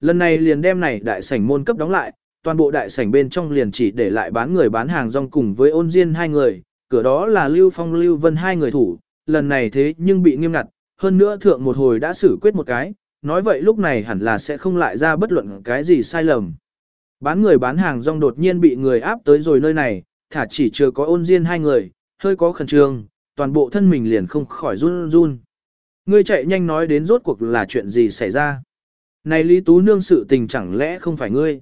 Lần này liền đem này đại sảnh môn cấp đóng lại, toàn bộ đại sảnh bên trong liền chỉ để lại bán người bán hàng rong cùng với ôn diên hai người, cửa đó là Lưu Phong Lưu Vân hai người thủ, lần này thế nhưng bị nghiêm ngặt, hơn nữa thượng một hồi đã xử quyết một cái, nói vậy lúc này hẳn là sẽ không lại ra bất luận cái gì sai lầm. Bán người bán hàng rong đột nhiên bị người áp tới rồi nơi này, thả chỉ chưa có ôn diên hai người, hơi có khẩn trương, toàn bộ thân mình liền không khỏi run run. Ngươi chạy nhanh nói đến rốt cuộc là chuyện gì xảy ra. Này Lý Tú Nương sự tình chẳng lẽ không phải ngươi?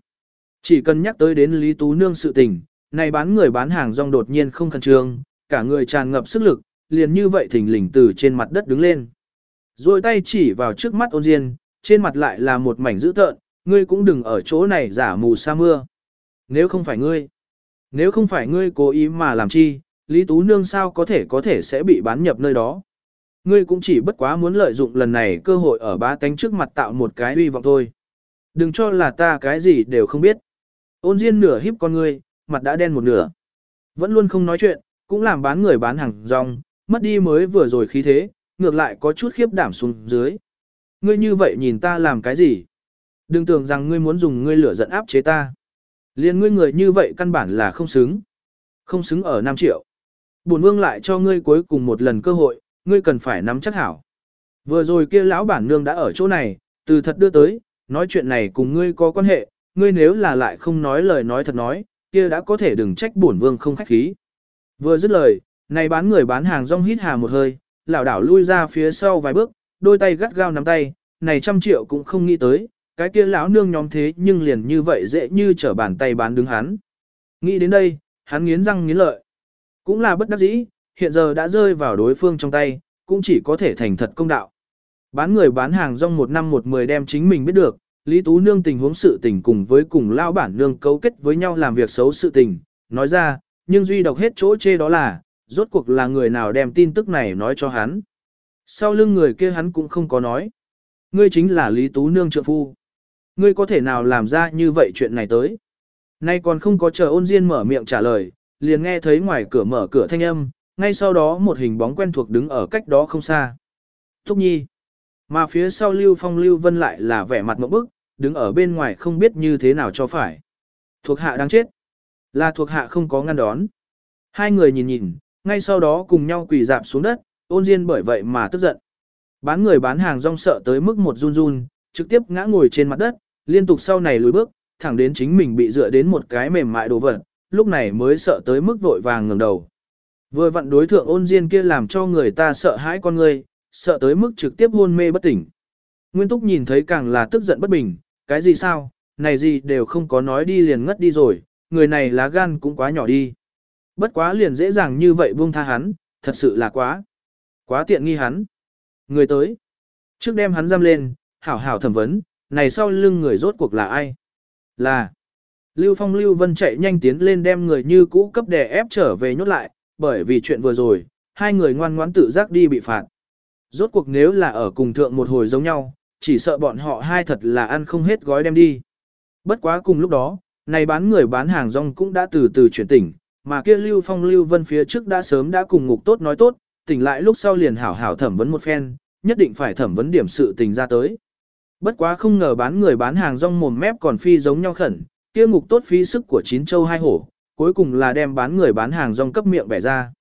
Chỉ cần nhắc tới đến Lý Tú Nương sự tình, này bán người bán hàng rong đột nhiên không khẩn trương, cả người tràn ngập sức lực, liền như vậy thình lình từ trên mặt đất đứng lên. Rồi tay chỉ vào trước mắt ôn diên, trên mặt lại là một mảnh dữ tợn, ngươi cũng đừng ở chỗ này giả mù sa mưa. Nếu không phải ngươi, nếu không phải ngươi cố ý mà làm chi, Lý Tú Nương sao có thể có thể sẽ bị bán nhập nơi đó. Ngươi cũng chỉ bất quá muốn lợi dụng lần này cơ hội ở bá tánh trước mặt tạo một cái uy vọng thôi. Đừng cho là ta cái gì đều không biết. Ôn Diên nửa híp con ngươi, mặt đã đen một nửa. Vẫn luôn không nói chuyện, cũng làm bán người bán hàng rong, mất đi mới vừa rồi khí thế, ngược lại có chút khiếp đảm xuống dưới. Ngươi như vậy nhìn ta làm cái gì? Đừng tưởng rằng ngươi muốn dùng ngươi lửa giận áp chế ta. Liên ngươi người như vậy căn bản là không xứng. Không xứng ở 5 triệu. Bổn vương lại cho ngươi cuối cùng một lần cơ hội, ngươi cần phải nắm chắc hảo. Vừa rồi kia lão bản nương đã ở chỗ này, từ thật đưa tới, nói chuyện này cùng ngươi có quan hệ, ngươi nếu là lại không nói lời nói thật nói, kia đã có thể đừng trách bổn vương không khách khí. Vừa dứt lời, này bán người bán hàng rong hít hà một hơi, lão đảo lui ra phía sau vài bước, đôi tay gắt gao nắm tay, này trăm triệu cũng không nghĩ tới, cái kia lão nương nhóm thế nhưng liền như vậy dễ như trở bàn tay bán đứng hắn. Nghĩ đến đây, hắn nghiến răng nghiến lợi. Cũng là bất đắc dĩ, hiện giờ đã rơi vào đối phương trong tay, cũng chỉ có thể thành thật công đạo. Bán người bán hàng rong một năm một mười đem chính mình biết được, Lý Tú Nương tình huống sự tình cùng với cùng lao bản nương cấu kết với nhau làm việc xấu sự tình, nói ra, nhưng duy độc hết chỗ chê đó là, rốt cuộc là người nào đem tin tức này nói cho hắn. Sau lưng người kia hắn cũng không có nói. Ngươi chính là Lý Tú Nương trợ phu. Ngươi có thể nào làm ra như vậy chuyện này tới? Nay còn không có chờ ôn diên mở miệng trả lời, liền nghe thấy ngoài cửa mở cửa thanh âm, ngay sau đó một hình bóng quen thuộc đứng ở cách đó không xa. Thúc nhi. Mà phía sau Lưu Phong Lưu Vân lại là vẻ mặt một bức, đứng ở bên ngoài không biết như thế nào cho phải. Thuộc hạ đang chết. Là thuộc hạ không có ngăn đón. Hai người nhìn nhìn, ngay sau đó cùng nhau quỳ dạp xuống đất, ôn diên bởi vậy mà tức giận. Bán người bán hàng rong sợ tới mức một run run, trực tiếp ngã ngồi trên mặt đất, liên tục sau này lùi bước, thẳng đến chính mình bị dựa đến một cái mềm mại đồ vật, lúc này mới sợ tới mức vội vàng ngẩng đầu. Vừa vặn đối thượng ôn diên kia làm cho người ta sợ hãi con người, sợ tới mức trực tiếp hôn mê bất tỉnh. Nguyên Túc nhìn thấy càng là tức giận bất bình, cái gì sao, này gì đều không có nói đi liền ngất đi rồi, người này lá gan cũng quá nhỏ đi. Bất quá liền dễ dàng như vậy buông tha hắn, thật sự là quá. Quá tiện nghi hắn. Người tới. Trước đem hắn giam lên, hảo hảo thẩm vấn, này sau lưng người rốt cuộc là ai? Là. Lưu Phong Lưu Vân chạy nhanh tiến lên đem người như cũ cấp đè ép trở về nhốt lại, bởi vì chuyện vừa rồi, hai người ngoan ngoãn tự giác đi bị phạt. Rốt cuộc nếu là ở cùng thượng một hồi giống nhau, chỉ sợ bọn họ hai thật là ăn không hết gói đem đi. Bất quá cùng lúc đó, này bán người bán hàng rong cũng đã từ từ chuyển tỉnh, mà kia Lưu Phong Lưu Vân phía trước đã sớm đã cùng ngục tốt nói tốt, tỉnh lại lúc sau liền hảo hảo thẩm vấn một phen, nhất định phải thẩm vấn điểm sự tình ra tới. Bất quá không ngờ bán người bán hàng rong mồm mép còn phi giống nhau khẩn, kia ngục tốt phí sức của chín châu hai hổ, cuối cùng là đem bán người bán hàng rong cấp miệng bẻ ra.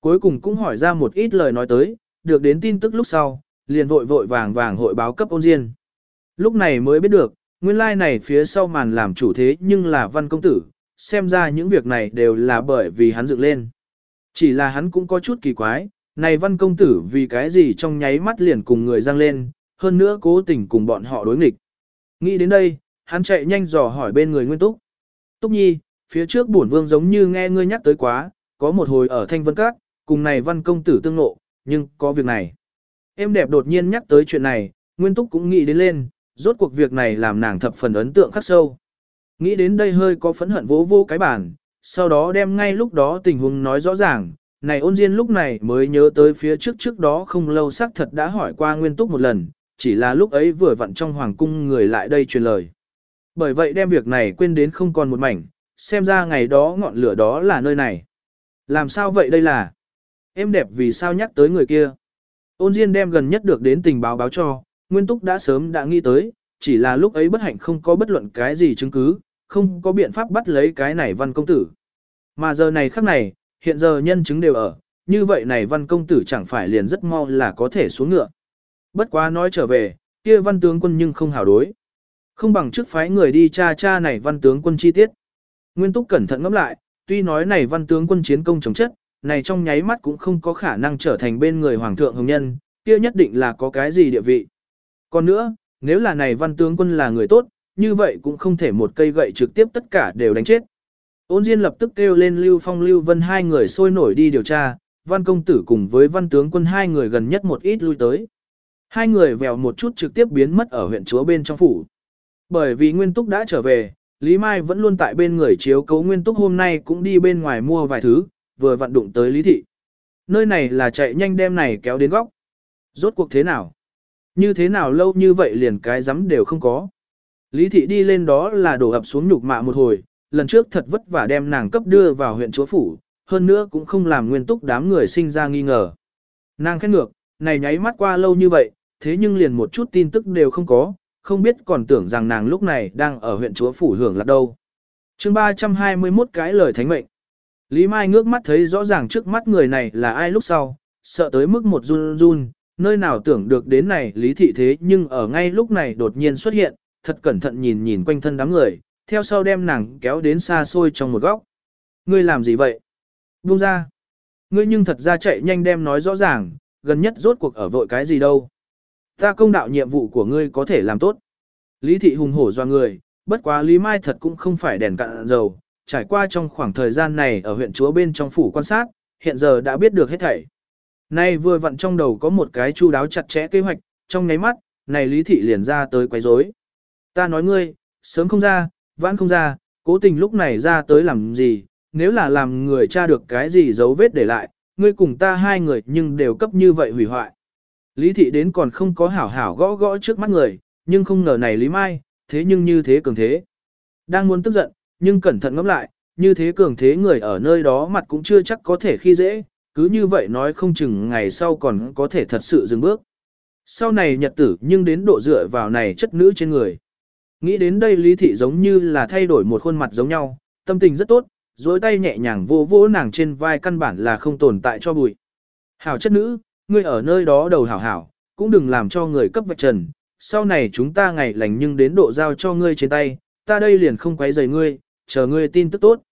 Cuối cùng cũng hỏi ra một ít lời nói tới, được đến tin tức lúc sau, liền vội vội vàng vàng hội báo cấp ôn diên. Lúc này mới biết được, nguyên lai like này phía sau màn làm chủ thế nhưng là văn công tử, xem ra những việc này đều là bởi vì hắn dựng lên. Chỉ là hắn cũng có chút kỳ quái, này văn công tử vì cái gì trong nháy mắt liền cùng người răng lên, hơn nữa cố tình cùng bọn họ đối nghịch. Nghĩ đến đây, hắn chạy nhanh dò hỏi bên người Nguyên Túc. Túc Nhi, phía trước bổn vương giống như nghe ngươi nhắc tới quá, có một hồi ở Thanh Vân Các, cùng này văn công tử tương ngộ, nhưng có việc này. Em đẹp đột nhiên nhắc tới chuyện này, Nguyên Túc cũng nghĩ đến lên, rốt cuộc việc này làm nàng thập phần ấn tượng khắc sâu. Nghĩ đến đây hơi có phẫn hận vỗ vô cái bản, sau đó đem ngay lúc đó tình huống nói rõ ràng, này ôn diên lúc này mới nhớ tới phía trước trước đó không lâu xác thật đã hỏi qua Nguyên Túc một lần, chỉ là lúc ấy vừa vặn trong hoàng cung người lại đây truyền lời. Bởi vậy đem việc này quên đến không còn một mảnh, xem ra ngày đó ngọn lửa đó là nơi này. Làm sao vậy đây là? Em đẹp vì sao nhắc tới người kia? Ôn Diên đem gần nhất được đến tình báo báo cho, Nguyên Túc đã sớm đã nghĩ tới, chỉ là lúc ấy bất hạnh không có bất luận cái gì chứng cứ, không có biện pháp bắt lấy cái này văn công tử. Mà giờ này khắc này, hiện giờ nhân chứng đều ở, như vậy này văn công tử chẳng phải liền rất mau là có thể xuống ngựa. Bất quá nói trở về, kia văn tướng quân nhưng không hảo đối. Không bằng trước phái người đi cha cha này văn tướng quân chi tiết. Nguyên túc cẩn thận ngẫm lại, tuy nói này văn tướng quân chiến công chống chất, này trong nháy mắt cũng không có khả năng trở thành bên người hoàng thượng hồng nhân, kia nhất định là có cái gì địa vị. Còn nữa, nếu là này văn tướng quân là người tốt, như vậy cũng không thể một cây gậy trực tiếp tất cả đều đánh chết. Ôn Diên lập tức kêu lên Lưu Phong Lưu Vân hai người sôi nổi đi điều tra, văn công tử cùng với văn tướng quân hai người gần nhất một ít lui tới. Hai người vèo một chút trực tiếp biến mất ở huyện chúa bên trong phủ. Bởi vì Nguyên Túc đã trở về, Lý Mai vẫn luôn tại bên người chiếu cấu Nguyên Túc hôm nay cũng đi bên ngoài mua vài thứ, vừa vặn đụng tới Lý Thị. Nơi này là chạy nhanh đem này kéo đến góc. Rốt cuộc thế nào? Như thế nào lâu như vậy liền cái rắm đều không có. Lý Thị đi lên đó là đổ ập xuống nhục mạ một hồi, lần trước thật vất vả đem nàng cấp đưa vào huyện chúa phủ, hơn nữa cũng không làm nguyên túc đám người sinh ra nghi ngờ. Nàng khét ngược, này nháy mắt qua lâu như vậy, thế nhưng liền một chút tin tức đều không có, không biết còn tưởng rằng nàng lúc này đang ở huyện chúa phủ hưởng lạc đâu. chương 321 cái lời thánh mệnh. Lý Mai ngước mắt thấy rõ ràng trước mắt người này là ai lúc sau, sợ tới mức một run run, nơi nào tưởng được đến này lý thị thế nhưng ở ngay lúc này đột nhiên xuất hiện, thật cẩn thận nhìn nhìn quanh thân đám người, theo sau đem nàng kéo đến xa xôi trong một góc. Ngươi làm gì vậy? Buông ra. Ngươi nhưng thật ra chạy nhanh đem nói rõ ràng, gần nhất rốt cuộc ở vội cái gì đâu. Ta công đạo nhiệm vụ của ngươi có thể làm tốt. Lý thị hùng hổ do người, bất quá Lý Mai thật cũng không phải đèn cạn dầu, trải qua trong khoảng thời gian này ở huyện chúa bên trong phủ quan sát, hiện giờ đã biết được hết thảy. Nay vừa vặn trong đầu có một cái chu đáo chặt chẽ kế hoạch, trong nháy mắt, này Lý thị liền ra tới quấy rối. Ta nói ngươi, sớm không ra, vãn không ra, cố tình lúc này ra tới làm gì, nếu là làm người tra được cái gì dấu vết để lại, ngươi cùng ta hai người nhưng đều cấp như vậy hủy hoại. Lý thị đến còn không có hảo hảo gõ gõ trước mắt người, nhưng không ngờ này Lý Mai, thế nhưng như thế cường thế. Đang muốn tức giận, nhưng cẩn thận ngẫm lại, như thế cường thế người ở nơi đó mặt cũng chưa chắc có thể khi dễ, cứ như vậy nói không chừng ngày sau còn có thể thật sự dừng bước. Sau này nhật tử nhưng đến độ dựa vào này chất nữ trên người. Nghĩ đến đây Lý Thị giống như là thay đổi một khuôn mặt giống nhau, tâm tình rất tốt, dối tay nhẹ nhàng vô vỗ nàng trên vai căn bản là không tồn tại cho bụi. Hảo chất nữ, ngươi ở nơi đó đầu hảo hảo, cũng đừng làm cho người cấp vạch trần, sau này chúng ta ngày lành nhưng đến độ giao cho ngươi trên tay, ta đây liền không quấy rầy ngươi, chờ ngươi tin tức tốt.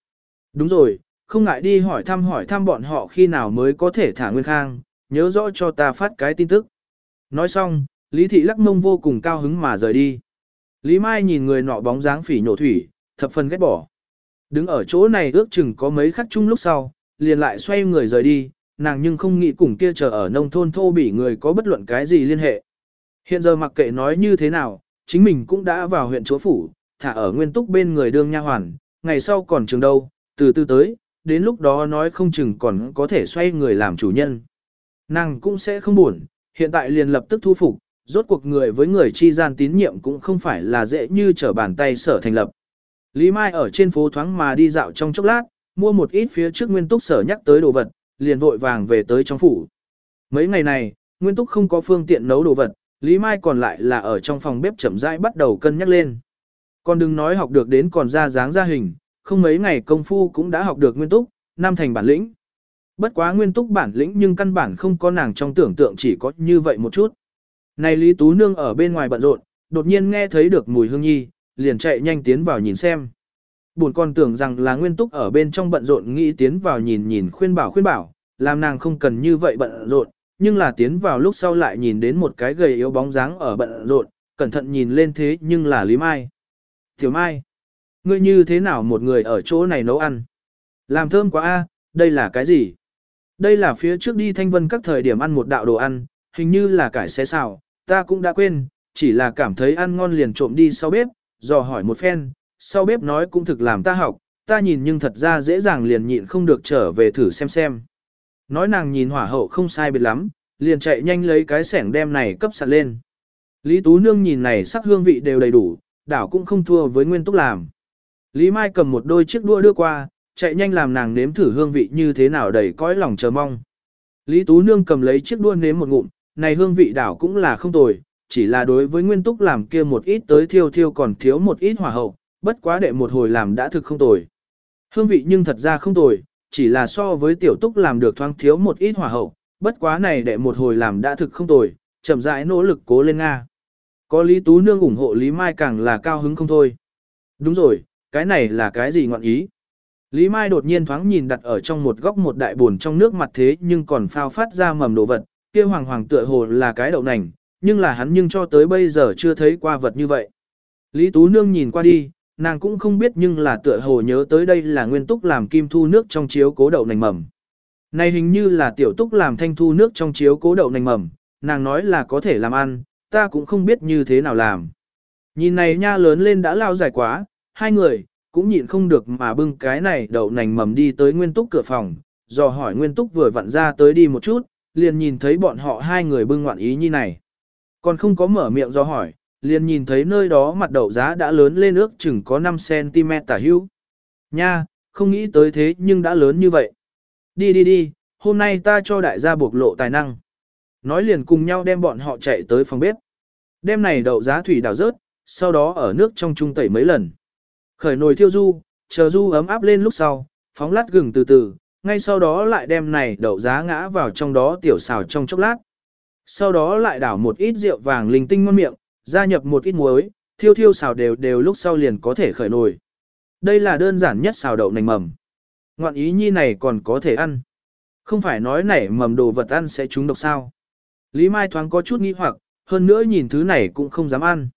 Đúng rồi, không ngại đi hỏi thăm hỏi thăm bọn họ khi nào mới có thể thả Nguyên Khang, nhớ rõ cho ta phát cái tin tức. Nói xong, Lý Thị lắc mông vô cùng cao hứng mà rời đi. Lý Mai nhìn người nọ bóng dáng phỉ nhổ thủy, thập phần ghét bỏ. Đứng ở chỗ này ước chừng có mấy khắc chung lúc sau, liền lại xoay người rời đi, nàng nhưng không nghĩ cùng kia chờ ở nông thôn thô bỉ người có bất luận cái gì liên hệ. Hiện giờ mặc kệ nói như thế nào, chính mình cũng đã vào huyện chúa phủ, thả ở nguyên túc bên người đương nha hoàn, ngày sau còn trường đâu, từ từ tới, đến lúc đó nói không chừng còn có thể xoay người làm chủ nhân. Nàng cũng sẽ không buồn, hiện tại liền lập tức thu phục, rốt cuộc người với người chi gian tín nhiệm cũng không phải là dễ như trở bàn tay sở thành lập. Lý Mai ở trên phố thoáng mà đi dạo trong chốc lát, mua một ít phía trước Nguyên Túc sở nhắc tới đồ vật, liền vội vàng về tới trong phủ. Mấy ngày này, Nguyên Túc không có phương tiện nấu đồ vật, Lý Mai còn lại là ở trong phòng bếp chậm rãi bắt đầu cân nhắc lên. Còn đừng nói học được đến còn ra dáng ra hình, không mấy ngày công phu cũng đã học được Nguyên Túc, nam thành bản lĩnh. Bất quá Nguyên Túc bản lĩnh nhưng căn bản không có nàng trong tưởng tượng chỉ có như vậy một chút. Này Lý Tú Nương ở bên ngoài bận rộn, đột nhiên nghe thấy được mùi hương nhi, liền chạy nhanh tiến vào nhìn xem. Buồn còn tưởng rằng là Nguyên Túc ở bên trong bận rộn nghĩ tiến vào nhìn nhìn khuyên bảo khuyên bảo, làm nàng không cần như vậy bận rộn, nhưng là tiến vào lúc sau lại nhìn đến một cái gầy yếu bóng dáng ở bận rộn, cẩn thận nhìn lên thế nhưng là Lý Mai. Tiểu Mai, ngươi như thế nào một người ở chỗ này nấu ăn? Làm thơm quá a, đây là cái gì? Đây là phía trước đi thanh vân các thời điểm ăn một đạo đồ ăn, hình như là cải xé xào, ta cũng đã quên, chỉ là cảm thấy ăn ngon liền trộm đi sau bếp, dò hỏi một phen, sau bếp nói cũng thực làm ta học, ta nhìn nhưng thật ra dễ dàng liền nhịn không được trở về thử xem xem. Nói nàng nhìn hỏa hậu không sai biệt lắm, liền chạy nhanh lấy cái sẻng đem này cấp sạt lên. Lý Tú Nương nhìn này sắc hương vị đều đầy đủ, đảo cũng không thua với nguyên túc làm. Lý Mai cầm một đôi chiếc đua đưa qua, chạy nhanh làm nàng nếm thử hương vị như thế nào đầy cõi lòng chờ mong. Lý Tú Nương cầm lấy chiếc đua nếm một ngụm, này hương vị đảo cũng là không tồi, chỉ là đối với nguyên túc làm kia một ít tới thiêu thiêu còn thiếu một ít hỏa hậu, bất quá đệ một hồi làm đã thực không tồi. Hương vị nhưng thật ra không tồi, chỉ là so với tiểu túc làm được thoáng thiếu một ít hỏa hậu, bất quá này đệ một hồi làm đã thực không tồi, chậm rãi nỗ lực cố lên Nga. Có Lý Tú Nương ủng hộ Lý Mai càng là cao hứng không thôi. Đúng rồi, cái này là cái gì ngọn ý? Lý Mai đột nhiên thoáng nhìn đặt ở trong một góc một đại buồn trong nước mặt thế nhưng còn phao phát ra mầm đồ vật, kia hoàng hoàng tựa hồ là cái đậu nành, nhưng là hắn nhưng cho tới bây giờ chưa thấy qua vật như vậy. Lý Tú Nương nhìn qua đi, nàng cũng không biết nhưng là tựa hồ nhớ tới đây là nguyên túc làm kim thu nước trong chiếu cố đậu nành mầm. Này hình như là tiểu túc làm thanh thu nước trong chiếu cố đậu nành mầm, nàng nói là có thể làm ăn, ta cũng không biết như thế nào làm. Nhìn này nha lớn lên đã lao dài quá, hai người, cũng nhịn không được mà bưng cái này đậu nành mầm đi tới nguyên túc cửa phòng, dò hỏi nguyên túc vừa vặn ra tới đi một chút, liền nhìn thấy bọn họ hai người bưng ngoạn ý như này. Còn không có mở miệng do hỏi, liền nhìn thấy nơi đó mặt đậu giá đã lớn lên ước chừng có 5cm tả hữu. Nha, không nghĩ tới thế nhưng đã lớn như vậy. Đi đi đi, hôm nay ta cho đại gia bộc lộ tài năng. Nói liền cùng nhau đem bọn họ chạy tới phòng bếp. Đem này đậu giá thủy đào rớt, sau đó ở nước trong trung tẩy mấy lần. Khởi nồi thiêu du, chờ du ấm áp lên lúc sau, phóng lát gừng từ từ, ngay sau đó lại đem này đậu giá ngã vào trong đó tiểu xào trong chốc lát. Sau đó lại đảo một ít rượu vàng linh tinh ngon miệng, gia nhập một ít muối, thiêu thiêu xào đều đều lúc sau liền có thể khởi nồi. Đây là đơn giản nhất xào đậu nành mầm. Ngoạn ý nhi này còn có thể ăn. Không phải nói nảy mầm đồ vật ăn sẽ trúng độc sao. Lý Mai thoáng có chút nghi hoặc, hơn nữa nhìn thứ này cũng không dám ăn.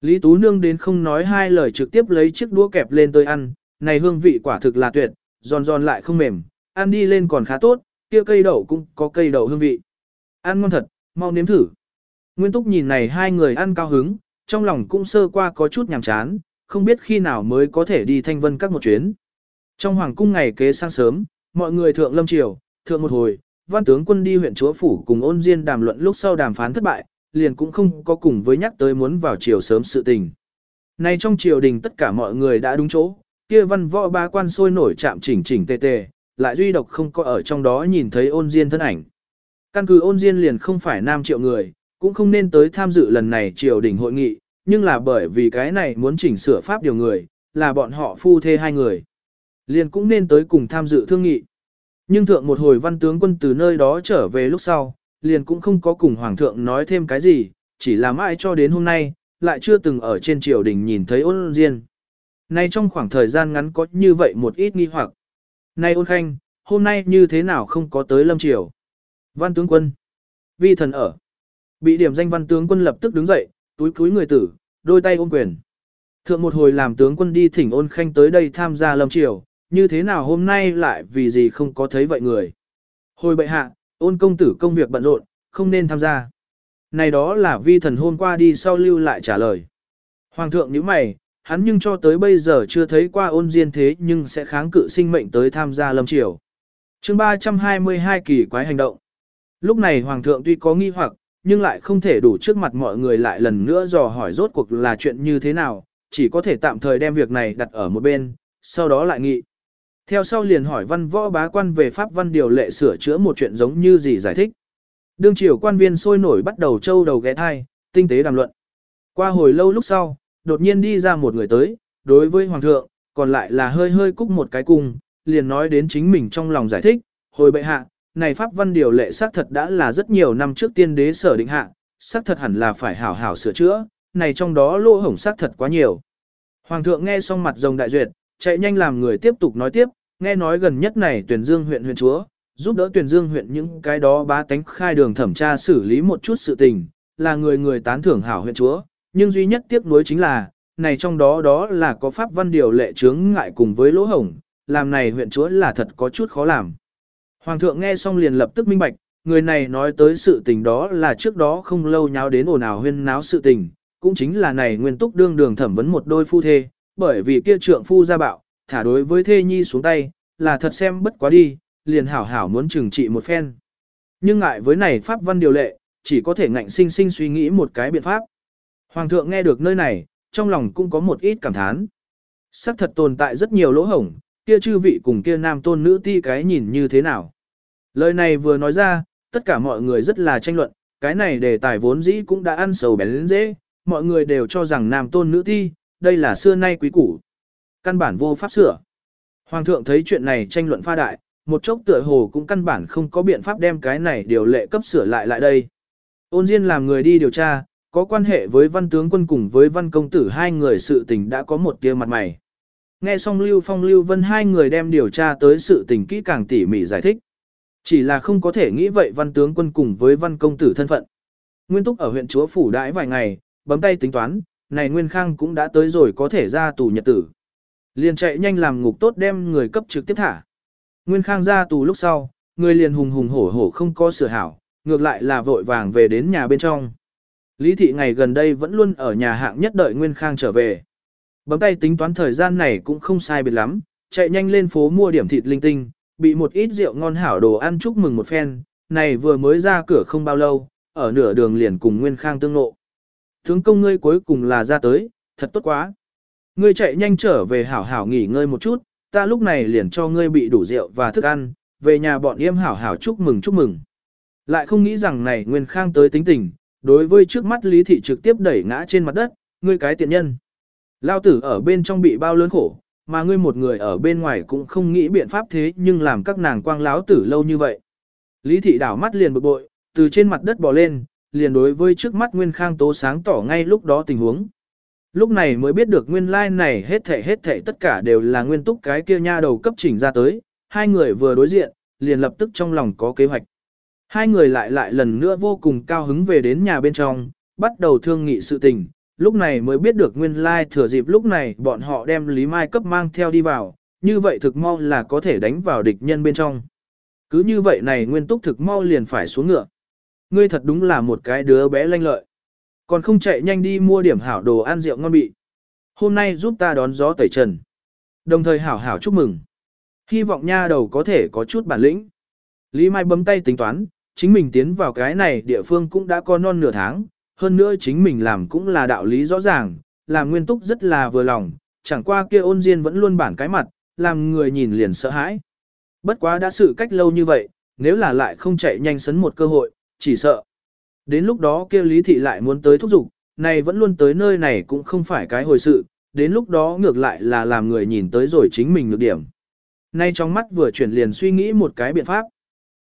Lý Tú Nương đến không nói hai lời trực tiếp lấy chiếc đũa kẹp lên tôi ăn, này hương vị quả thực là tuyệt, giòn giòn lại không mềm, ăn đi lên còn khá tốt, kia cây đậu cũng có cây đậu hương vị. Ăn ngon thật, mau nếm thử. Nguyên Túc nhìn này hai người ăn cao hứng, trong lòng cũng sơ qua có chút nhàm chán, không biết khi nào mới có thể đi thanh vân các một chuyến. Trong hoàng cung ngày kế sang sớm, mọi người thượng lâm triều, thượng một hồi, văn tướng quân đi huyện chúa phủ cùng ôn diên đàm luận lúc sau đàm phán thất bại, liền cũng không có cùng với nhắc tới muốn vào triều sớm sự tình. Nay trong triều đình tất cả mọi người đã đúng chỗ, kia văn võ ba quan sôi nổi chạm chỉnh chỉnh tề tề, lại duy độc không có ở trong đó nhìn thấy ôn diên thân ảnh. Căn cứ ôn diên liền không phải nam triệu người, cũng không nên tới tham dự lần này triều đình hội nghị, nhưng là bởi vì cái này muốn chỉnh sửa pháp điều người, là bọn họ phu thê hai người. Liền cũng nên tới cùng tham dự thương nghị. Nhưng thượng một hồi văn tướng quân từ nơi đó trở về lúc sau, liền cũng không có cùng hoàng thượng nói thêm cái gì, chỉ là mãi cho đến hôm nay, lại chưa từng ở trên triều đình nhìn thấy ôn riêng. Nay trong khoảng thời gian ngắn có như vậy một ít nghi hoặc. Nay ôn khanh, hôm nay như thế nào không có tới lâm triều? Văn tướng quân. Vi thần ở. Bị điểm danh văn tướng quân lập tức đứng dậy, túi cúi người tử, đôi tay ôm quyền. Thượng một hồi làm tướng quân đi thỉnh ôn khanh tới đây tham gia lâm triều, như thế nào hôm nay lại vì gì không có thấy vậy người. Hồi bệ hạ, ôn công tử công việc bận rộn, không nên tham gia. Này đó là vi thần hôm qua đi sau lưu lại trả lời. Hoàng thượng nhíu mày, hắn nhưng cho tới bây giờ chưa thấy qua ôn diên thế nhưng sẽ kháng cự sinh mệnh tới tham gia lâm triều. chương 322 kỳ quái hành động. Lúc này Hoàng thượng tuy có nghi hoặc, nhưng lại không thể đủ trước mặt mọi người lại lần nữa dò hỏi rốt cuộc là chuyện như thế nào, chỉ có thể tạm thời đem việc này đặt ở một bên, sau đó lại nghị. Theo sau liền hỏi văn võ bá quan về pháp văn điều lệ sửa chữa một chuyện giống như gì giải thích. Đương triều quan viên sôi nổi bắt đầu trâu đầu ghé thai, tinh tế đàm luận. Qua hồi lâu lúc sau, đột nhiên đi ra một người tới, đối với hoàng thượng, còn lại là hơi hơi cúc một cái cung, liền nói đến chính mình trong lòng giải thích, hồi bệ hạ, này pháp văn điều lệ xác thật đã là rất nhiều năm trước tiên đế sở định hạ, xác thật hẳn là phải hảo hảo sửa chữa, này trong đó lỗ hổng xác thật quá nhiều. Hoàng thượng nghe xong mặt rồng đại duyệt, chạy nhanh làm người tiếp tục nói tiếp, nghe nói gần nhất này tuyển dương huyện huyện chúa, giúp đỡ tuyển dương huyện những cái đó bá tánh khai đường thẩm tra xử lý một chút sự tình, là người người tán thưởng hảo huyện chúa, nhưng duy nhất tiếc nuối chính là, này trong đó đó là có pháp văn điều lệ chướng ngại cùng với lỗ hổng, làm này huyện chúa là thật có chút khó làm. Hoàng thượng nghe xong liền lập tức minh bạch, người này nói tới sự tình đó là trước đó không lâu nháo đến ồn ào huyên náo sự tình, cũng chính là này nguyên túc đương đường thẩm vấn một đôi phu thê, bởi vì kia trượng phu ra bạo, thả đối với thê nhi xuống tay, là thật xem bất quá đi, liền hảo hảo muốn trừng trị một phen. Nhưng ngại với này pháp văn điều lệ, chỉ có thể ngạnh sinh sinh suy nghĩ một cái biện pháp. Hoàng thượng nghe được nơi này, trong lòng cũng có một ít cảm thán. Sắc thật tồn tại rất nhiều lỗ hổng, kia chư vị cùng kia nam tôn nữ ti cái nhìn như thế nào. Lời này vừa nói ra, tất cả mọi người rất là tranh luận, cái này đề tài vốn dĩ cũng đã ăn sầu bén lên dễ, mọi người đều cho rằng nam tôn nữ thi, đây là xưa nay quý củ. Căn bản vô pháp sửa. Hoàng thượng thấy chuyện này tranh luận pha đại, một chốc tựa hồ cũng căn bản không có biện pháp đem cái này điều lệ cấp sửa lại lại đây. Ôn Diên làm người đi điều tra, có quan hệ với văn tướng quân cùng với văn công tử hai người sự tình đã có một tia mặt mày. Nghe xong Lưu Phong Lưu Vân hai người đem điều tra tới sự tình kỹ càng tỉ mỉ giải thích. Chỉ là không có thể nghĩ vậy văn tướng quân cùng với văn công tử thân phận. Nguyên Túc ở huyện chúa phủ đãi vài ngày, bấm tay tính toán, này Nguyên Khang cũng đã tới rồi có thể ra tù nhật tử. Liền chạy nhanh làm ngục tốt đem người cấp trực tiếp thả. Nguyên Khang ra tù lúc sau, người liền hùng hùng hổ hổ không có sửa hảo, ngược lại là vội vàng về đến nhà bên trong. Lý thị ngày gần đây vẫn luôn ở nhà hạng nhất đợi Nguyên Khang trở về. Bấm tay tính toán thời gian này cũng không sai biệt lắm, chạy nhanh lên phố mua điểm thịt linh tinh, bị một ít rượu ngon hảo đồ ăn chúc mừng một phen, này vừa mới ra cửa không bao lâu, ở nửa đường liền cùng Nguyên Khang tương ngộ. Tướng công ngươi cuối cùng là ra tới, thật tốt quá. Ngươi chạy nhanh trở về hảo hảo nghỉ ngơi một chút, ta lúc này liền cho ngươi bị đủ rượu và thức ăn, về nhà bọn yêm hảo hảo chúc mừng chúc mừng. Lại không nghĩ rằng này Nguyên Khang tới tính tình, đối với trước mắt Lý Thị trực tiếp đẩy ngã trên mặt đất, ngươi cái tiện nhân. Lao tử ở bên trong bị bao lớn khổ, mà ngươi một người ở bên ngoài cũng không nghĩ biện pháp thế nhưng làm các nàng quang láo tử lâu như vậy. Lý Thị đảo mắt liền bực bội, từ trên mặt đất bò lên, liền đối với trước mắt Nguyên Khang tố sáng tỏ ngay lúc đó tình huống. Lúc này mới biết được nguyên lai like này hết thảy hết thảy tất cả đều là nguyên túc cái kia nha đầu cấp chỉnh ra tới, hai người vừa đối diện, liền lập tức trong lòng có kế hoạch. Hai người lại lại lần nữa vô cùng cao hứng về đến nhà bên trong, bắt đầu thương nghị sự tình, lúc này mới biết được nguyên lai like thừa dịp lúc này bọn họ đem Lý Mai cấp mang theo đi vào, như vậy thực mau là có thể đánh vào địch nhân bên trong. Cứ như vậy này nguyên túc thực mau liền phải xuống ngựa. Ngươi thật đúng là một cái đứa bé lanh lợi. Còn không chạy nhanh đi mua điểm hảo đồ ăn rượu ngon bị. Hôm nay giúp ta đón gió tẩy trần. Đồng thời hảo hảo chúc mừng. Hy vọng nha đầu có thể có chút bản lĩnh. Lý Mai bấm tay tính toán, chính mình tiến vào cái này địa phương cũng đã có non nửa tháng, hơn nữa chính mình làm cũng là đạo lý rõ ràng, làm nguyên túc rất là vừa lòng, chẳng qua kia ôn diên vẫn luôn bản cái mặt, làm người nhìn liền sợ hãi. Bất quá đã sự cách lâu như vậy, nếu là lại không chạy nhanh sấn một cơ hội, chỉ sợ. Đến lúc đó kia lý thị lại muốn tới thúc giục, này vẫn luôn tới nơi này cũng không phải cái hồi sự, đến lúc đó ngược lại là làm người nhìn tới rồi chính mình nhược điểm. Nay trong mắt vừa chuyển liền suy nghĩ một cái biện pháp.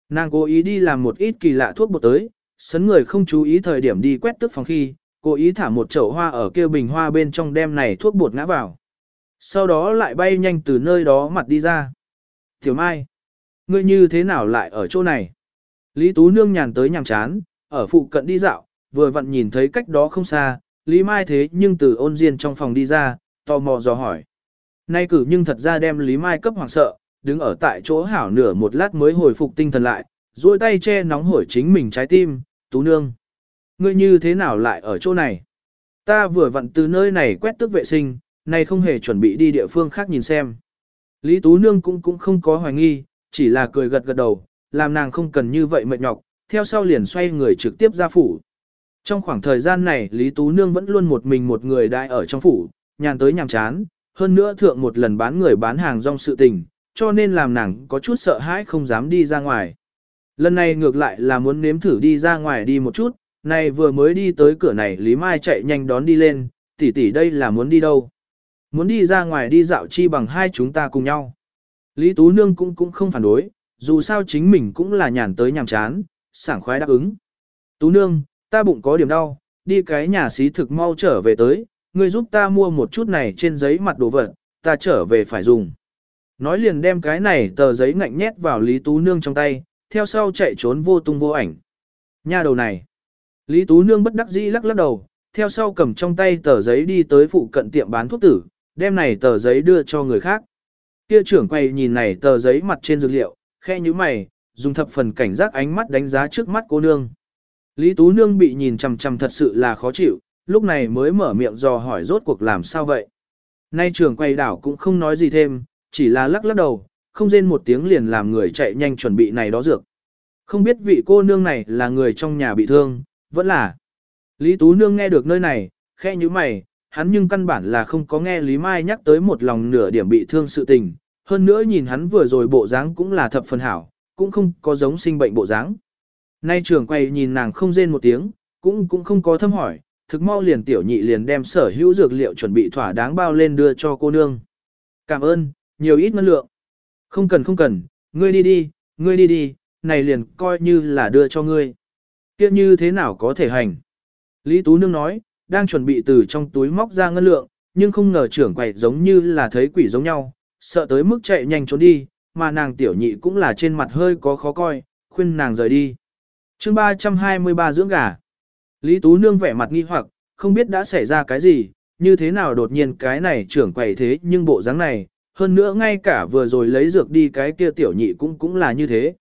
Nàng cố ý đi làm một ít kỳ lạ thuốc bột tới, sấn người không chú ý thời điểm đi quét tức phòng khi, cố ý thả một chậu hoa ở kia bình hoa bên trong đem này thuốc bột ngã vào. Sau đó lại bay nhanh từ nơi đó mặt đi ra. Tiểu Mai, ngươi như thế nào lại ở chỗ này? Lý Tú Nương nhàn tới nhàm chán, ở phụ cận đi dạo, vừa vặn nhìn thấy cách đó không xa, Lý Mai thế nhưng từ ôn diên trong phòng đi ra, tò mò dò hỏi. Nay cử nhưng thật ra đem Lý Mai cấp hoàng sợ, đứng ở tại chỗ hảo nửa một lát mới hồi phục tinh thần lại, duỗi tay che nóng hổi chính mình trái tim, tú nương. Ngươi như thế nào lại ở chỗ này? Ta vừa vặn từ nơi này quét tước vệ sinh, nay không hề chuẩn bị đi địa phương khác nhìn xem. Lý Tú Nương cũng cũng không có hoài nghi, chỉ là cười gật gật đầu, làm nàng không cần như vậy mệt nhọc, theo sau liền xoay người trực tiếp ra phủ. Trong khoảng thời gian này Lý Tú Nương vẫn luôn một mình một người đại ở trong phủ, nhàn tới nhàm chán, hơn nữa thượng một lần bán người bán hàng rong sự tình, cho nên làm nàng có chút sợ hãi không dám đi ra ngoài. Lần này ngược lại là muốn nếm thử đi ra ngoài đi một chút, này vừa mới đi tới cửa này Lý Mai chạy nhanh đón đi lên, tỷ tỷ đây là muốn đi đâu? Muốn đi ra ngoài đi dạo chi bằng hai chúng ta cùng nhau. Lý Tú Nương cũng cũng không phản đối, dù sao chính mình cũng là nhàn tới nhàm chán, sảng khoái đáp ứng. Tú Nương, ta bụng có điểm đau, đi cái nhà xí thực mau trở về tới, ngươi giúp ta mua một chút này trên giấy mặt đồ vật, ta trở về phải dùng. Nói liền đem cái này tờ giấy ngạnh nhét vào Lý Tú Nương trong tay, theo sau chạy trốn vô tung vô ảnh. Nha đầu này. Lý Tú Nương bất đắc dĩ lắc lắc đầu, theo sau cầm trong tay tờ giấy đi tới phụ cận tiệm bán thuốc tử, đem này tờ giấy đưa cho người khác. Kia trưởng quay nhìn này tờ giấy mặt trên dược liệu, khe như mày, dùng thập phần cảnh giác ánh mắt đánh giá trước mắt cô nương. Lý Tú Nương bị nhìn chằm chằm thật sự là khó chịu, lúc này mới mở miệng dò hỏi rốt cuộc làm sao vậy. Nay trưởng quay đảo cũng không nói gì thêm, chỉ là lắc lắc đầu, không rên một tiếng liền làm người chạy nhanh chuẩn bị này đó dược. Không biết vị cô nương này là người trong nhà bị thương, vẫn là. Lý Tú Nương nghe được nơi này, khe như mày, hắn nhưng căn bản là không có nghe Lý Mai nhắc tới một lòng nửa điểm bị thương sự tình, hơn nữa nhìn hắn vừa rồi bộ dáng cũng là thập phần hảo, cũng không có giống sinh bệnh bộ dáng. Nay trưởng quầy nhìn nàng không rên một tiếng, cũng cũng không có thâm hỏi, thực mau liền tiểu nhị liền đem sở hữu dược liệu chuẩn bị thỏa đáng bao lên đưa cho cô nương. Cảm ơn, nhiều ít ngân lượng. Không cần không cần, ngươi đi đi, ngươi đi đi, này liền coi như là đưa cho ngươi. Kiếp như thế nào có thể hành? Lý Tú Nương nói, đang chuẩn bị từ trong túi móc ra ngân lượng, nhưng không ngờ trưởng quầy giống như là thấy quỷ giống nhau, sợ tới mức chạy nhanh trốn đi, mà nàng tiểu nhị cũng là trên mặt hơi có khó coi, khuyên nàng rời đi. chương 323 dưỡng gà. Lý Tú Nương vẻ mặt nghi hoặc, không biết đã xảy ra cái gì, như thế nào đột nhiên cái này trưởng quầy thế nhưng bộ dáng này, hơn nữa ngay cả vừa rồi lấy dược đi cái kia tiểu nhị cũng cũng là như thế.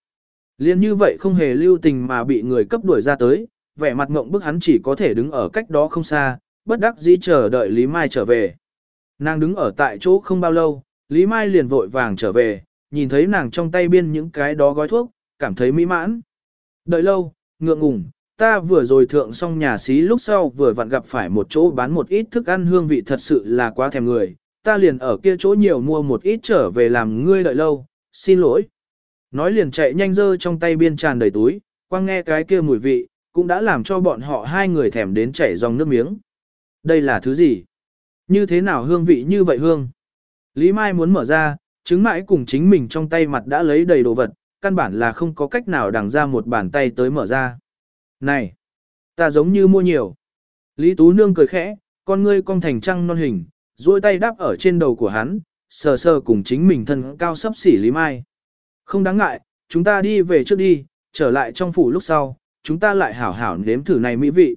Liên như vậy không hề lưu tình mà bị người cấp đuổi ra tới, vẻ mặt ngộng bức hắn chỉ có thể đứng ở cách đó không xa, bất đắc dĩ chờ đợi Lý Mai trở về. Nàng đứng ở tại chỗ không bao lâu, Lý Mai liền vội vàng trở về, nhìn thấy nàng trong tay biên những cái đó gói thuốc, cảm thấy mỹ mãn. Đợi lâu, ngượng ngùng, ta vừa rồi thượng xong nhà xí lúc sau vừa vặn gặp phải một chỗ bán một ít thức ăn hương vị thật sự là quá thèm người, ta liền ở kia chỗ nhiều mua một ít trở về làm ngươi đợi lâu, xin lỗi. Nói liền chạy nhanh dơ trong tay biên tràn đầy túi, quang nghe cái kia mùi vị, cũng đã làm cho bọn họ hai người thèm đến chảy dòng nước miếng. Đây là thứ gì? Như thế nào hương vị như vậy hương? Lý Mai muốn mở ra, chứng mãi cùng chính mình trong tay mặt đã lấy đầy đồ vật, căn bản là không có cách nào đằng ra một bàn tay tới mở ra. Này! Ta giống như mua nhiều. Lý Tú Nương cười khẽ, con ngươi cong thành trăng non hình, duỗi tay đáp ở trên đầu của hắn, sờ sờ cùng chính mình thân cao sấp xỉ Lý Mai. Không đáng ngại, chúng ta đi về trước đi, trở lại trong phủ lúc sau, chúng ta lại hảo hảo nếm thử này mỹ vị.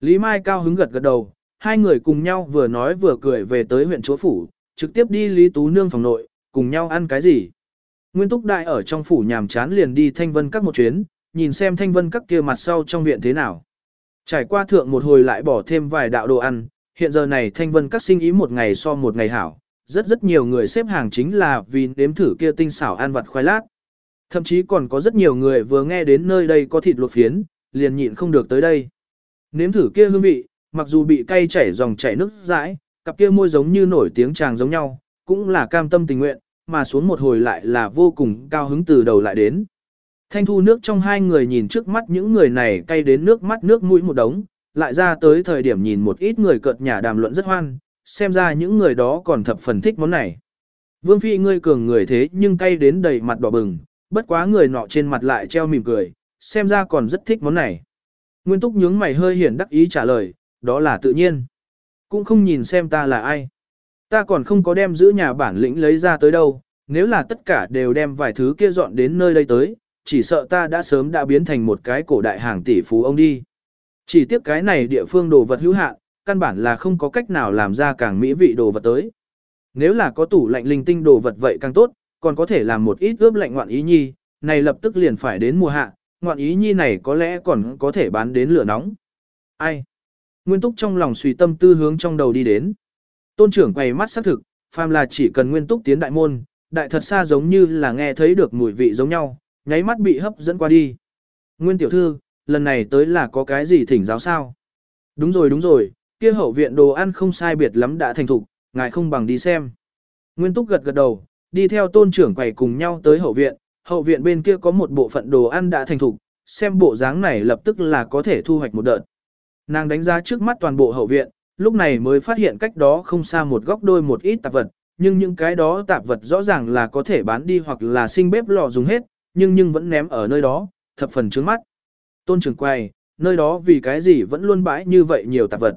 Lý Mai cao hứng gật gật đầu, hai người cùng nhau vừa nói vừa cười về tới huyện chúa phủ, trực tiếp đi Lý Tú Nương phòng nội, cùng nhau ăn cái gì. Nguyên Túc Đại ở trong phủ nhàm chán liền đi Thanh Vân các một chuyến, nhìn xem Thanh Vân các kia mặt sau trong viện thế nào. Trải qua thượng một hồi lại bỏ thêm vài đạo đồ ăn, hiện giờ này Thanh Vân các sinh ý một ngày so một ngày hảo, rất rất nhiều người xếp hàng chính là vì nếm thử kia tinh xảo ăn vặt khoai lát. Thậm chí còn có rất nhiều người vừa nghe đến nơi đây có thịt luộc phiến, liền nhịn không được tới đây. Nếm thử kia hương vị, mặc dù bị cay chảy dòng chảy nước dãi, cặp kia môi giống như nổi tiếng chàng giống nhau, cũng là cam tâm tình nguyện, mà xuống một hồi lại là vô cùng cao hứng từ đầu lại đến. Thanh thu nước trong hai người nhìn trước mắt những người này cay đến nước mắt nước mũi một đống, lại ra tới thời điểm nhìn một ít người cợt nhà đàm luận rất hoan, xem ra những người đó còn thập phần thích món này. Vương Phi ngươi cường người thế nhưng cay đến đầy mặt đỏ bừng, bất quá người nọ trên mặt lại treo mỉm cười, xem ra còn rất thích món này. Nguyên Túc nhướng mày hơi hiển đắc ý trả lời, đó là tự nhiên. Cũng không nhìn xem ta là ai. Ta còn không có đem giữ nhà bản lĩnh lấy ra tới đâu, nếu là tất cả đều đem vài thứ kia dọn đến nơi đây tới, chỉ sợ ta đã sớm đã biến thành một cái cổ đại hàng tỷ phú ông đi. Chỉ tiếc cái này địa phương đồ vật hữu hạn, căn bản là không có cách nào làm ra càng mỹ vị đồ vật tới. Nếu là có tủ lạnh linh tinh đồ vật vậy càng tốt, còn có thể làm một ít ướp lạnh ngoạn ý nhi, này lập tức liền phải đến mùa hạ, ngoạn ý nhi này có lẽ còn có thể bán đến lửa nóng. Ai? Nguyên túc trong lòng suy tâm tư hướng trong đầu đi đến. Tôn trưởng quay mắt xác thực, phàm là chỉ cần nguyên túc tiến đại môn, đại thật xa giống như là nghe thấy được mùi vị giống nhau, nháy mắt bị hấp dẫn qua đi. Nguyên tiểu thư, lần này tới là có cái gì thỉnh giáo sao? Đúng rồi đúng rồi, kia hậu viện đồ ăn không sai biệt lắm đã thành thục, ngài không bằng đi xem. Nguyên túc gật gật đầu, đi theo tôn trưởng quầy cùng nhau tới hậu viện, hậu viện bên kia có một bộ phận đồ ăn đã thành thục, xem bộ dáng này lập tức là có thể thu hoạch một đợt. Nàng đánh giá trước mắt toàn bộ hậu viện, lúc này mới phát hiện cách đó không xa một góc đôi một ít tạp vật, nhưng những cái đó tạp vật rõ ràng là có thể bán đi hoặc là sinh bếp lò dùng hết, nhưng nhưng vẫn ném ở nơi đó, thập phần trướng mắt. Tôn trưởng quầy, nơi đó vì cái gì vẫn luôn bãi như vậy nhiều tạp vật.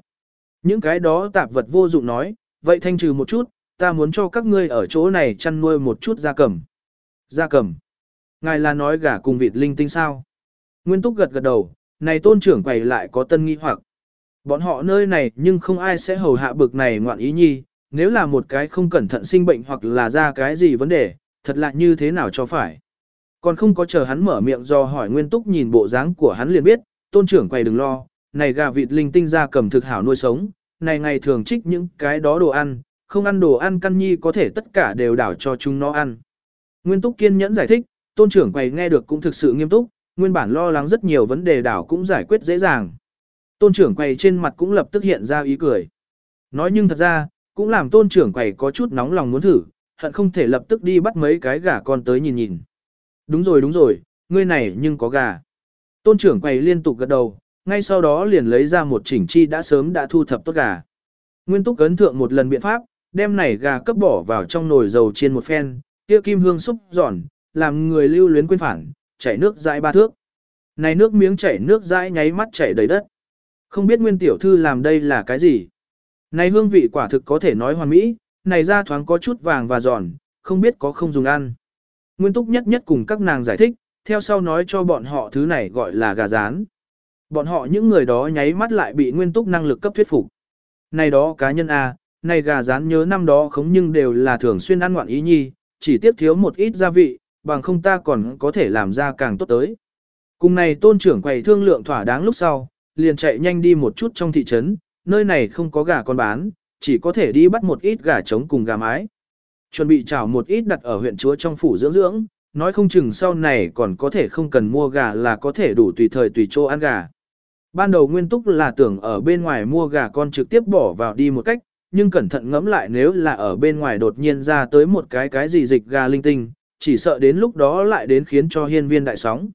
Những cái đó tạp vật vô dụng nói, vậy thanh trừ một chút, ta muốn cho các ngươi ở chỗ này chăn nuôi một chút gia cầm. Gia cầm. Ngài là nói gà cùng vịt linh tinh sao? Nguyên túc gật gật đầu, này tôn trưởng quầy lại có tân nghi hoặc. Bọn họ nơi này nhưng không ai sẽ hầu hạ bực này ngoạn ý nhi, nếu là một cái không cẩn thận sinh bệnh hoặc là ra cái gì vấn đề, thật lạ như thế nào cho phải. Còn không có chờ hắn mở miệng do hỏi nguyên túc nhìn bộ dáng của hắn liền biết, tôn trưởng quầy đừng lo, này gà vịt linh tinh ra cầm thực hảo nuôi sống, này ngày thường trích những cái đó đồ ăn, không ăn đồ ăn căn nhi có thể tất cả đều đảo cho chúng nó ăn. Nguyên túc kiên nhẫn giải thích, tôn trưởng quầy nghe được cũng thực sự nghiêm túc, nguyên bản lo lắng rất nhiều vấn đề đảo cũng giải quyết dễ dàng. Tôn trưởng quầy trên mặt cũng lập tức hiện ra ý cười. Nói nhưng thật ra, cũng làm tôn trưởng quầy có chút nóng lòng muốn thử, hận không thể lập tức đi bắt mấy cái gà con tới nhìn nhìn. Đúng rồi đúng rồi, ngươi này nhưng có gà. Tôn trưởng quầy liên tục gật đầu, ngay sau đó liền lấy ra một chỉnh chi đã sớm đã thu thập tốt gà. Nguyên túc ấn thượng một lần biện pháp, đem này gà cấp bỏ vào trong nồi dầu chiên một phen, kia kim hương xúc giòn, làm người lưu luyến quên phản, chảy nước dãi ba thước. Này nước miếng chảy nước dãi nháy mắt chảy đầy đất. Không biết nguyên tiểu thư làm đây là cái gì? Này hương vị quả thực có thể nói hoàn mỹ, này ra thoáng có chút vàng và giòn, không biết có không dùng ăn. Nguyên túc nhất nhất cùng các nàng giải thích, theo sau nói cho bọn họ thứ này gọi là gà rán. Bọn họ những người đó nháy mắt lại bị nguyên túc năng lực cấp thuyết phục. Này đó cá nhân A, này gà rán nhớ năm đó khống nhưng đều là thường xuyên ăn ngoạn ý nhi, chỉ tiếp thiếu một ít gia vị, bằng không ta còn có thể làm ra càng tốt tới. Cùng này tôn trưởng quầy thương lượng thỏa đáng lúc sau, liền chạy nhanh đi một chút trong thị trấn, nơi này không có gà con bán, chỉ có thể đi bắt một ít gà trống cùng gà mái. Chuẩn bị chảo một ít đặt ở huyện chúa trong phủ dưỡng dưỡng, nói không chừng sau này còn có thể không cần mua gà là có thể đủ tùy thời tùy chỗ ăn gà. Ban đầu nguyên túc là tưởng ở bên ngoài mua gà con trực tiếp bỏ vào đi một cách, nhưng cẩn thận ngẫm lại nếu là ở bên ngoài đột nhiên ra tới một cái cái gì dịch gà linh tinh, chỉ sợ đến lúc đó lại đến khiến cho hiên viên đại sóng.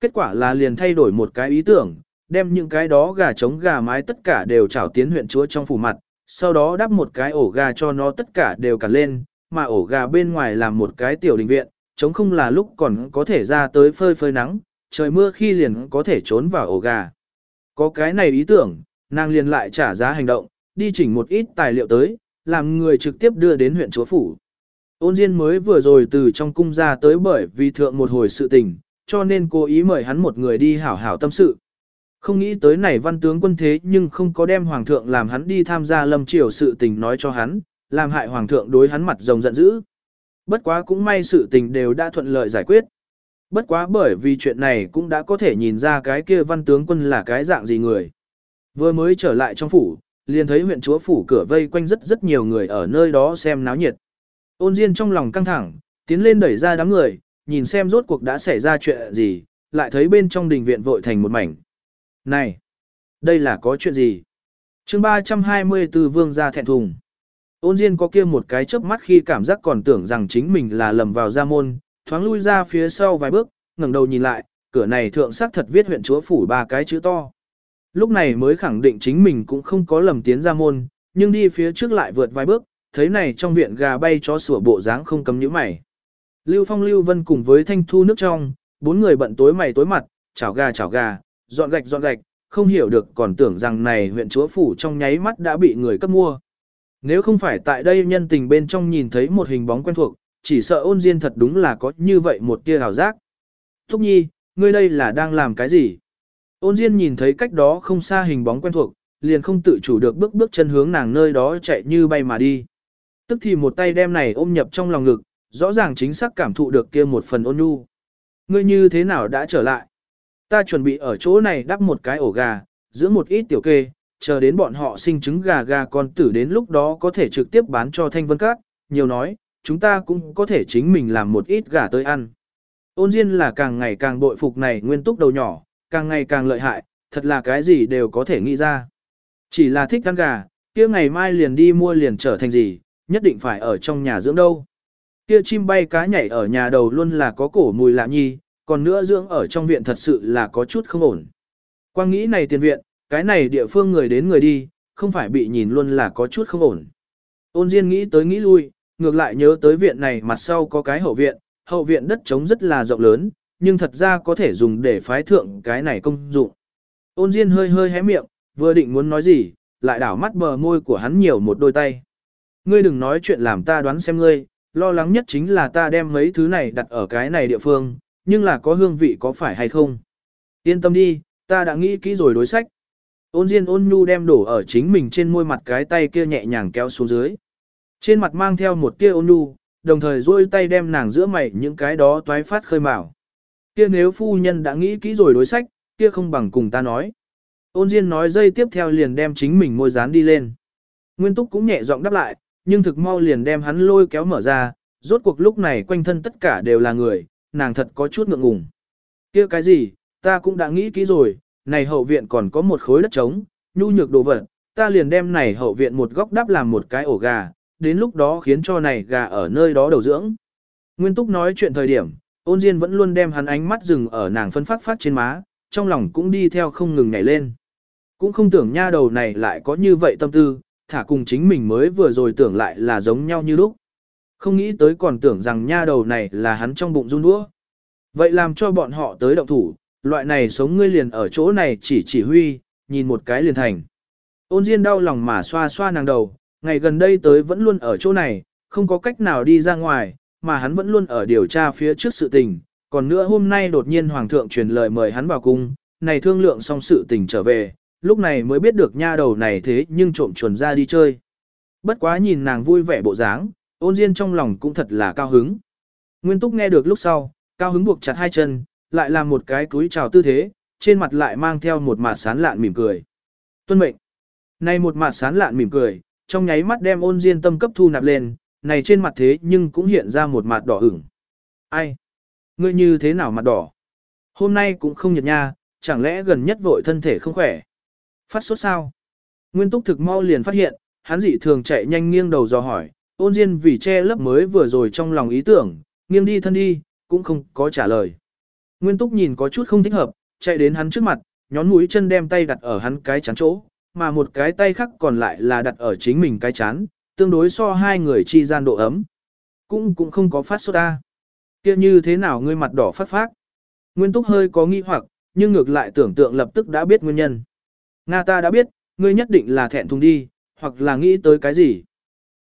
Kết quả là liền thay đổi một cái ý tưởng, đem những cái đó gà trống gà mái tất cả đều trảo tiến huyện chúa trong phủ mặt, sau đó đắp một cái ổ gà cho nó tất cả đều cả lên, mà ổ gà bên ngoài làm một cái tiểu đình viện, chống không là lúc còn có thể ra tới phơi phơi nắng, trời mưa khi liền có thể trốn vào ổ gà. Có cái này ý tưởng, nàng liền lại trả giá hành động, đi chỉnh một ít tài liệu tới, làm người trực tiếp đưa đến huyện chúa phủ. Ôn Diên mới vừa rồi từ trong cung ra tới bởi vì thượng một hồi sự tình, cho nên cố ý mời hắn một người đi hảo hảo tâm sự. Không nghĩ tới này văn tướng quân thế nhưng không có đem hoàng thượng làm hắn đi tham gia lâm triều sự tình nói cho hắn, làm hại hoàng thượng đối hắn mặt rồng giận dữ. Bất quá cũng may sự tình đều đã thuận lợi giải quyết. Bất quá bởi vì chuyện này cũng đã có thể nhìn ra cái kia văn tướng quân là cái dạng gì người. Vừa mới trở lại trong phủ, liền thấy huyện chúa phủ cửa vây quanh rất rất nhiều người ở nơi đó xem náo nhiệt. Ôn Diên trong lòng căng thẳng, tiến lên đẩy ra đám người, nhìn xem rốt cuộc đã xảy ra chuyện gì, lại thấy bên trong đình viện vội thành một mảnh. Này, đây là có chuyện gì? chương 324 vương gia thẹn thùng. Ôn Diên có kia một cái chớp mắt khi cảm giác còn tưởng rằng chính mình là lầm vào gia môn, thoáng lui ra phía sau vài bước, ngẩng đầu nhìn lại, cửa này thượng sắc thật viết huyện chúa phủ ba cái chữ to. Lúc này mới khẳng định chính mình cũng không có lầm tiến ra môn, nhưng đi phía trước lại vượt vài bước, thấy này trong viện gà bay chó sủa bộ dáng không cấm nhíu mày. Lưu Phong Lưu Vân cùng với Thanh Thu nước trong, bốn người bận tối mày tối mặt, chảo gà chảo gà, dọn gạch dọn gạch, không hiểu được còn tưởng rằng này huyện chúa phủ trong nháy mắt đã bị người cấp mua. Nếu không phải tại đây nhân tình bên trong nhìn thấy một hình bóng quen thuộc, chỉ sợ ôn diên thật đúng là có như vậy một tia hào giác. Thúc nhi, ngươi đây là đang làm cái gì? Ôn diên nhìn thấy cách đó không xa hình bóng quen thuộc, liền không tự chủ được bước bước chân hướng nàng nơi đó chạy như bay mà đi. Tức thì một tay đem này ôm nhập trong lòng ngực, rõ ràng chính xác cảm thụ được kia một phần ôn nhu. Ngươi như thế nào đã trở lại? Ta chuẩn bị ở chỗ này đắp một cái ổ gà, giữ một ít tiểu kê, chờ đến bọn họ sinh trứng gà gà con tử đến lúc đó có thể trực tiếp bán cho thanh vân các, nhiều nói, chúng ta cũng có thể chính mình làm một ít gà tới ăn. Ôn Diên là càng ngày càng bội phục này nguyên túc đầu nhỏ, càng ngày càng lợi hại, thật là cái gì đều có thể nghĩ ra. Chỉ là thích ăn gà, kia ngày mai liền đi mua liền trở thành gì, nhất định phải ở trong nhà dưỡng đâu. Kia chim bay cá nhảy ở nhà đầu luôn là có cổ mùi lạ nhi, còn nữa dưỡng ở trong viện thật sự là có chút không ổn. Quang nghĩ này tiền viện, cái này địa phương người đến người đi, không phải bị nhìn luôn là có chút không ổn. Ôn Diên nghĩ tới nghĩ lui, ngược lại nhớ tới viện này mặt sau có cái hậu viện, hậu viện đất trống rất là rộng lớn, nhưng thật ra có thể dùng để phái thượng cái này công dụng. Ôn Diên hơi hơi hé miệng, vừa định muốn nói gì, lại đảo mắt bờ môi của hắn nhiều một đôi tay. Ngươi đừng nói chuyện làm ta đoán xem ngươi, lo lắng nhất chính là ta đem mấy thứ này đặt ở cái này địa phương, nhưng là có hương vị có phải hay không. Yên tâm đi, ta đã nghĩ kỹ rồi đối sách. Ôn Diên ôn nhu đem đổ ở chính mình trên môi mặt cái tay kia nhẹ nhàng kéo xuống dưới. Trên mặt mang theo một tia ôn nhu, đồng thời duỗi tay đem nàng giữa mày những cái đó toái phát khơi mào. Kia nếu phu nhân đã nghĩ kỹ rồi đối sách, kia không bằng cùng ta nói. Ôn Diên nói dây tiếp theo liền đem chính mình môi dán đi lên. Nguyên Túc cũng nhẹ giọng đáp lại, nhưng thực mau liền đem hắn lôi kéo mở ra, rốt cuộc lúc này quanh thân tất cả đều là người, nàng thật có chút ngượng ngùng. Kia cái gì, ta cũng đã nghĩ kỹ rồi, này hậu viện còn có một khối đất trống, nhu nhược đồ vật, ta liền đem này hậu viện một góc đắp làm một cái ổ gà, đến lúc đó khiến cho này gà ở nơi đó đầu dưỡng. Nguyên Túc nói chuyện thời điểm, ôn Diên vẫn luôn đem hắn ánh mắt dừng ở nàng phân phát phát trên má, trong lòng cũng đi theo không ngừng nhảy lên. Cũng không tưởng nha đầu này lại có như vậy tâm tư, thả cùng chính mình mới vừa rồi tưởng lại là giống nhau như lúc. Không nghĩ tới còn tưởng rằng nha đầu này là hắn trong bụng run đũa. Vậy làm cho bọn họ tới động thủ, loại này sống ngươi liền ở chỗ này chỉ chỉ huy, nhìn một cái liền thành. Ôn Diên đau lòng mà xoa xoa nàng đầu, ngày gần đây tới vẫn luôn ở chỗ này, không có cách nào đi ra ngoài, mà hắn vẫn luôn ở điều tra phía trước sự tình. Còn nữa hôm nay đột nhiên Hoàng thượng truyền lời mời hắn vào cung, này thương lượng xong sự tình trở về, lúc này mới biết được nha đầu này thế nhưng trộm chuồn ra đi chơi. Bất quá nhìn nàng vui vẻ bộ dáng, ôn Diên trong lòng cũng thật là cao hứng. Nguyên Túc nghe được lúc sau, cao hứng buộc chặt hai chân, lại làm một cái túi chào tư thế, trên mặt lại mang theo một mặt sán lạn mỉm cười. Tuân mệnh. Này một mặt sán lạn mỉm cười, trong nháy mắt đem ôn diên tâm cấp thu nạp lên, này trên mặt thế nhưng cũng hiện ra một mặt đỏ ửng. Ai? Ngươi như thế nào mặt đỏ? Hôm nay cũng không nhật nha, chẳng lẽ gần nhất vội thân thể không khỏe? Phát sốt sao? Nguyên túc thực mau liền phát hiện, hắn dị thường chạy nhanh nghiêng đầu dò hỏi, ôn diên vì che lấp mới vừa rồi trong lòng ý tưởng, nghiêng đi thân đi, cũng không có trả lời. Nguyên túc nhìn có chút không thích hợp, chạy đến hắn trước mặt, nhón mũi chân đem tay đặt ở hắn cái chán chỗ, mà một cái tay khác còn lại là đặt ở chính mình cái chán, tương đối so hai người chi gian độ ấm. Cũng cũng không có phát sốt ta. kia như thế nào ngươi mặt đỏ phát phát? Nguyên túc hơi có nghi hoặc, nhưng ngược lại tưởng tượng lập tức đã biết nguyên nhân. Nga ta đã biết, ngươi nhất định là thẹn thùng đi, hoặc là nghĩ tới cái gì.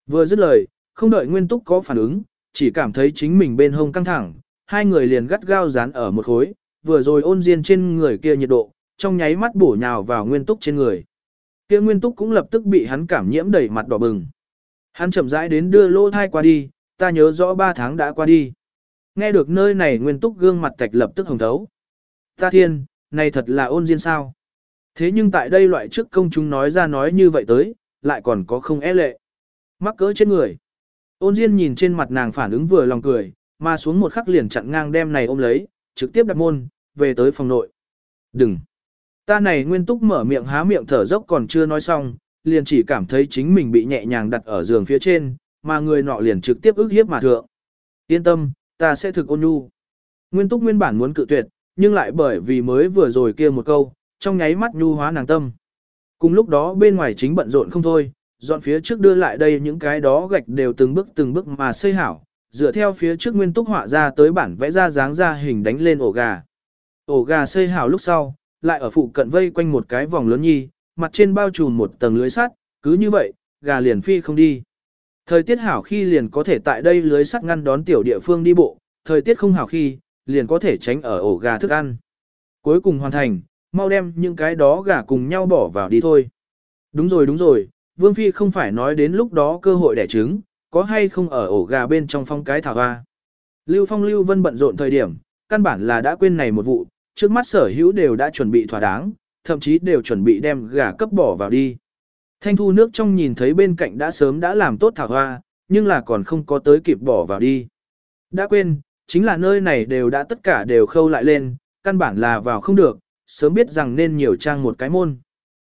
Vừa dứt lời, không đợi Nguyên túc có phản ứng, chỉ cảm thấy chính mình bên hông căng thẳng, hai người liền gắt gao dán ở một khối, vừa rồi ôn diên trên người kia nhiệt độ, trong nháy mắt bổ nhào vào nguyên túc trên người. Kia nguyên túc cũng lập tức bị hắn cảm nhiễm đầy mặt đỏ bừng. Hắn chậm rãi đến đưa lô thai qua đi, ta nhớ rõ ba tháng đã qua đi. Nghe được nơi này nguyên túc gương mặt tạch lập tức hồng thấu. Ta thiên, này thật là ôn diên sao. Thế nhưng tại đây loại trước công chúng nói ra nói như vậy tới, lại còn có không e lệ. Mắc cỡ trên người. Ôn diên nhìn trên mặt nàng phản ứng vừa lòng cười, mà xuống một khắc liền chặn ngang đem này ôm lấy, trực tiếp đặt môn, về tới phòng nội. Đừng! Ta này nguyên túc mở miệng há miệng thở dốc còn chưa nói xong, liền chỉ cảm thấy chính mình bị nhẹ nhàng đặt ở giường phía trên, mà người nọ liền trực tiếp ức hiếp mà thượng. Yên tâm, ta sẽ thực ôn nhu. Nguyên túc nguyên bản muốn cự tuyệt, nhưng lại bởi vì mới vừa rồi kia một câu, trong nháy mắt nhu hóa nàng tâm. Cùng lúc đó bên ngoài chính bận rộn không thôi, dọn phía trước đưa lại đây những cái đó gạch đều từng bước từng bước mà xây hảo, dựa theo phía trước nguyên túc họa ra tới bản vẽ ra dáng ra hình đánh lên ổ gà. Ổ gà xây hảo lúc sau, lại ở phụ cận vây quanh một cái vòng lớn nhi, mặt trên bao trùm một tầng lưới sắt, cứ như vậy, gà liền phi không đi. Thời tiết hảo khi liền có thể tại đây lưới sắt ngăn đón tiểu địa phương đi bộ, thời tiết không hảo khi, liền có thể tránh ở ổ gà thức ăn. Cuối cùng hoàn thành, mau đem những cái đó gà cùng nhau bỏ vào đi thôi. Đúng rồi đúng rồi, Vương Phi không phải nói đến lúc đó cơ hội đẻ trứng, có hay không ở ổ gà bên trong phong cái thảo hoa. Lưu Phong Lưu Vân bận rộn thời điểm, căn bản là đã quên này một vụ, trước mắt sở hữu đều đã chuẩn bị thỏa đáng, thậm chí đều chuẩn bị đem gà cấp bỏ vào đi. Thanh thu nước trong nhìn thấy bên cạnh đã sớm đã làm tốt thảo hoa, nhưng là còn không có tới kịp bỏ vào đi. Đã quên, chính là nơi này đều đã tất cả đều khâu lại lên, căn bản là vào không được, sớm biết rằng nên nhiều trang một cái môn.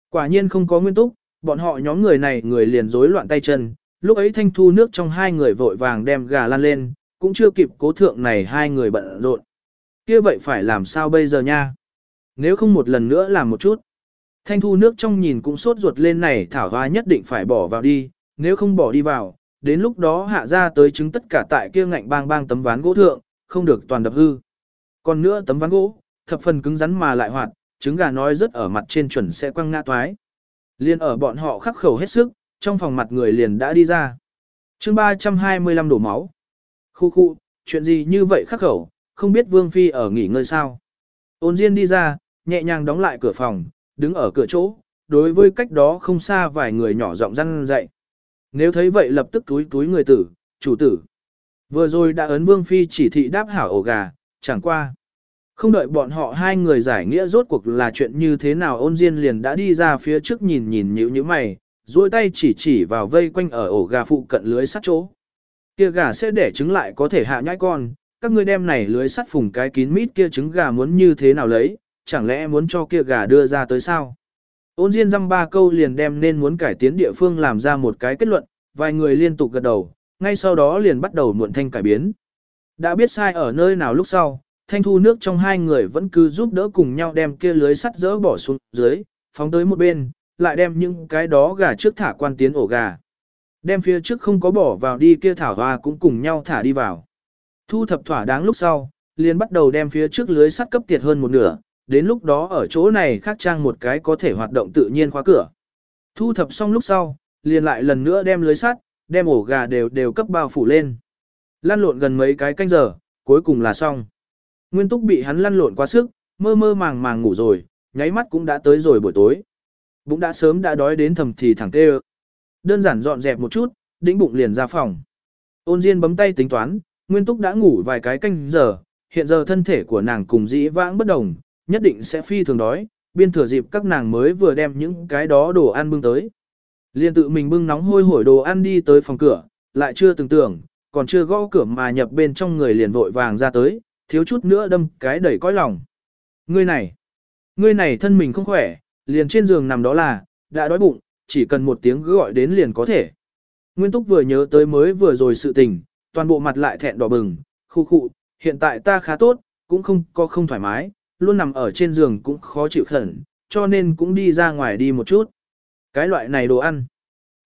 Quả nhiên không có nguyên túc, bọn họ nhóm người này người liền rối loạn tay chân, lúc ấy thanh thu nước trong hai người vội vàng đem gà lan lên, cũng chưa kịp cố thượng này hai người bận rộn. kia vậy phải làm sao bây giờ nha? Nếu không một lần nữa làm một chút. Thanh thu nước trong nhìn cũng sốt ruột lên này thảo hoa nhất định phải bỏ vào đi, nếu không bỏ đi vào, đến lúc đó hạ ra tới chứng tất cả tại kia ngạnh bang bang tấm ván gỗ thượng, không được toàn đập hư. Còn nữa tấm ván gỗ, thập phần cứng rắn mà lại hoạt, trứng gà nói rất ở mặt trên chuẩn sẽ quăng ngã toái. Liên ở bọn họ khắc khẩu hết sức, trong phòng mặt người liền đã đi ra. chương 325 đổ máu. Khu khu, chuyện gì như vậy khắc khẩu, không biết Vương Phi ở nghỉ ngơi sao. Ôn Diên đi ra, nhẹ nhàng đóng lại cửa phòng, đứng ở cửa chỗ, đối với cách đó không xa vài người nhỏ giọng răn dậy. Nếu thấy vậy lập tức túi túi người tử, chủ tử. Vừa rồi đã ấn Vương Phi chỉ thị đáp hảo ổ gà, chẳng qua. Không đợi bọn họ hai người giải nghĩa rốt cuộc là chuyện như thế nào ôn Diên liền đã đi ra phía trước nhìn nhìn nhíu như mày, duỗi tay chỉ chỉ vào vây quanh ở ổ gà phụ cận lưới sắt chỗ. Kia gà sẽ để trứng lại có thể hạ nhãi con, các ngươi đem này lưới sắt phùng cái kín mít kia trứng gà muốn như thế nào lấy, chẳng lẽ muốn cho kia gà đưa ra tới sao? Ôn Diên dăm ba câu liền đem nên muốn cải tiến địa phương làm ra một cái kết luận, vài người liên tục gật đầu, ngay sau đó liền bắt đầu muộn thanh cải biến. Đã biết sai ở nơi nào lúc sau, thanh thu nước trong hai người vẫn cứ giúp đỡ cùng nhau đem kia lưới sắt dỡ bỏ xuống dưới, phóng tới một bên, lại đem những cái đó gà trước thả quan tiến ổ gà. Đem phía trước không có bỏ vào đi kia thảo hoa cũng cùng nhau thả đi vào. Thu thập thỏa đáng lúc sau, liền bắt đầu đem phía trước lưới sắt cấp tiệt hơn một nửa, đến lúc đó ở chỗ này khác trang một cái có thể hoạt động tự nhiên khóa cửa. Thu thập xong lúc sau, liền lại lần nữa đem lưới sắt, đem ổ gà đều đều cấp bao phủ lên. Lăn lộn gần mấy cái canh giờ, cuối cùng là xong. Nguyên túc bị hắn lăn lộn quá sức, mơ mơ màng màng ngủ rồi, nháy mắt cũng đã tới rồi buổi tối. Bụng đã sớm đã đói đến thầm thì thẳng tê Đơn giản dọn dẹp một chút, đĩnh bụng liền ra phòng. Ôn Diên bấm tay tính toán, Nguyên Túc đã ngủ vài cái canh giờ, hiện giờ thân thể của nàng cùng dĩ vãng bất đồng, nhất định sẽ phi thường đói, biên thừa dịp các nàng mới vừa đem những cái đó đồ ăn bưng tới. Liên tự mình bưng nóng hôi hổi đồ ăn đi tới phòng cửa, lại chưa từng tưởng, còn chưa gõ cửa mà nhập bên trong người liền vội vàng ra tới, thiếu chút nữa đâm cái đẩy cõi lòng. Ngươi này, ngươi này thân mình không khỏe, liền trên giường nằm đó là, đã đói bụng, chỉ cần một tiếng gọi đến liền có thể. Nguyên Túc vừa nhớ tới mới vừa rồi sự tình, toàn bộ mặt lại thẹn đỏ bừng, khu khu, hiện tại ta khá tốt, cũng không có không thoải mái, luôn nằm ở trên giường cũng khó chịu khẩn, cho nên cũng đi ra ngoài đi một chút. Cái loại này đồ ăn,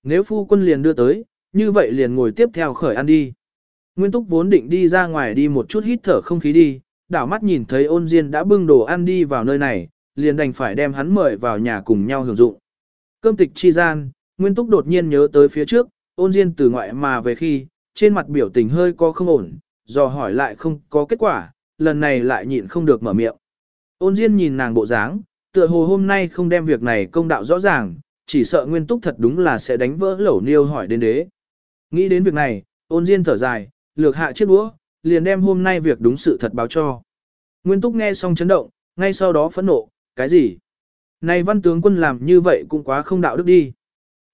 nếu phu quân liền đưa tới, như vậy liền ngồi tiếp theo khởi ăn đi. Nguyên Túc vốn định đi ra ngoài đi một chút hít thở không khí đi, đảo mắt nhìn thấy ôn diên đã bưng đồ ăn đi vào nơi này, liền đành phải đem hắn mời vào nhà cùng nhau hưởng dụng. Cơm tịch chi gian, Nguyên Túc đột nhiên nhớ tới phía trước, ôn diên từ ngoại mà về khi, trên mặt biểu tình hơi có không ổn, dò hỏi lại không có kết quả, lần này lại nhịn không được mở miệng. Ôn diên nhìn nàng bộ dáng, tựa hồ hôm nay không đem việc này công đạo rõ ràng, chỉ sợ Nguyên Túc thật đúng là sẽ đánh vỡ lẩu niêu hỏi đến đế. Nghĩ đến việc này, ôn diên thở dài, lược hạ chiếc đũa, liền đem hôm nay việc đúng sự thật báo cho. Nguyên Túc nghe xong chấn động, ngay sau đó phẫn nộ, cái gì? Này văn tướng quân làm như vậy cũng quá không đạo đức đi.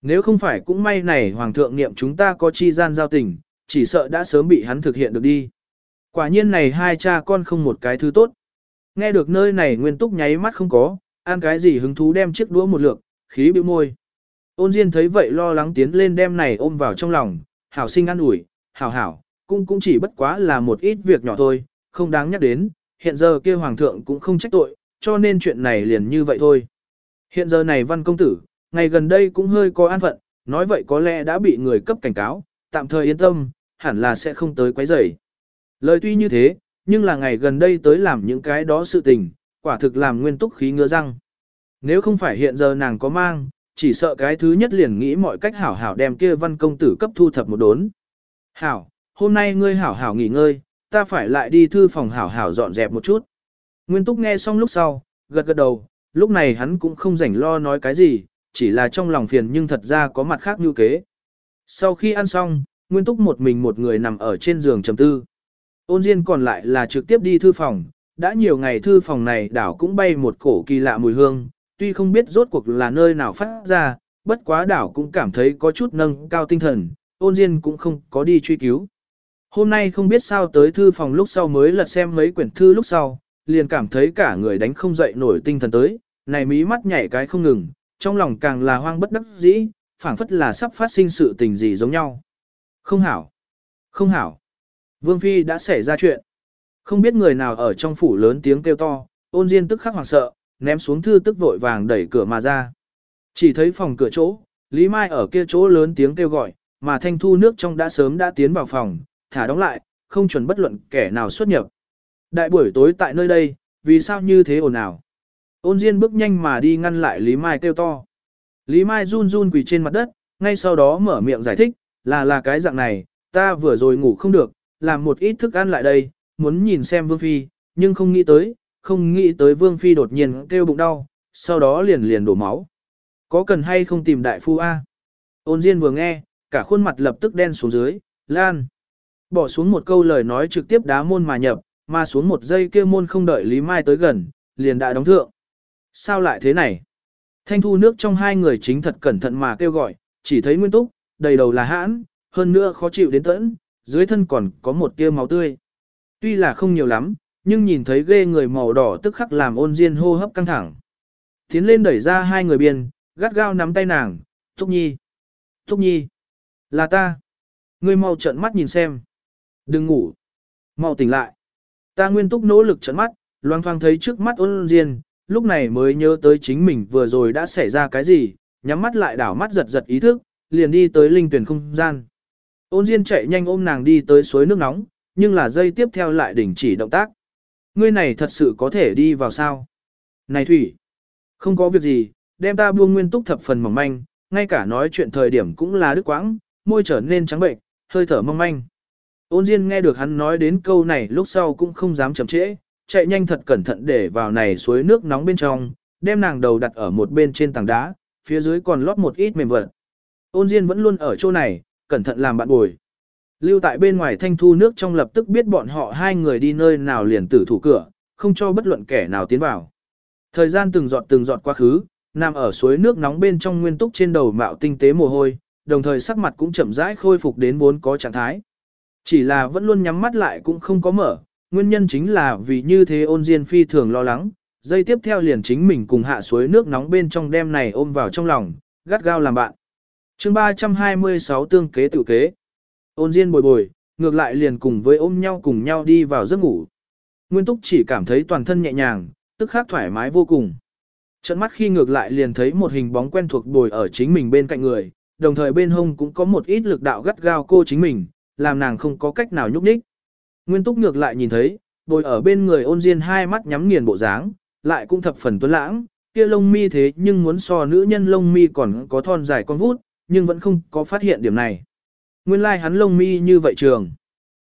Nếu không phải cũng may này hoàng thượng niệm chúng ta có chi gian giao tình, chỉ sợ đã sớm bị hắn thực hiện được đi. Quả nhiên này hai cha con không một cái thứ tốt. Nghe được nơi này nguyên túc nháy mắt không có, ăn cái gì hứng thú đem chiếc đũa một lượt, khí bĩu môi. Ôn Diên thấy vậy lo lắng tiến lên đem này ôm vào trong lòng, hảo sinh ăn ủi, hảo hảo, cũng cũng chỉ bất quá là một ít việc nhỏ thôi, không đáng nhắc đến, hiện giờ kia hoàng thượng cũng không trách tội, cho nên chuyện này liền như vậy thôi. Hiện giờ này văn công tử, ngày gần đây cũng hơi có an phận, nói vậy có lẽ đã bị người cấp cảnh cáo, tạm thời yên tâm, hẳn là sẽ không tới quấy rầy. Lời tuy như thế, nhưng là ngày gần đây tới làm những cái đó sự tình, quả thực làm nguyên túc khí ngứa răng. Nếu không phải hiện giờ nàng có mang, chỉ sợ cái thứ nhất liền nghĩ mọi cách hảo hảo đem kia văn công tử cấp thu thập một đốn. Hảo, hôm nay ngươi hảo hảo nghỉ ngơi, ta phải lại đi thư phòng hảo hảo dọn dẹp một chút. Nguyên túc nghe xong lúc sau, gật gật đầu, lúc này hắn cũng không rảnh lo nói cái gì, chỉ là trong lòng phiền nhưng thật ra có mặt khác như kế. Sau khi ăn xong, Nguyên Túc một mình một người nằm ở trên giường trầm tư. Ôn Diên còn lại là trực tiếp đi thư phòng, đã nhiều ngày thư phòng này đảo cũng bay một cổ kỳ lạ mùi hương, tuy không biết rốt cuộc là nơi nào phát ra, bất quá đảo cũng cảm thấy có chút nâng cao tinh thần, ôn Diên cũng không có đi truy cứu. Hôm nay không biết sao tới thư phòng lúc sau mới lật xem mấy quyển thư lúc sau, liền cảm thấy cả người đánh không dậy nổi tinh thần tới, này mí mắt nhảy cái không ngừng, trong lòng càng là hoang bất đắc dĩ, phảng phất là sắp phát sinh sự tình gì giống nhau. Không hảo, không hảo. Vương Phi đã xảy ra chuyện. Không biết người nào ở trong phủ lớn tiếng kêu to, ôn diên tức khắc hoảng sợ, ném xuống thư tức vội vàng đẩy cửa mà ra. Chỉ thấy phòng cửa chỗ, Lý Mai ở kia chỗ lớn tiếng kêu gọi, mà thanh thu nước trong đã sớm đã tiến vào phòng, thả đóng lại, không chuẩn bất luận kẻ nào xuất nhập. Đại buổi tối tại nơi đây, vì sao như thế ồn ào? Ôn Diên bước nhanh mà đi ngăn lại Lý Mai kêu to. Lý Mai run run quỳ trên mặt đất, ngay sau đó mở miệng giải thích, là là cái dạng này, ta vừa rồi ngủ không được, làm một ít thức ăn lại đây, muốn nhìn xem Vương Phi, nhưng không nghĩ tới, không nghĩ tới Vương Phi đột nhiên kêu bụng đau, sau đó liền liền đổ máu. Có cần hay không tìm đại phu A? Ôn Diên vừa nghe, cả khuôn mặt lập tức đen xuống dưới, lan. Bỏ xuống một câu lời nói trực tiếp đá môn mà nhập, mà xuống một giây kia môn không đợi Lý Mai tới gần, liền đã đóng thượng. Sao lại thế này? Thanh thu nước trong hai người chính thật cẩn thận mà kêu gọi, chỉ thấy nguyên túc, đầy đầu là hãn, hơn nữa khó chịu đến tẫn, dưới thân còn có một tia máu tươi. Tuy là không nhiều lắm, nhưng nhìn thấy ghê người màu đỏ tức khắc làm ôn diên hô hấp căng thẳng. Tiến lên đẩy ra hai người biên, gắt gao nắm tay nàng, Thúc Nhi. Thúc Nhi. Là ta. Ngươi mau trợn mắt nhìn xem. Đừng ngủ. Mau tỉnh lại. Ta nguyên túc nỗ lực trận mắt, loang thoang thấy trước mắt ôn diên, lúc này mới nhớ tới chính mình vừa rồi đã xảy ra cái gì, nhắm mắt lại đảo mắt giật giật ý thức, liền đi tới linh tuyển không gian. Ôn diên chạy nhanh ôm nàng đi tới suối nước nóng, nhưng là dây tiếp theo lại đình chỉ động tác. Ngươi này thật sự có thể đi vào sao? Này Thủy, không có việc gì, đem ta buông nguyên túc thập phần mỏng manh, ngay cả nói chuyện thời điểm cũng là đứt quãng, môi trở nên trắng bệnh, hơi thở mong manh. Ôn Diên nghe được hắn nói đến câu này lúc sau cũng không dám chậm trễ, chạy nhanh thật cẩn thận để vào này suối nước nóng bên trong, đem nàng đầu đặt ở một bên trên tảng đá, phía dưới còn lót một ít mềm vật. Ôn Diên vẫn luôn ở chỗ này, cẩn thận làm bạn bồi. Lưu tại bên ngoài thanh thu nước trong lập tức biết bọn họ hai người đi nơi nào liền tử thủ cửa, không cho bất luận kẻ nào tiến vào. Thời gian từng giọt từng giọt quá khứ, nằm ở suối nước nóng bên trong nguyên túc trên đầu mạo tinh tế mồ hôi, đồng thời sắc mặt cũng chậm rãi khôi phục đến vốn có trạng thái. Chỉ là vẫn luôn nhắm mắt lại cũng không có mở, nguyên nhân chính là vì như thế ôn diên phi thường lo lắng, dây tiếp theo liền chính mình cùng hạ suối nước nóng bên trong đem này ôm vào trong lòng, gắt gao làm bạn. chương 326 tương kế tự kế. Ôn diên bồi bồi, ngược lại liền cùng với ôm nhau cùng nhau đi vào giấc ngủ. Nguyên túc chỉ cảm thấy toàn thân nhẹ nhàng, tức khắc thoải mái vô cùng. Trận mắt khi ngược lại liền thấy một hình bóng quen thuộc bồi ở chính mình bên cạnh người, đồng thời bên hông cũng có một ít lực đạo gắt gao cô chính mình, làm nàng không có cách nào nhúc nhích. Nguyên túc ngược lại nhìn thấy, bồi ở bên người ôn diên hai mắt nhắm nghiền bộ dáng, lại cũng thập phần tuấn lãng, kia lông mi thế nhưng muốn so nữ nhân lông mi còn có thon dài con vút, nhưng vẫn không có phát hiện điểm này. Nguyên lai like hắn lông mi như vậy trường.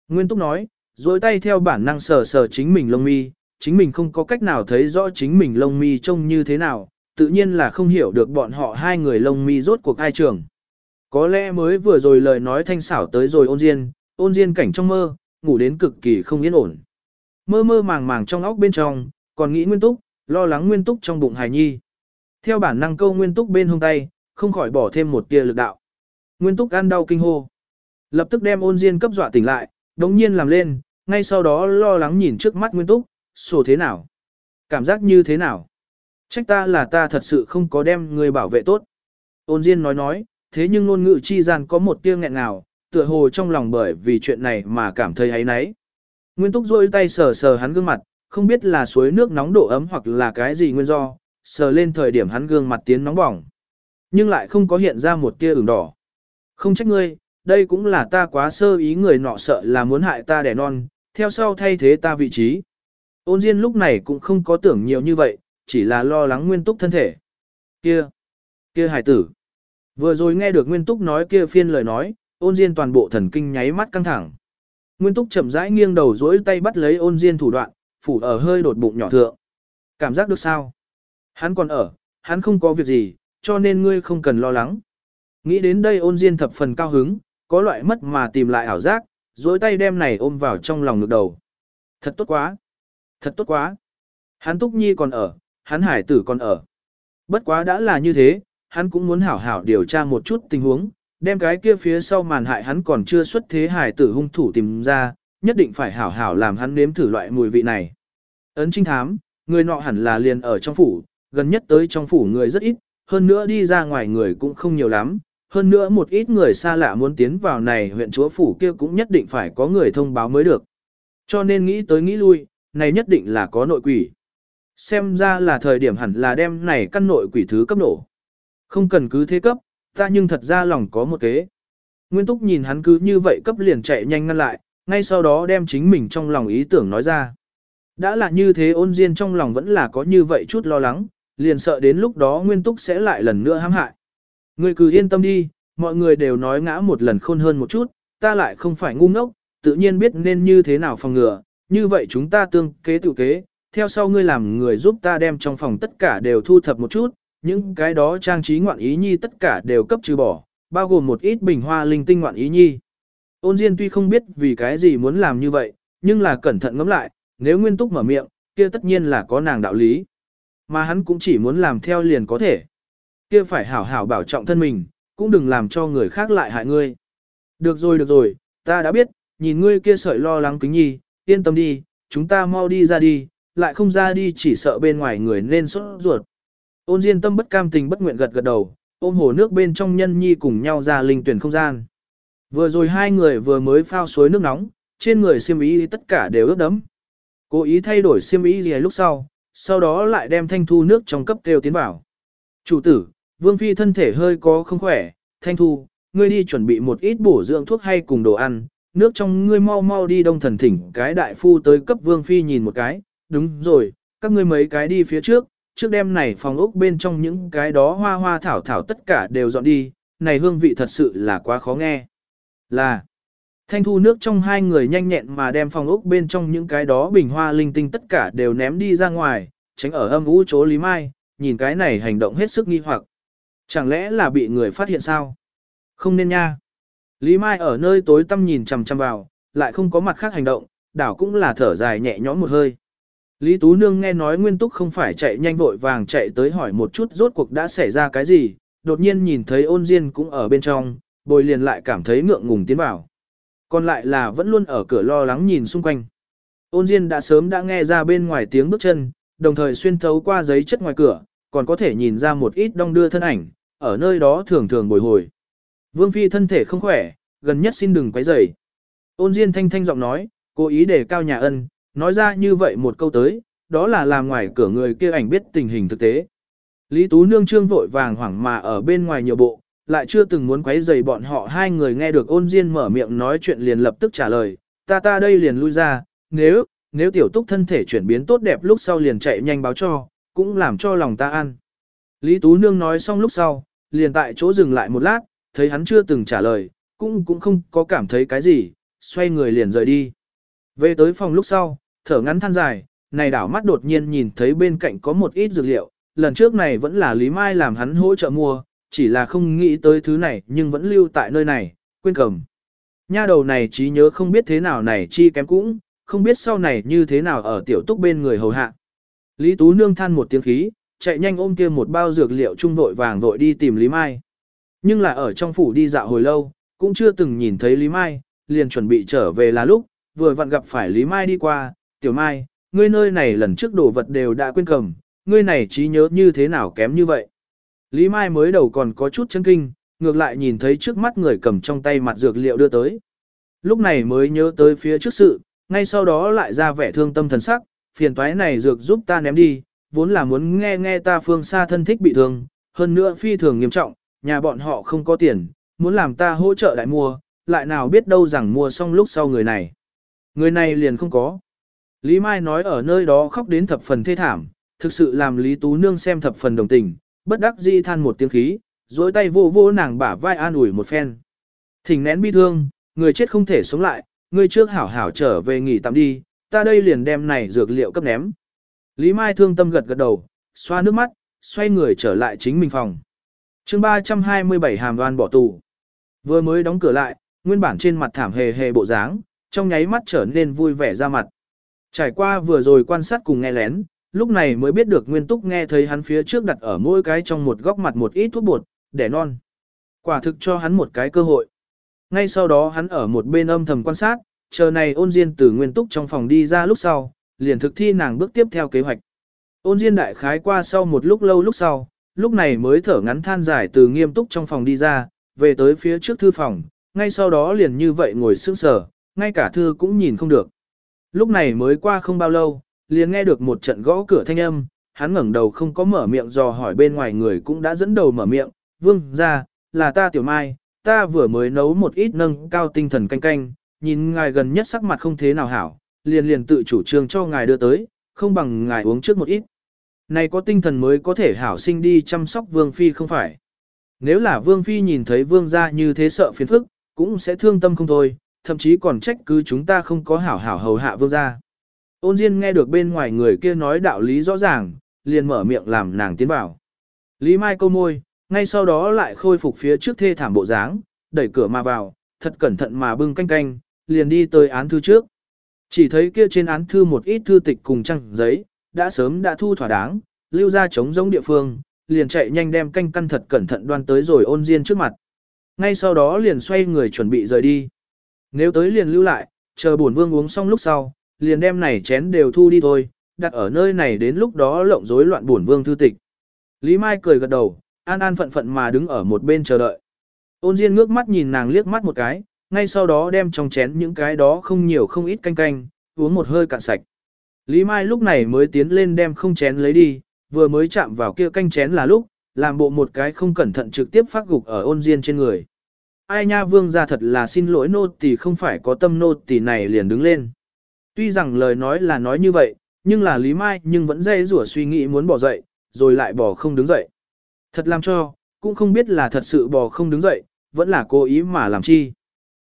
Nguyên túc nói, dối tay theo bản năng sờ sờ chính mình lông mi, chính mình không có cách nào thấy rõ chính mình lông mi trông như thế nào, tự nhiên là không hiểu được bọn họ hai người lông mi rốt cuộc ai trường. Có lẽ mới vừa rồi lời nói thanh xảo tới rồi ôn diên, ôn diên cảnh trong mơ, ngủ đến cực kỳ không yên ổn. Mơ mơ màng màng trong óc bên trong, còn nghĩ nguyên túc, lo lắng nguyên túc trong bụng hài nhi. Theo bản năng câu nguyên túc bên hông tay, không khỏi bỏ thêm một tia lực đạo. Nguyên túc ăn đau kinh hô. Lập tức đem ôn diên cấp dọa tỉnh lại, đống nhiên làm lên, ngay sau đó lo lắng nhìn trước mắt nguyên túc, sổ thế nào? Cảm giác như thế nào? Trách ta là ta thật sự không có đem người bảo vệ tốt. Ôn Diên nói nói, thế nhưng ngôn ngữ chi gian có một tia nghẹn nào, tựa hồ trong lòng bởi vì chuyện này mà cảm thấy ấy nấy. Nguyên Túc rôi tay sờ sờ hắn gương mặt, không biết là suối nước nóng độ ấm hoặc là cái gì nguyên do, sờ lên thời điểm hắn gương mặt tiến nóng bỏng. Nhưng lại không có hiện ra một tia ửng đỏ. Không trách ngươi, đây cũng là ta quá sơ ý người nọ sợ là muốn hại ta đẻ non, theo sau thay thế ta vị trí. Ôn Diên lúc này cũng không có tưởng nhiều như vậy, chỉ là lo lắng Nguyên Túc thân thể. Kia, kia hải tử. Vừa rồi nghe được Nguyên Túc nói kia phiên lời nói, ôn Diên toàn bộ thần kinh nháy mắt căng thẳng. Nguyên Túc chậm rãi nghiêng đầu duỗi tay bắt lấy ôn Diên thủ đoạn, phủ ở hơi đột bụng nhỏ thượng. Cảm giác được sao? Hắn còn ở, hắn không có việc gì, cho nên ngươi không cần lo lắng. Nghĩ đến đây ôn Diên thập phần cao hứng, có loại mất mà tìm lại ảo giác, duỗi tay đem này ôm vào trong lòng ngực đầu. Thật tốt quá. Thật tốt quá. Hắn Túc Nhi còn ở, hắn Hải tử còn ở. Bất quá đã là như thế, hắn cũng muốn hảo hảo điều tra một chút tình huống, đem cái kia phía sau màn hại hắn còn chưa xuất thế Hải tử hung thủ tìm ra, nhất định phải hảo hảo làm hắn nếm thử loại mùi vị này. Ấn trinh thám, người nọ hẳn là liền ở trong phủ, gần nhất tới trong phủ người rất ít, hơn nữa đi ra ngoài người cũng không nhiều lắm, hơn nữa một ít người xa lạ muốn tiến vào này huyện chúa phủ kia cũng nhất định phải có người thông báo mới được. Cho nên nghĩ tới nghĩ lui, này nhất định là có nội quỷ. Xem ra là thời điểm hẳn là đem này căn nội quỷ thứ cấp nổ. Không cần cứ thế cấp, ta nhưng thật ra lòng có một kế. Nguyên Túc nhìn hắn cứ như vậy cấp liền chạy nhanh ngăn lại, ngay sau đó đem chính mình trong lòng ý tưởng nói ra. Đã là như thế ôn diên trong lòng vẫn là có như vậy chút lo lắng, liền sợ đến lúc đó Nguyên Túc sẽ lại lần nữa hãm hại. Ngươi cứ yên tâm đi, mọi người đều nói ngã một lần khôn hơn một chút, ta lại không phải ngu ngốc, tự nhiên biết nên như thế nào phòng ngừa, như vậy chúng ta tương kế tự kế, theo sau ngươi làm người giúp ta đem trong phòng tất cả đều thu thập một chút, những cái đó trang trí ngoạn ý nhi tất cả đều cấp trừ bỏ, bao gồm một ít bình hoa linh tinh ngoạn ý nhi. Ôn Diên tuy không biết vì cái gì muốn làm như vậy, nhưng là cẩn thận ngẫm lại, nếu nguyên túc mở miệng, kia tất nhiên là có nàng đạo lý. Mà hắn cũng chỉ muốn làm theo liền có thể. Kia phải hảo hảo bảo trọng thân mình, cũng đừng làm cho người khác lại hại ngươi. Được rồi được rồi, ta đã biết, nhìn ngươi kia sợi lo lắng kính nhi, yên tâm đi, chúng ta mau đi ra đi, lại không ra đi chỉ sợ bên ngoài người nên sốt ruột. Ôn Diên tâm bất cam tình bất nguyện gật gật đầu, ôm hồ nước bên trong nhân nhi cùng nhau ra linh tuyển không gian. Vừa rồi hai người vừa mới phao suối nước nóng, trên người xiêm ý tất cả đều ướt đẫm. Cố ý thay đổi xiêm y gì lúc sau, sau đó lại đem thanh thu nước trong cấp kêu tiến vào. Chủ tử, Vương Phi thân thể hơi có không khỏe, thanh thu, ngươi đi chuẩn bị một ít bổ dưỡng thuốc hay cùng đồ ăn, nước trong ngươi mau mau đi đông thần thỉnh cái đại phu tới cấp Vương Phi nhìn một cái, đúng rồi, các ngươi mấy cái đi phía trước, trước đêm này phòng ốc bên trong những cái đó hoa hoa thảo thảo tất cả đều dọn đi, này hương vị thật sự là quá khó nghe. Là, thanh thu nước trong hai người nhanh nhẹn mà đem phòng ốc bên trong những cái đó bình hoa linh tinh tất cả đều ném đi ra ngoài, tránh ở âm ú chỗ Lý Mai, nhìn cái này hành động hết sức nghi hoặc. Chẳng lẽ là bị người phát hiện sao? Không nên nha. Lý Mai ở nơi tối tăm nhìn chằm chằm vào, lại không có mặt khác hành động, đảo cũng là thở dài nhẹ nhõm một hơi. Lý Tú Nương nghe nói Nguyên Túc không phải chạy nhanh vội vàng chạy tới hỏi một chút rốt cuộc đã xảy ra cái gì, đột nhiên nhìn thấy ôn diên cũng ở bên trong, bồi liền lại cảm thấy ngượng ngùng tiến vào. Còn lại là vẫn luôn ở cửa lo lắng nhìn xung quanh. Ôn diên đã sớm đã nghe ra bên ngoài tiếng bước chân, đồng thời xuyên thấu qua giấy chất ngoài cửa, còn có thể nhìn ra một ít đong đưa thân ảnh, ở nơi đó thường thường bồi hồi. Vương Phi thân thể không khỏe, gần nhất xin đừng quấy rầy. Ôn Diên thanh thanh giọng nói, cố ý để cao nhà ân, nói ra như vậy một câu tới, đó là làm ngoài cửa người kia ảnh biết tình hình thực tế. Lý Tú Nương trương vội vàng hoảng mà ở bên ngoài nhiều bộ, lại chưa từng muốn quấy rầy bọn họ hai người nghe được ôn Diên mở miệng nói chuyện liền lập tức trả lời, ta ta đây liền lui ra, nếu, nếu tiểu túc thân thể chuyển biến tốt đẹp lúc sau liền chạy nhanh báo cho, cũng làm cho lòng ta ăn. Lý Tú Nương nói xong lúc sau, liền tại chỗ dừng lại một lát, thấy hắn chưa từng trả lời, cũng cũng không có cảm thấy cái gì, xoay người liền rời đi. Về tới phòng lúc sau, thở ngắn than dài, này đảo mắt đột nhiên nhìn thấy bên cạnh có một ít dược liệu, lần trước này vẫn là Lý Mai làm hắn hỗ trợ mua, chỉ là không nghĩ tới thứ này nhưng vẫn lưu tại nơi này, quên cầm. Nha đầu này trí nhớ không biết thế nào này chi kém cũng, không biết sau này như thế nào ở tiểu túc bên người hầu hạ. Lý Tú Nương than một tiếng khí, chạy nhanh ôm kia một bao dược liệu trung vội vàng vội đi tìm Lý Mai. Nhưng là ở trong phủ đi dạo hồi lâu, cũng chưa từng nhìn thấy Lý Mai, liền chuẩn bị trở về là lúc, vừa vặn gặp phải Lý Mai đi qua, tiểu Mai, ngươi nơi này lần trước đồ vật đều đã quên cầm, ngươi này trí nhớ như thế nào kém như vậy. Lý Mai mới đầu còn có chút chấn kinh, ngược lại nhìn thấy trước mắt người cầm trong tay mặt dược liệu đưa tới. Lúc này mới nhớ tới phía trước sự, ngay sau đó lại ra vẻ thương tâm thần sắc, phiền toái này dược giúp ta ném đi, vốn là muốn nghe nghe ta phương xa thân thích bị thương, hơn nữa phi thường nghiêm trọng, nhà bọn họ không có tiền, muốn làm ta hỗ trợ lại mua, lại nào biết đâu rằng mua xong lúc sau người này. Người này liền không có. Lý Mai nói ở nơi đó khóc đến thập phần thê thảm, thực sự làm Lý Tú Nương xem thập phần đồng tình, bất đắc dĩ than một tiếng khí, dối tay vô vô nàng bả vai an ủi một phen. Thỉnh nén bi thương, người chết không thể sống lại, người trước hảo hảo trở về nghỉ tạm đi, ta đây liền đem này dược liệu cấp ném. Lý Mai thương tâm gật gật đầu, xoa nước mắt, xoay người trở lại chính mình phòng. chương 327 hàm đoan bỏ tù. Vừa mới đóng cửa lại, nguyên bản trên mặt thảm hề hề bộ dáng, trong nháy mắt trở nên vui vẻ ra mặt. Trải qua vừa rồi quan sát cùng nghe lén, lúc này mới biết được nguyên túc nghe thấy hắn phía trước đặt ở mỗi cái trong một góc mặt một ít thuốc bột, để non. Quả thực cho hắn một cái cơ hội. Ngay sau đó hắn ở một bên âm thầm quan sát, chờ này ôn diên từ nguyên túc trong phòng đi ra lúc sau, liền thực thi nàng bước tiếp theo kế hoạch. Ôn diên đại khái qua sau một lúc lâu lúc sau, lúc này mới thở ngắn than dài từ nghiêm túc trong phòng đi ra, về tới phía trước thư phòng, ngay sau đó liền như vậy ngồi sững sờ, ngay cả thư cũng nhìn không được. Lúc này mới qua không bao lâu, liền nghe được một trận gõ cửa thanh âm, hắn ngẩng đầu không có mở miệng dò hỏi bên ngoài người cũng đã dẫn đầu mở miệng, vương ra, là ta tiểu mai, ta vừa mới nấu một ít nâng cao tinh thần canh canh, nhìn ngài gần nhất sắc mặt không thế nào hảo, liền liền tự chủ trương cho ngài đưa tới, không bằng ngài uống trước một ít. Này có tinh thần mới có thể hảo sinh đi chăm sóc vương phi không phải. Nếu là vương phi nhìn thấy vương gia như thế sợ phiền phức, cũng sẽ thương tâm không thôi, thậm chí còn trách cứ chúng ta không có hảo hảo hầu hạ vương gia. Ôn Diên nghe được bên ngoài người kia nói đạo lý rõ ràng, liền mở miệng làm nàng tiến vào. Lý Mai câu môi, ngay sau đó lại khôi phục phía trước thê thảm bộ dáng, đẩy cửa mà vào, thật cẩn thận mà bưng canh canh, liền đi tới án thư trước. Chỉ thấy kia trên án thư một ít thư tịch cùng trang giấy, đã sớm đã thu thỏa đáng, lưu ra chống giống địa phương, liền chạy nhanh đem canh căn thật cẩn thận đoan tới rồi ôn diên trước mặt. Ngay sau đó liền xoay người chuẩn bị rời đi. Nếu tới liền lưu lại, chờ bổn vương uống xong lúc sau, liền đem này chén đều thu đi thôi, đặt ở nơi này đến lúc đó lộng rối loạn bổn vương thư tịch. Lý Mai cười gật đầu, an an phận phận mà đứng ở một bên chờ đợi. Ôn Diên ngước mắt nhìn nàng liếc mắt một cái, ngay sau đó đem trong chén những cái đó không nhiều không ít canh canh, uống một hơi cạn sạch. Lý Mai lúc này mới tiến lên đem không chén lấy đi, vừa mới chạm vào kia canh chén là lúc, làm bộ một cái không cẩn thận trực tiếp phát gục ở ôn diên trên người. Ai nha vương ra thật là xin lỗi nô tỳ không phải có tâm nô tỳ này liền đứng lên. Tuy rằng lời nói là nói như vậy, nhưng là Lý Mai nhưng vẫn dây rủa suy nghĩ muốn bỏ dậy, rồi lại bỏ không đứng dậy. Thật làm cho, cũng không biết là thật sự bỏ không đứng dậy, vẫn là cố ý mà làm chi.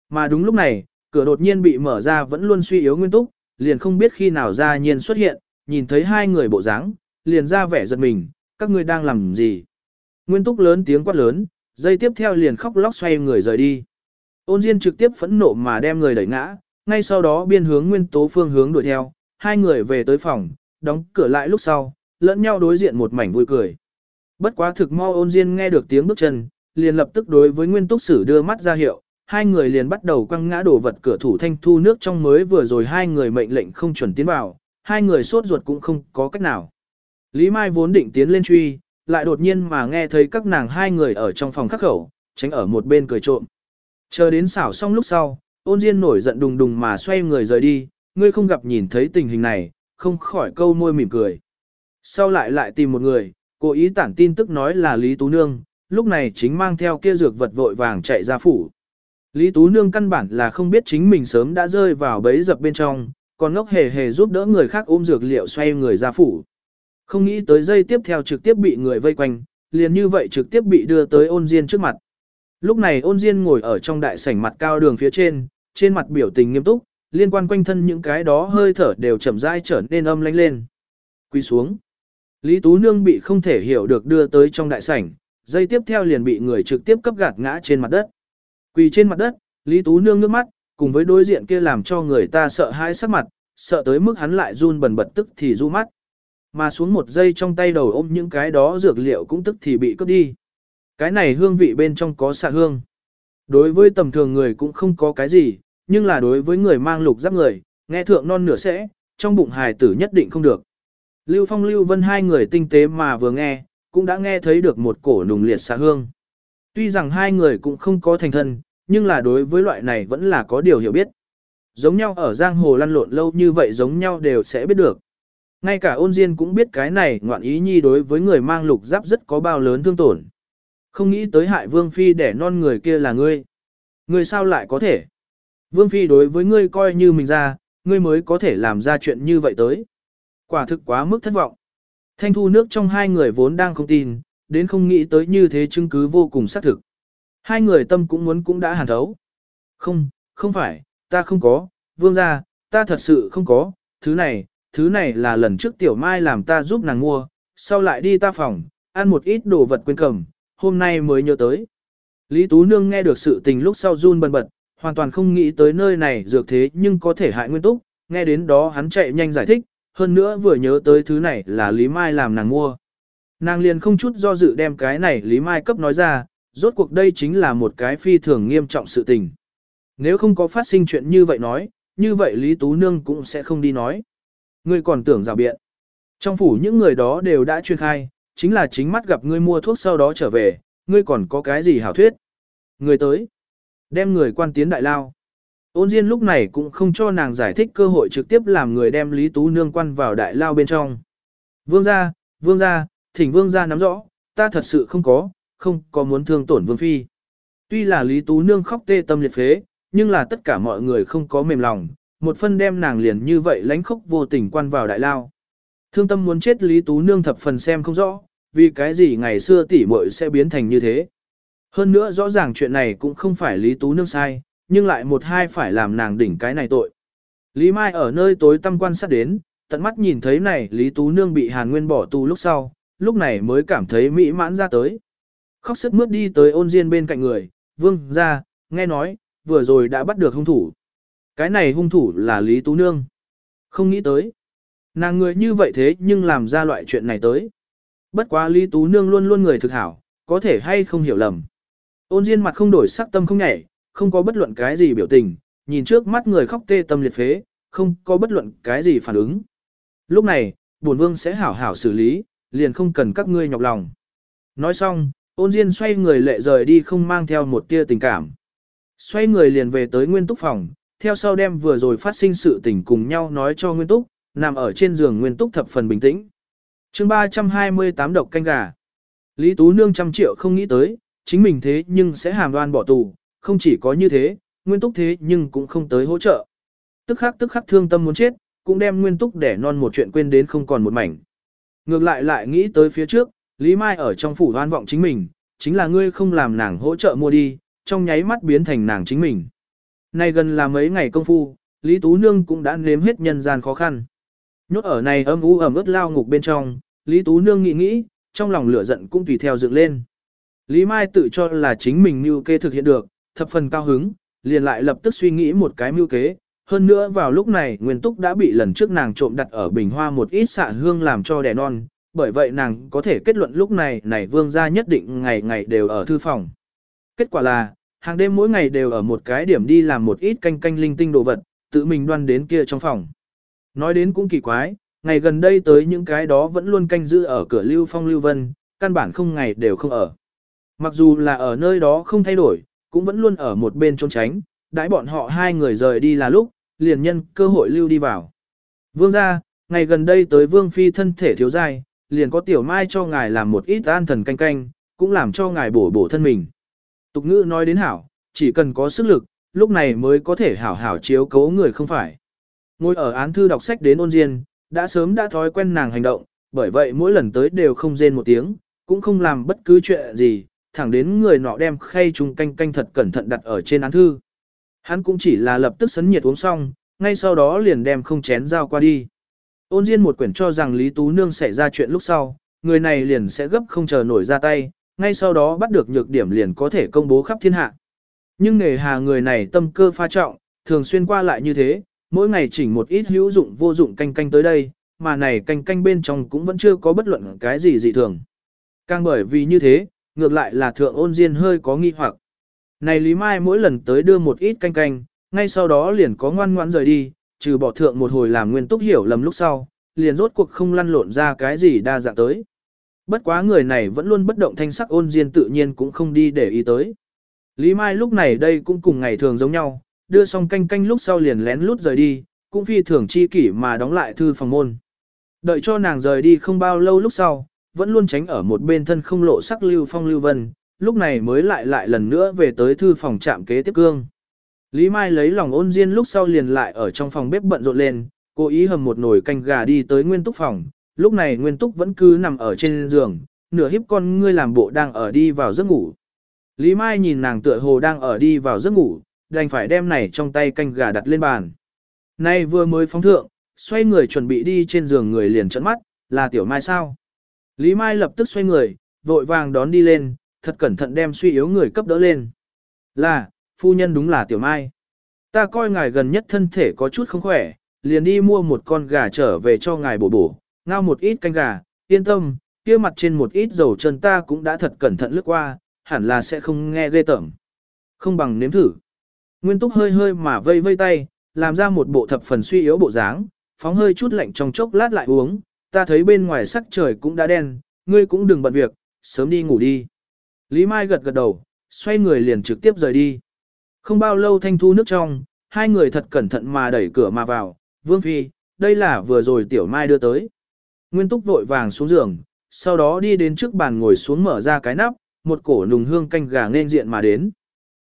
Mà đúng lúc này, cửa đột nhiên bị mở ra vẫn luôn suy yếu nguyên túc, liền không biết khi nào ra nhiên xuất hiện, nhìn thấy hai người bộ dáng, liền ra vẻ giật mình, các ngươi đang làm gì. Nguyên túc lớn tiếng quát lớn, dây tiếp theo liền khóc lóc xoay người rời đi. Ôn Diên trực tiếp phẫn nộ mà đem người đẩy ngã, ngay sau đó biên hướng nguyên tố phương hướng đuổi theo, hai người về tới phòng, đóng cửa lại lúc sau, lẫn nhau đối diện một mảnh vui cười. Bất quá thực mau ôn Diên nghe được tiếng bước chân, liền lập tức đối với nguyên túc sử đưa mắt ra hiệu, hai người liền bắt đầu quăng ngã đổ vật cửa thủ thanh thu nước trong mới vừa rồi hai người mệnh lệnh không chuẩn tiến vào, hai người sốt ruột cũng không có cách nào. Lý Mai vốn định tiến lên truy, lại đột nhiên mà nghe thấy các nàng hai người ở trong phòng khắc khẩu, tránh ở một bên cười trộm. Chờ đến xảo xong lúc sau, ôn diên nổi giận đùng đùng mà xoay người rời đi, ngươi không gặp nhìn thấy tình hình này, không khỏi câu môi mỉm cười. Sau lại lại tìm một người, cố ý tản tin tức nói là Lý Tú Nương, lúc này chính mang theo kia dược vật vội vàng chạy ra phủ. Lý Tú Nương căn bản là không biết chính mình sớm đã rơi vào bẫy dập bên trong, còn ngốc hề hề giúp đỡ người khác ôm dược liệu xoay người ra phủ. Không nghĩ tới giây tiếp theo trực tiếp bị người vây quanh, liền như vậy trực tiếp bị đưa tới ôn diên trước mặt. Lúc này ôn diên ngồi ở trong đại sảnh mặt cao đường phía trên, trên mặt biểu tình nghiêm túc, liên quan quanh thân những cái đó hơi thở đều chậm rãi trở nên âm lánh lên. Quy xuống. Lý Tú Nương bị không thể hiểu được đưa tới trong đại sảnh, dây tiếp theo liền bị người trực tiếp cấp gạt ngã trên mặt đất. Quỳ trên mặt đất, Lý Tú Nương nước mắt, cùng với đối diện kia làm cho người ta sợ hãi sắc mặt, sợ tới mức hắn lại run bần bật tức thì du mắt. Mà xuống một giây trong tay đầu ôm những cái đó dược liệu cũng tức thì bị cướp đi. Cái này hương vị bên trong có xạ hương. Đối với tầm thường người cũng không có cái gì, nhưng là đối với người mang lục giáp người, nghe thượng non nửa sẽ, trong bụng hài tử nhất định không được. Lưu Phong Lưu Vân hai người tinh tế mà vừa nghe, cũng đã nghe thấy được một cổ nùng liệt xạ hương. Tuy rằng hai người cũng không có thành thân, nhưng là đối với loại này vẫn là có điều hiểu biết. Giống nhau ở giang hồ lăn lộn lâu như vậy giống nhau đều sẽ biết được. Ngay cả ôn diên cũng biết cái này ngoạn ý nhi đối với người mang lục giáp rất có bao lớn thương tổn. Không nghĩ tới hại vương phi để non người kia là ngươi. Ngươi sao lại có thể? Vương phi đối với ngươi coi như mình ra, ngươi mới có thể làm ra chuyện như vậy tới. Quả thực quá mức thất vọng. Thanh thu nước trong hai người vốn đang không tin, đến không nghĩ tới như thế chứng cứ vô cùng xác thực. Hai người tâm cũng muốn cũng đã hàn thấu. Không, không phải, ta không có, vương gia, ta thật sự không có, thứ này, thứ này là lần trước tiểu mai làm ta giúp nàng mua, sau lại đi ta phòng, ăn một ít đồ vật quên cầm, hôm nay mới nhớ tới. Lý Tú Nương nghe được sự tình lúc sau run bần bật, hoàn toàn không nghĩ tới nơi này dược thế nhưng có thể hại nguyên túc, nghe đến đó hắn chạy nhanh giải thích, hơn nữa vừa nhớ tới thứ này là Lý Mai làm nàng mua. Nàng liền không chút do dự đem cái này Lý Mai cấp nói ra, rốt cuộc đây chính là một cái phi thường nghiêm trọng sự tình. Nếu không có phát sinh chuyện như vậy nói, như vậy Lý Tú Nương cũng sẽ không đi nói. Ngươi còn tưởng rào biện. Trong phủ những người đó đều đã chuyên khai, chính là chính mắt gặp ngươi mua thuốc sau đó trở về, ngươi còn có cái gì hảo thuyết. Người tới. Đem người quan tiến đại lao. Ôn Diên lúc này cũng không cho nàng giải thích cơ hội trực tiếp làm người đem Lý Tú Nương quan vào đại lao bên trong. Vương gia, vương gia, thỉnh vương gia nắm rõ, ta thật sự không có, không có muốn thương tổn vương phi. Tuy là Lý Tú Nương khóc tê tâm liệt phế, nhưng là tất cả mọi người không có mềm lòng, một phân đem nàng liền như vậy lánh khóc vô tình quan vào đại lao. Thương tâm muốn chết Lý Tú Nương thập phần xem không rõ, vì cái gì ngày xưa tỷ muội sẽ biến thành như thế. Hơn nữa rõ ràng chuyện này cũng không phải Lý Tú Nương sai, nhưng lại một hai phải làm nàng đỉnh cái này tội. Lý Mai ở nơi tối tâm quan sát đến, tận mắt nhìn thấy này Lý Tú Nương bị Hàn Nguyên bỏ tù lúc sau, lúc này mới cảm thấy mỹ mãn ra tới. Khóc sức mướt đi tới ôn diên bên cạnh người, vương ra, nghe nói, vừa rồi đã bắt được hung thủ. Cái này hung thủ là Lý Tú Nương. Không nghĩ tới. Nàng người như vậy thế nhưng làm ra loại chuyện này tới. Bất quá Lý Tú Nương luôn luôn người thực hảo, có thể hay không hiểu lầm. Ôn Diên mặt không đổi sắc tâm không nhảy, không có bất luận cái gì biểu tình, nhìn trước mắt người khóc tê tâm liệt phế, không có bất luận cái gì phản ứng. Lúc này, bổn vương sẽ hảo hảo xử lý, liền không cần các ngươi nhọc lòng. Nói xong, ôn Diên xoay người lệ rời đi không mang theo một tia tình cảm. Xoay người liền về tới nguyên túc phòng, theo sau đem vừa rồi phát sinh sự tình cùng nhau nói cho Nguyên Túc, nằm ở trên giường nguyên túc thập phần bình tĩnh. chương 328 độc canh gà. Lý Tú Nương trăm triệu không nghĩ tới, chính mình thế nhưng sẽ hàm đoan bỏ tù, không chỉ có như thế, nguyên túc thế nhưng cũng không tới hỗ trợ. Tức khắc tức khắc thương tâm muốn chết, cũng đem nguyên túc để non một chuyện quên đến không còn một mảnh. Ngược lại lại nghĩ tới phía trước, Lý Mai ở trong phủ hoan vọng chính mình, chính là ngươi không làm nàng hỗ trợ mua đi, trong nháy mắt biến thành nàng chính mình. Nay gần là mấy ngày công phu, Lý Tú Nương cũng đã nếm hết nhân gian khó khăn. Nhốt ở này âm u ẩm ướt lao ngục bên trong, Lý Tú Nương nghĩ nghĩ, trong lòng lửa giận cũng tùy theo dựng lên. Lý Mai tự cho là chính mình mưu kê thực hiện được, thập phần cao hứng, liền lại lập tức suy nghĩ một cái mưu kế. Hơn nữa vào lúc này Nguyên Túc đã bị lần trước nàng trộm đặt ở bình hoa một ít xạ hương làm cho đẻ non, bởi vậy nàng có thể kết luận lúc này này vương gia nhất định ngày ngày đều ở thư phòng. Kết quả là, hàng đêm mỗi ngày đều ở một cái điểm đi làm một ít canh canh linh tinh đồ vật, tự mình đoan đến kia trong phòng. Nói đến cũng kỳ quái, ngày gần đây tới những cái đó vẫn luôn canh giữ ở cửa Lưu Phong Lưu Vân, căn bản không ngày đều không ở. Mặc dù là ở nơi đó không thay đổi, cũng vẫn luôn ở một bên trốn tránh, đãi bọn họ hai người rời đi là lúc, liền nhân cơ hội lưu đi vào. Vương gia, ngày gần đây tới Vương Phi thân thể thiếu dai, liền có tiểu mai cho ngài làm một ít an thần canh canh, cũng làm cho ngài bổ bổ thân mình. Tục ngữ nói đến hảo, chỉ cần có sức lực, lúc này mới có thể hảo hảo chiếu cố người không phải. Ngồi ở án thư đọc sách đến ôn diên, đã sớm đã thói quen nàng hành động, bởi vậy mỗi lần tới đều không rên một tiếng, cũng không làm bất cứ chuyện gì, thẳng đến người nọ đem khay chung canh canh thật cẩn thận đặt ở trên án thư. Hắn cũng chỉ là lập tức sấn nhiệt uống xong, ngay sau đó liền đem không chén dao qua đi. Ôn Diên một quyển cho rằng Lý Tú Nương xảy ra chuyện lúc sau, người này liền sẽ gấp không chờ nổi ra tay, ngay sau đó bắt được nhược điểm liền có thể công bố khắp thiên hạ. Nhưng nghề hà người này tâm cơ pha trọng, thường xuyên qua lại như thế, mỗi ngày chỉnh một ít hữu dụng vô dụng canh canh tới đây, mà này canh canh bên trong cũng vẫn chưa có bất luận cái gì dị thường. Càng bởi vì như thế, ngược lại là thượng ôn diên hơi có nghi hoặc. Này Lý Mai mỗi lần tới đưa một ít canh canh, ngay sau đó liền có ngoan ngoãn rời đi, trừ bỏ thượng một hồi làm nguyên túc hiểu lầm lúc sau, liền rốt cuộc không lăn lộn ra cái gì đa dạng tới. Bất quá người này vẫn luôn bất động thanh sắc ôn diên tự nhiên cũng không đi để ý tới. Lý Mai lúc này đây cũng cùng ngày thường giống nhau, đưa xong canh canh lúc sau liền lén lút rời đi, cũng phi thường chi kỷ mà đóng lại thư phòng môn. Đợi cho nàng rời đi không bao lâu lúc sau, vẫn luôn tránh ở một bên thân không lộ sắc lưu phong lưu vân, lúc này mới lại lại lần nữa về tới thư phòng trạm kế tiếp cương. Lý Mai lấy lòng ôn diên lúc sau liền lại ở trong phòng bếp bận rộn lên, cố ý hầm một nồi canh gà đi tới nguyên túc phòng, lúc này nguyên túc vẫn cứ nằm ở trên giường, nửa hiếp con ngươi làm bộ đang ở đi vào giấc ngủ. Lý Mai nhìn nàng tựa hồ đang ở đi vào giấc ngủ, đành phải đem này trong tay canh gà đặt lên bàn. Nay vừa mới phóng thượng, xoay người chuẩn bị đi trên giường người liền trợn mắt, là tiểu mai sao? Lý Mai lập tức xoay người, vội vàng đón đi lên, thật cẩn thận đem suy yếu người cấp đỡ lên. Là, phu nhân đúng là tiểu mai. Ta coi ngài gần nhất thân thể có chút không khỏe, liền đi mua một con gà trở về cho ngài bổ bổ, ngao một ít canh gà, yên tâm, kia mặt trên một ít dầu chân ta cũng đã thật cẩn thận lướt qua, hẳn là sẽ không nghe ghê tởm. Không bằng nếm thử. Nguyên túc hơi hơi mà vây vây tay, làm ra một bộ thập phần suy yếu bộ dáng, phóng hơi chút lạnh trong chốc lát lại uống, ta thấy bên ngoài sắc trời cũng đã đen, ngươi cũng đừng bận việc, sớm đi ngủ đi. Lý Mai gật gật đầu, xoay người liền trực tiếp rời đi. Không bao lâu thanh thu nước trong, hai người thật cẩn thận mà đẩy cửa mà vào, Vương Phi, đây là vừa rồi Tiểu Mai đưa tới. Nguyên Túc vội vàng xuống giường, sau đó đi đến trước bàn ngồi xuống mở ra cái nắp, một cổ nùng hương canh gà nên diện mà đến.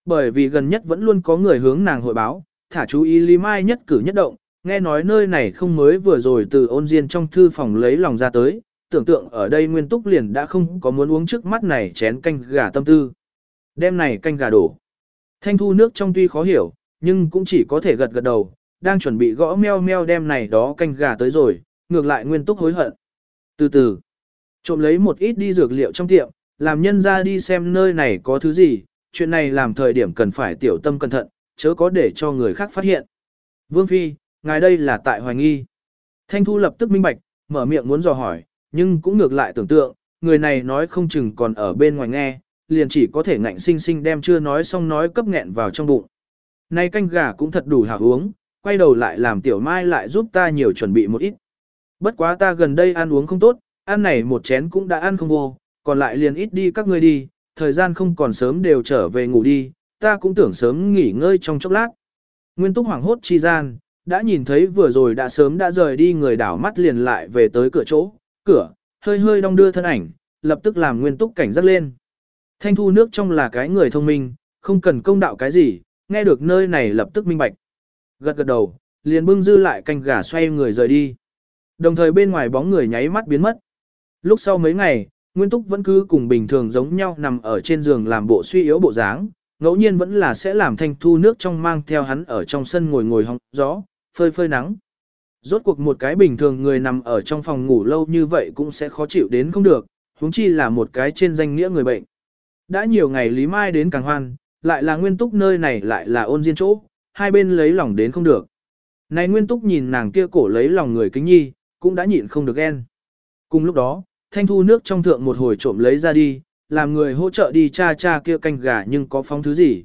Bởi vì gần nhất vẫn luôn có người hướng nàng hội báo, thả chú ý Lý Mai nhất cử nhất động, nghe nói nơi này không mới vừa rồi từ ôn diên trong thư phòng lấy lòng ra tới, tưởng tượng ở đây Nguyên Túc liền đã không có muốn uống trước mắt này chén canh gà tâm tư. Đêm này canh gà đổ. Thanh thu nước trong tuy khó hiểu, nhưng cũng chỉ có thể gật gật đầu, đang chuẩn bị gõ meo meo đem này đó canh gà tới rồi, ngược lại Nguyên Túc hối hận. Từ từ, trộm lấy một ít đi dược liệu trong tiệm, làm nhân ra đi xem nơi này có thứ gì, chuyện này làm thời điểm cần phải tiểu tâm cẩn thận, chớ có để cho người khác phát hiện. Vương Phi, ngài đây là tại hoài nghi. Thanh Thu lập tức minh bạch, mở miệng muốn dò hỏi, nhưng cũng ngược lại tưởng tượng, người này nói không chừng còn ở bên ngoài nghe, liền chỉ có thể ngạnh sinh sinh đem chưa nói xong nói cấp nghẹn vào trong bụng. Nay canh gà cũng thật đủ hảo uống, quay đầu lại làm tiểu mai lại giúp ta nhiều chuẩn bị một ít. Bất quá ta gần đây ăn uống không tốt, ăn này một chén cũng đã ăn không vô, còn lại liền ít đi các ngươi đi, thời gian không còn sớm đều trở về ngủ đi, ta cũng tưởng sớm nghỉ ngơi trong chốc lát. Nguyên túc hoảng hốt chi gian, đã nhìn thấy vừa rồi đã sớm đã rời đi người đảo mắt liền lại về tới cửa chỗ, cửa, hơi hơi đong đưa thân ảnh, lập tức làm nguyên túc cảnh giác lên. Thanh thu nước trong là cái người thông minh, không cần công đạo cái gì, nghe được nơi này lập tức minh bạch. Gật gật đầu, liền bưng dư lại canh gà xoay người rời đi. Đồng thời bên ngoài bóng người nháy mắt biến mất. Lúc sau mấy ngày, Nguyên Túc vẫn cứ cùng bình thường giống nhau nằm ở trên giường làm bộ suy yếu bộ dáng, ngẫu nhiên vẫn là sẽ làm thanh thu nước trong mang theo hắn ở trong sân ngồi ngồi hóng gió, phơi phơi nắng. Rốt cuộc một cái bình thường người nằm ở trong phòng ngủ lâu như vậy cũng sẽ khó chịu đến không được, huống chi là một cái trên danh nghĩa người bệnh. Đã nhiều ngày Lý Mai đến càng hoan, lại là nguyên túc nơi này lại là ôn diên chỗ, hai bên lấy lòng đến không được. Này nguyên túc nhìn nàng kia cổ lấy lòng người kính nhi, cũng đã nhịn không được ghen. Cùng lúc đó, thanh thu nước trong thượng một hồi trộm lấy ra đi, làm người hỗ trợ đi cha cha kia canh gà nhưng có phóng thứ gì.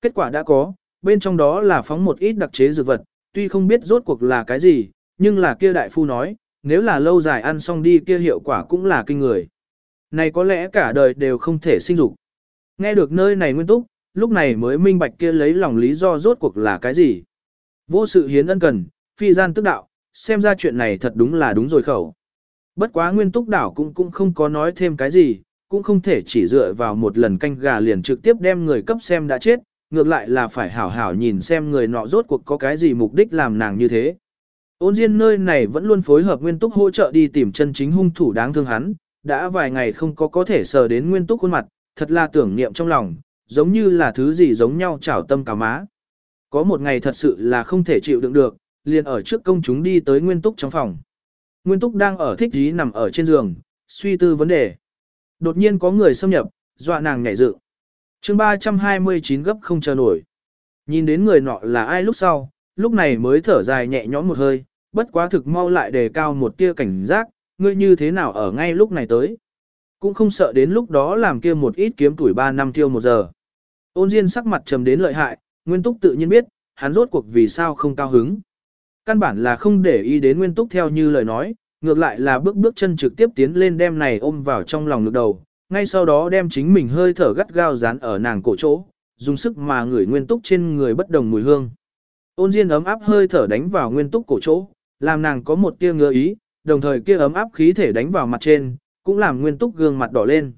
Kết quả đã có, bên trong đó là phóng một ít đặc chế dược vật, tuy không biết rốt cuộc là cái gì, nhưng là kia đại phu nói, nếu là lâu dài ăn xong đi kia hiệu quả cũng là kinh người. Này có lẽ cả đời đều không thể sinh dục. Nghe được nơi này nguyên túc, lúc này mới minh bạch kia lấy lòng lý do rốt cuộc là cái gì. Vô sự hiến ân cần, phi gian tức đạo, xem ra chuyện này thật đúng là đúng rồi khẩu. Bất quá nguyên túc đảo cũng cũng không có nói thêm cái gì, cũng không thể chỉ dựa vào một lần canh gà liền trực tiếp đem người cấp xem đã chết, ngược lại là phải hảo hảo nhìn xem người nọ rốt cuộc có cái gì mục đích làm nàng như thế. Ôn Diên nơi này vẫn luôn phối hợp Nguyên Túc hỗ trợ đi tìm chân chính hung thủ đáng thương hắn, đã vài ngày không có có thể sờ đến Nguyên Túc khuôn mặt, thật là tưởng niệm trong lòng, giống như là thứ gì giống nhau chảo tâm cả má. Có một ngày thật sự là không thể chịu đựng được, liền ở trước công chúng đi tới Nguyên Túc trong phòng. Nguyên Túc đang ở thích trí nằm ở trên giường, suy tư vấn đề. Đột nhiên có người xâm nhập, dọa nàng nhảy dựng. chương 329 gấp không chờ nổi. Nhìn đến người nọ là ai lúc sau, lúc này mới thở dài nhẹ nhõm một hơi, bất quá thực mau lại đề cao một tia cảnh giác, ngươi như thế nào ở ngay lúc này tới. Cũng không sợ đến lúc đó làm kia một ít kiếm tuổi 3 năm tiêu một giờ. Ôn Diên sắc mặt trầm đến lợi hại, Nguyên Túc tự nhiên biết, hắn rốt cuộc vì sao không cao hứng. Căn bản là không để ý đến Nguyên Túc theo như lời nói, ngược lại là bước bước chân trực tiếp tiến lên đem này ôm vào trong lòng ngực đầu, ngay sau đó đem chính mình hơi thở gắt gao dán ở nàng cổ chỗ, dùng sức mà ngửi Nguyên Túc trên người bất đồng mùi hương. Ôn Diên ấm áp hơi thở đánh vào Nguyên Túc cổ chỗ, làm nàng có một tia ngứa ý, đồng thời kia ấm áp khí thể đánh vào mặt trên, cũng làm Nguyên Túc gương mặt đỏ lên.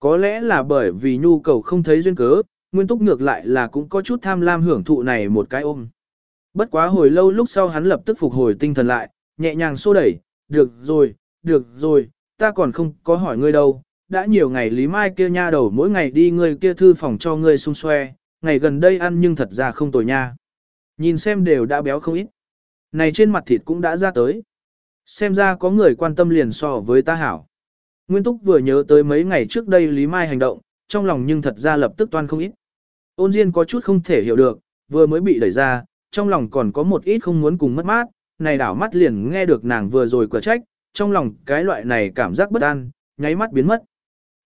Có lẽ là bởi vì nhu cầu không thấy duyên cớ, Nguyên Túc ngược lại là cũng có chút tham lam hưởng thụ này một cái ôm. Bất quá hồi lâu lúc sau hắn lập tức phục hồi tinh thần lại, nhẹ nhàng xô đẩy, được rồi, được rồi, ta còn không có hỏi ngươi đâu, đã nhiều ngày Lý Mai kia nha đầu mỗi ngày đi ngươi kia thư phòng cho ngươi xung xoe, ngày gần đây ăn nhưng thật ra không tồi nha. Nhìn xem đều đã béo không ít. Này trên mặt thịt cũng đã ra tới. Xem ra có người quan tâm liền so với ta hảo. Nguyên Túc vừa nhớ tới mấy ngày trước đây Lý Mai hành động, trong lòng nhưng thật ra lập tức toan không ít. Ôn Diên có chút không thể hiểu được, vừa mới bị đẩy ra, trong lòng còn có một ít không muốn cùng mất mát, này đảo mắt liền nghe được nàng vừa rồi quả trách, trong lòng cái loại này cảm giác bất an, nháy mắt biến mất.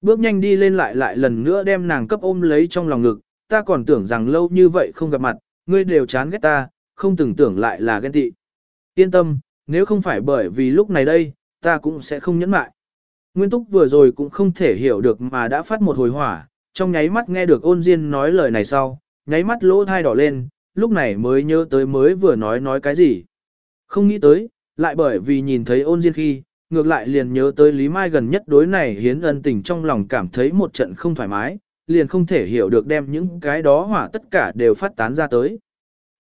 Bước nhanh đi lên lại lại lần nữa đem nàng cấp ôm lấy trong lòng ngực, ta còn tưởng rằng lâu như vậy không gặp mặt, ngươi đều chán ghét ta, không từng tưởng lại là ghen tị. Yên tâm, nếu không phải bởi vì lúc này đây, ta cũng sẽ không nhẫn mại. Nguyên Túc vừa rồi cũng không thể hiểu được mà đã phát một hồi hỏa, trong nháy mắt nghe được ôn diên nói lời này sau, nháy mắt lỗ thai đỏ lên, lúc này mới nhớ tới mới vừa nói nói cái gì. Không nghĩ tới, lại bởi vì nhìn thấy ôn diên khi, ngược lại liền nhớ tới Lý Mai gần nhất đối này hiến ân tình trong lòng cảm thấy một trận không thoải mái, liền không thể hiểu được đem những cái đó hỏa tất cả đều phát tán ra tới.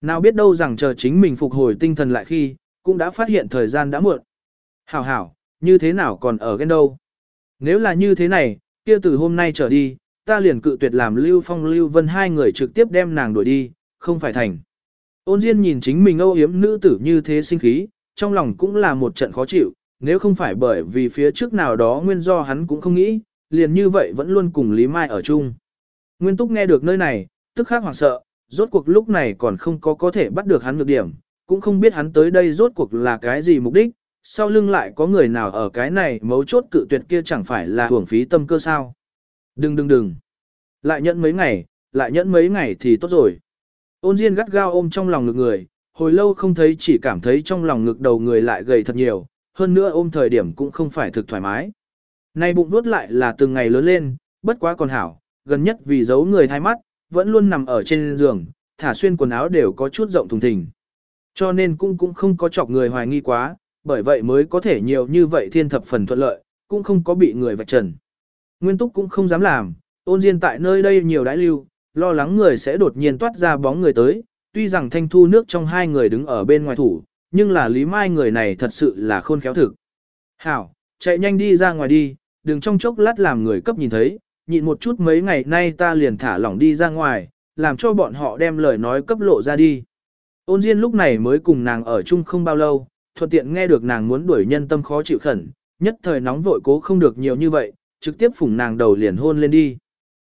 Nào biết đâu rằng chờ chính mình phục hồi tinh thần lại khi, cũng đã phát hiện thời gian đã muộn. Hảo hảo, như thế nào còn ở ghen đâu. Nếu là như thế này, kia từ hôm nay trở đi, ta liền cự tuyệt làm Lưu Phong Lưu Vân hai người trực tiếp đem nàng đuổi đi, không phải thành. Ôn Diên nhìn chính mình âu yếm nữ tử như thế sinh khí, trong lòng cũng là một trận khó chịu, nếu không phải bởi vì phía trước nào đó nguyên do hắn cũng không nghĩ, liền như vậy vẫn luôn cùng Lý Mai ở chung. Nguyên Túc nghe được nơi này, tức khắc hoảng sợ, rốt cuộc lúc này còn không có có thể bắt được hắn ngược điểm, cũng không biết hắn tới đây rốt cuộc là cái gì mục đích, sau lưng lại có người nào ở cái này mấu chốt cự tuyệt kia chẳng phải là hưởng phí tâm cơ sao. Đừng đừng đừng. Lại nhẫn mấy ngày, lại nhẫn mấy ngày thì tốt rồi. Ôn Diên gắt gao ôm trong lòng ngực người, hồi lâu không thấy chỉ cảm thấy trong lòng ngực đầu người lại gầy thật nhiều, hơn nữa ôm thời điểm cũng không phải thực thoải mái. Nay bụng nuốt lại là từng ngày lớn lên, bất quá còn hảo, gần nhất vì giấu người thay mắt, vẫn luôn nằm ở trên giường, thả xuyên quần áo đều có chút rộng thùng thình. Cho nên cũng cũng không có chọc người hoài nghi quá, bởi vậy mới có thể nhiều như vậy thiên thập phần thuận lợi, cũng không có bị người vạch trần. Nguyên túc cũng không dám làm, ôn diên tại nơi đây nhiều đãi lưu, lo lắng người sẽ đột nhiên toát ra bóng người tới, tuy rằng thanh thu nước trong hai người đứng ở bên ngoài thủ, nhưng là Lý Mai người này thật sự là khôn khéo thực. Hảo, chạy nhanh đi ra ngoài đi, đừng trong chốc lát làm người cấp nhìn thấy, nhịn một chút mấy ngày nay ta liền thả lỏng đi ra ngoài, làm cho bọn họ đem lời nói cấp lộ ra đi. Ôn Diên lúc này mới cùng nàng ở chung không bao lâu, thuận tiện nghe được nàng muốn đuổi nhân tâm khó chịu khẩn, nhất thời nóng vội cố không được nhiều như vậy, trực tiếp phủng nàng đầu liền hôn lên đi.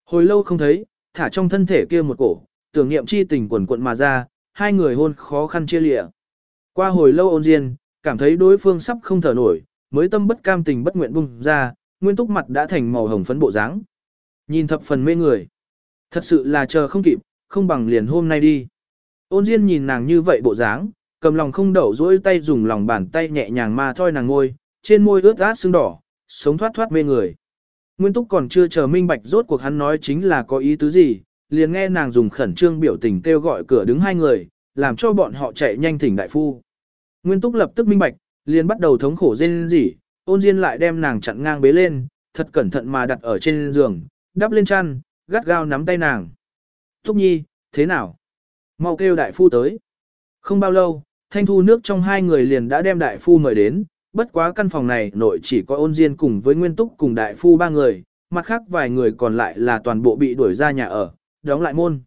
Hồi lâu không thấy, thả trong thân thể kia một cổ, tưởng niệm chi tình quần quận mà ra, hai người hôn khó khăn chia lịa. Qua hồi lâu ôn diên, cảm thấy đối phương sắp không thở nổi, mới tâm bất cam tình bất nguyện bung ra, nguyên túc mặt đã thành màu hồng phấn bộ dáng. Nhìn thập phần mê người. Thật sự là chờ không kịp, không bằng liền hôm nay đi. Ôn diên nhìn nàng như vậy bộ dáng, cầm lòng không đậu dỗi tay dùng lòng bàn tay nhẹ nhàng ma thoi nàng ngôi, trên môi ướt át sưng đỏ, sống thoát thoát mê người. Nguyên Túc còn chưa chờ minh bạch rốt cuộc hắn nói chính là có ý tứ gì, liền nghe nàng dùng khẩn trương biểu tình kêu gọi cửa đứng hai người, làm cho bọn họ chạy nhanh thỉnh đại phu. Nguyên Túc lập tức minh bạch, liền bắt đầu thống khổ rên rỉ, ôn diên lại đem nàng chặn ngang bế lên, thật cẩn thận mà đặt ở trên giường, đắp lên chăn, gắt gao nắm tay nàng. Túc Nhi, thế nào? Mau kêu đại phu tới. Không bao lâu, thanh thu nước trong hai người liền đã đem đại phu mời đến, bất quá căn phòng này nội chỉ có ôn diên cùng với nguyên túc cùng đại phu ba người, mặt khác vài người còn lại là toàn bộ bị đuổi ra nhà ở, đóng lại môn.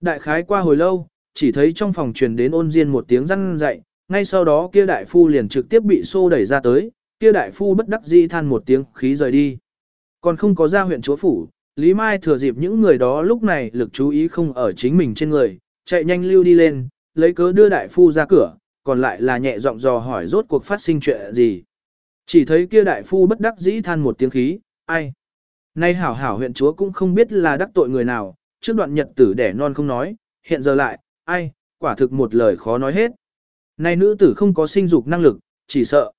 Đại khái qua hồi lâu, chỉ thấy trong phòng truyền đến ôn diên một tiếng răn dậy, ngay sau đó kia đại phu liền trực tiếp bị xô đẩy ra tới, kia đại phu bất đắc dĩ than một tiếng khí rời đi. Còn không có ra huyện chúa phủ, Lý Mai thừa dịp những người đó lúc này lực chú ý không ở chính mình trên người, chạy nhanh lưu đi lên, lấy cớ đưa đại phu ra cửa, còn lại là nhẹ giọng dò hỏi rốt cuộc phát sinh chuyện gì. Chỉ thấy kia đại phu bất đắc dĩ than một tiếng khí, ai? Nay hảo hảo huyện chúa cũng không biết là đắc tội người nào, trước đoạn nhật tử đẻ non không nói, hiện giờ lại, ai, quả thực một lời khó nói hết. Nay nữ tử không có sinh dục năng lực, chỉ sợ.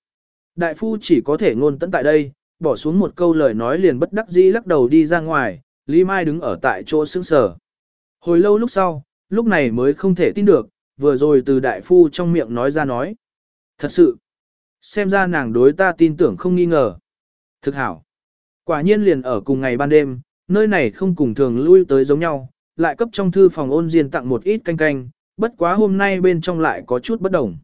Đại phu chỉ có thể ngôn tận tại đây, bỏ xuống một câu lời nói liền bất đắc dĩ lắc đầu đi ra ngoài, Lý Mai đứng ở tại chỗ sững sờ. Hồi lâu lúc sau, lúc này mới không thể tin được, vừa rồi từ đại phu trong miệng nói ra nói. Thật sự, xem ra nàng đối ta tin tưởng không nghi ngờ. Thực hảo. Quả nhiên liền ở cùng ngày ban đêm, nơi này không cùng thường lui tới giống nhau, lại cấp trong thư phòng ôn diên tặng một ít canh canh, bất quá hôm nay bên trong lại có chút bất đồng.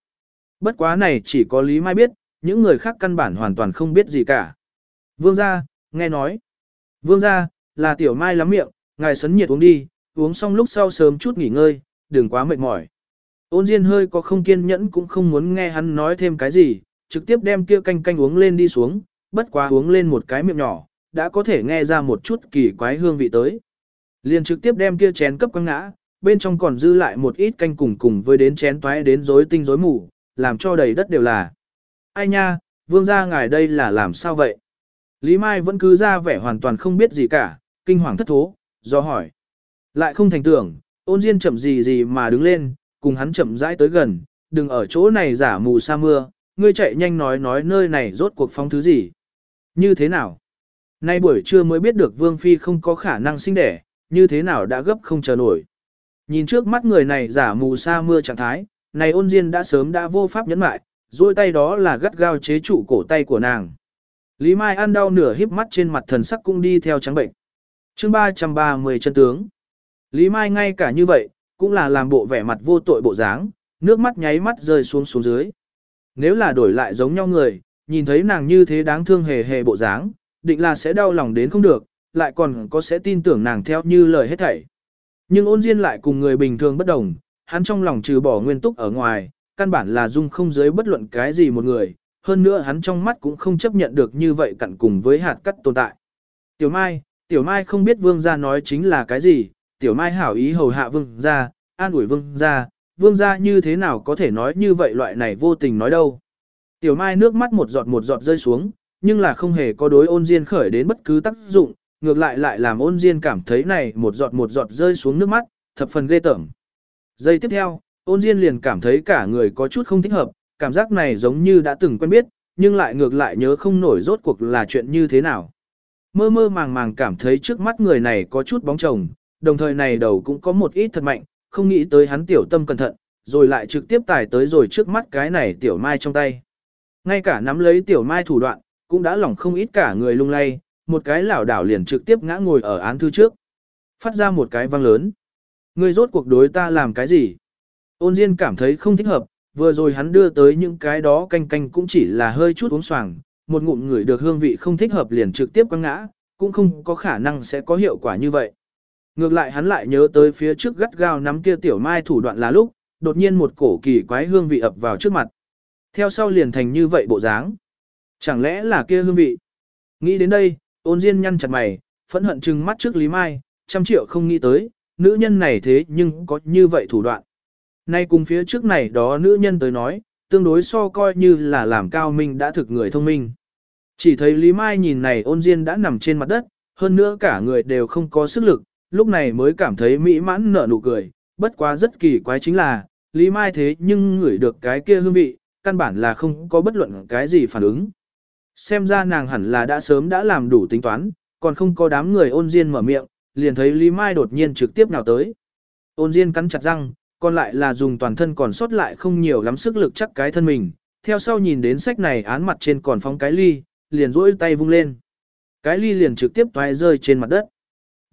Bất quá này chỉ có Lý Mai biết, những người khác căn bản hoàn toàn không biết gì cả. Vương gia, nghe nói. Vương gia, là tiểu Mai lắm miệng, ngài sấn nhiệt uống đi, uống xong lúc sau sớm chút nghỉ ngơi, đừng quá mệt mỏi. Ôn Diên hơi có không kiên nhẫn cũng không muốn nghe hắn nói thêm cái gì, trực tiếp đem kia canh canh uống lên đi xuống, bất quá uống lên một cái miệng nhỏ, đã có thể nghe ra một chút kỳ quái hương vị tới. Liền trực tiếp đem kia chén cấp quăng ngã, bên trong còn dư lại một ít canh cùng cùng với đến chén toái đến rối tinh rối mù, làm cho đầy đất đều là. Ai nha, vương gia ngài đây là làm sao vậy? Lý Mai vẫn cứ ra vẻ hoàn toàn không biết gì cả, kinh hoàng thất thố, do hỏi. Lại không thành tưởng, ôn diên chậm gì gì mà đứng lên, cùng hắn chậm rãi tới gần, đừng ở chỗ này giả mù sa mưa, ngươi chạy nhanh nói nói nơi này rốt cuộc phong thứ gì. Như thế nào? Nay buổi trưa mới biết được Vương Phi không có khả năng sinh đẻ, như thế nào đã gấp không chờ nổi. Nhìn trước mắt người này giả mù sa mưa trạng thái, này ôn diên đã sớm đã vô pháp nhẫn mại, dôi tay đó là gắt gao chế trụ cổ tay của nàng. Lý Mai ăn đau nửa híp mắt trên mặt thần sắc cũng đi theo trắng bệnh. chương 330 chân tướng. Lý Mai ngay cả như vậy, cũng là làm bộ vẻ mặt vô tội bộ dáng, nước mắt nháy mắt rơi xuống xuống dưới. Nếu là đổi lại giống nhau người, nhìn thấy nàng như thế đáng thương hề hề bộ dáng, định là sẽ đau lòng đến không được, lại còn có sẽ tin tưởng nàng theo như lời hết thảy. Nhưng ôn diên lại cùng người bình thường bất đồng, hắn trong lòng trừ bỏ nguyên túc ở ngoài, căn bản là dung không giới bất luận cái gì một người, hơn nữa hắn trong mắt cũng không chấp nhận được như vậy cặn cùng với hạt cắt tồn tại. Tiểu Mai, Tiểu Mai không biết vương gia nói chính là cái gì, Tiểu Mai hảo ý hầu hạ vương gia, an ủi vương gia, vương gia như thế nào có thể nói như vậy loại này vô tình nói đâu. Tiểu Mai nước mắt một giọt một giọt rơi xuống, nhưng là không hề có đối ôn diên khởi đến bất cứ tác dụng, ngược lại lại làm ôn diên cảm thấy này một giọt một giọt rơi xuống nước mắt, thập phần ghê tởm. Giây tiếp theo, ôn diên liền cảm thấy cả người có chút không thích hợp, cảm giác này giống như đã từng quen biết, nhưng lại ngược lại nhớ không nổi rốt cuộc là chuyện như thế nào. Mơ mơ màng màng cảm thấy trước mắt người này có chút bóng chồng, đồng thời này đầu cũng có một ít thật mạnh, không nghĩ tới hắn tiểu tâm cẩn thận, rồi lại trực tiếp tải tới rồi trước mắt cái này tiểu mai trong tay. Ngay cả nắm lấy tiểu mai thủ đoạn, cũng đã lỏng không ít cả người lung lay, một cái lảo đảo liền trực tiếp ngã ngồi ở án thư trước. Phát ra một cái vang lớn. Ngươi rốt cuộc đối ta làm cái gì? Ôn Diên cảm thấy không thích hợp, vừa rồi hắn đưa tới những cái đó canh canh cũng chỉ là hơi chút uống xoàng, một ngụm người được hương vị không thích hợp liền trực tiếp quăng ngã, cũng không có khả năng sẽ có hiệu quả như vậy. Ngược lại hắn lại nhớ tới phía trước gắt gao nắm kia tiểu mai thủ đoạn là lúc, đột nhiên một cổ kỳ quái hương vị ập vào trước mặt. Theo sau liền thành như vậy bộ dáng. Chẳng lẽ là kia hương vị? Nghĩ đến đây, ôn diên nhăn chặt mày, phẫn hận trừng mắt trước Lý Mai, trăm triệu không nghĩ tới, nữ nhân này thế nhưng có như vậy thủ đoạn. Nay cùng phía trước này đó nữ nhân tới nói, tương đối so coi như là làm cao minh đã thực người thông minh. Chỉ thấy Lý Mai nhìn này ôn diên đã nằm trên mặt đất, hơn nữa cả người đều không có sức lực, lúc này mới cảm thấy mỹ mãn nở nụ cười, bất quá rất kỳ quái chính là, Lý Mai thế nhưng ngửi được cái kia hương vị, căn bản là không có bất luận cái gì phản ứng. Xem ra nàng hẳn là đã sớm đã làm đủ tính toán, còn không có đám người ôn diên mở miệng, liền thấy Lý Mai đột nhiên trực tiếp nào tới. Ôn diên cắn chặt răng, còn lại là dùng toàn thân còn sót lại không nhiều lắm sức lực chắc cái thân mình, theo sau nhìn đến sách này án mặt trên còn phóng cái ly, liền rỗi tay vung lên. Cái ly liền trực tiếp toái rơi trên mặt đất.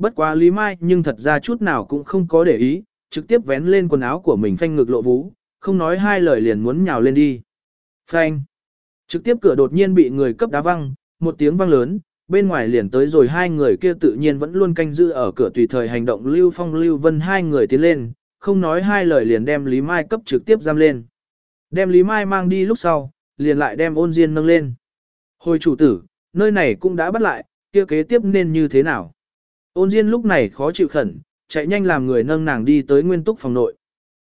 Bất quá Lý Mai nhưng thật ra chút nào cũng không có để ý, trực tiếp vén lên quần áo của mình phanh ngực lộ vú, không nói hai lời liền muốn nhào lên đi. Phanh. Trực tiếp cửa đột nhiên bị người cấp đá văng, một tiếng vang lớn, bên ngoài liền tới rồi hai người kia tự nhiên vẫn luôn canh giữ ở cửa tùy thời hành động Lưu Phong Lưu Vân hai người tiến lên, không nói hai lời liền đem Lý Mai cấp trực tiếp giam lên. Đem Lý Mai mang đi lúc sau, liền lại đem ôn diên nâng lên. Hồi chủ tử, nơi này cũng đã bắt lại, kia kế tiếp nên như thế nào? Ôn diên lúc này khó chịu khẩn, chạy nhanh làm người nâng nàng đi tới nguyên túc phòng nội.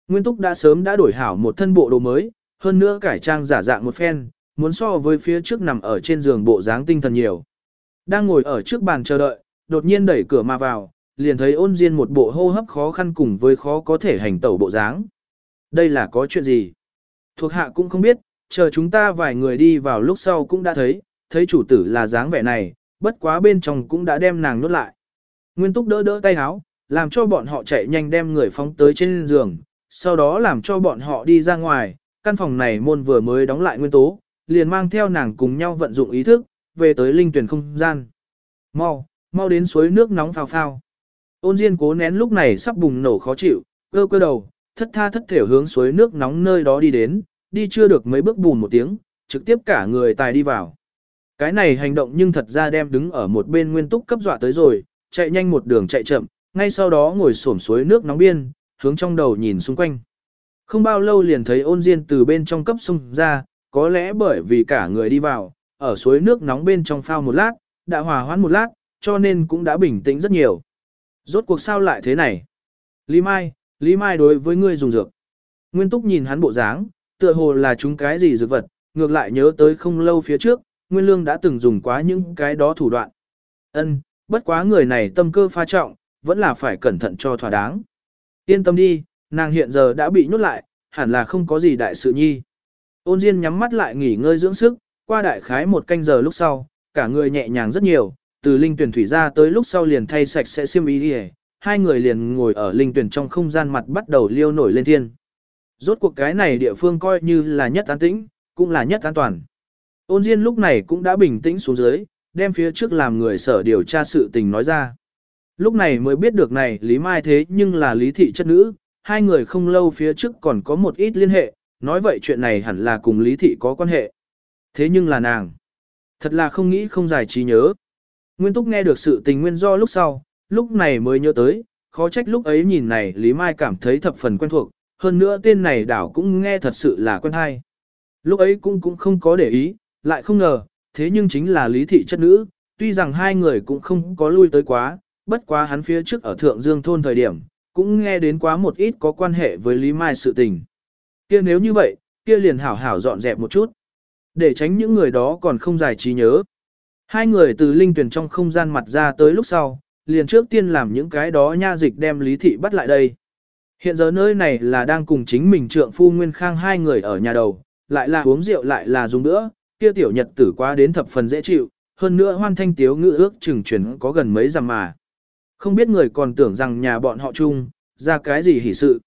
Nguyên túc đã sớm đã đổi hảo một thân bộ đồ mới, hơn nữa cải trang giả dạng một phen, muốn so với phía trước nằm ở trên giường bộ dáng tinh thần nhiều. Đang ngồi ở trước bàn chờ đợi, đột nhiên đẩy cửa mà vào, liền thấy ôn diên một bộ hô hấp khó khăn cùng với khó có thể hành tẩu bộ dáng. Đây là có chuyện gì? Thuộc hạ cũng không biết, chờ chúng ta vài người đi vào lúc sau cũng đã thấy, thấy chủ tử là dáng vẻ này, bất quá bên trong cũng đã đem nàng nuốt lại. Nguyên túc đỡ đỡ tay háo, làm cho bọn họ chạy nhanh đem người phóng tới trên giường, sau đó làm cho bọn họ đi ra ngoài, căn phòng này môn vừa mới đóng lại nguyên tố, liền mang theo nàng cùng nhau vận dụng ý thức, về tới linh tuyển không gian. Mau, mau đến suối nước nóng phao phao. Ôn Diên cố nén lúc này sắp bùng nổ khó chịu, cơ cơ đầu, thất tha thất thể hướng suối nước nóng nơi đó đi đến, đi chưa được mấy bước bùn một tiếng, trực tiếp cả người tài đi vào. Cái này hành động nhưng thật ra đem đứng ở một bên nguyên túc cấp dọa tới rồi, chạy nhanh một đường chạy chậm, ngay sau đó ngồi xổm suối nước nóng biên, hướng trong đầu nhìn xung quanh. Không bao lâu liền thấy ôn diên từ bên trong cấp sung ra, có lẽ bởi vì cả người đi vào, ở suối nước nóng bên trong phao một lát, đã hòa hoãn một lát, cho nên cũng đã bình tĩnh rất nhiều. Rốt cuộc sao lại thế này? Lý Mai, Lý Mai đối với ngươi dùng dược. Nguyên Túc nhìn hắn bộ dáng, tựa hồ là chúng cái gì dược vật, ngược lại nhớ tới không lâu phía trước, Nguyên Lương đã từng dùng quá những cái đó thủ đoạn. Ân, bất quá người này tâm cơ pha trọng, vẫn là phải cẩn thận cho thỏa đáng. Yên tâm đi, nàng hiện giờ đã bị nhốt lại, hẳn là không có gì đại sự nhi. Ôn Diên nhắm mắt lại nghỉ ngơi dưỡng sức, qua đại khái một canh giờ lúc sau, cả người nhẹ nhàng rất nhiều, từ linh tuyển thủy ra tới lúc sau liền thay sạch sẽ xiêm y đi hai người liền ngồi ở linh tuyển trong không gian mặt bắt đầu liêu nổi lên thiên. Rốt cuộc cái này địa phương coi như là nhất an tĩnh, cũng là nhất an toàn. Ôn Diên lúc này cũng đã bình tĩnh xuống dưới, đem phía trước làm người sở điều tra sự tình nói ra. Lúc này mới biết được này Lý Mai thế nhưng là Lý Thị chất nữ, hai người không lâu phía trước còn có một ít liên hệ, nói vậy chuyện này hẳn là cùng Lý Thị có quan hệ. Thế nhưng là nàng. Thật là không nghĩ không giải trí nhớ. Nguyên Túc nghe được sự tình nguyên do lúc sau, lúc này mới nhớ tới, khó trách lúc ấy nhìn này Lý Mai cảm thấy thập phần quen thuộc, hơn nữa tên này đảo cũng nghe thật sự là quen hay. Lúc ấy cũng cũng không có để ý, lại không ngờ, thế nhưng chính là Lý Thị chất nữ, tuy rằng hai người cũng không có lui tới quá, bất quá hắn phía trước ở Thượng Dương thôn thời điểm, cũng nghe đến quá một ít có quan hệ với Lý Mai sự tình. kia nếu như vậy, kia liền hảo hảo dọn dẹp một chút. Để tránh những người đó còn không giải trí nhớ. Hai người từ linh tuyển trong không gian mặt ra tới lúc sau, liền trước tiên làm những cái đó nha dịch đem Lý Thị bắt lại đây. Hiện giờ nơi này là đang cùng chính mình trượng phu Nguyên Khang hai người ở nhà đầu, lại là uống rượu lại là dùng nữa, kia tiểu nhật tử quá đến thập phần dễ chịu, hơn nữa hoan thanh tiếu ngữ ước chừng chuyển có gần mấy dặm mà. Không biết người còn tưởng rằng nhà bọn họ chung, ra cái gì hỉ sự.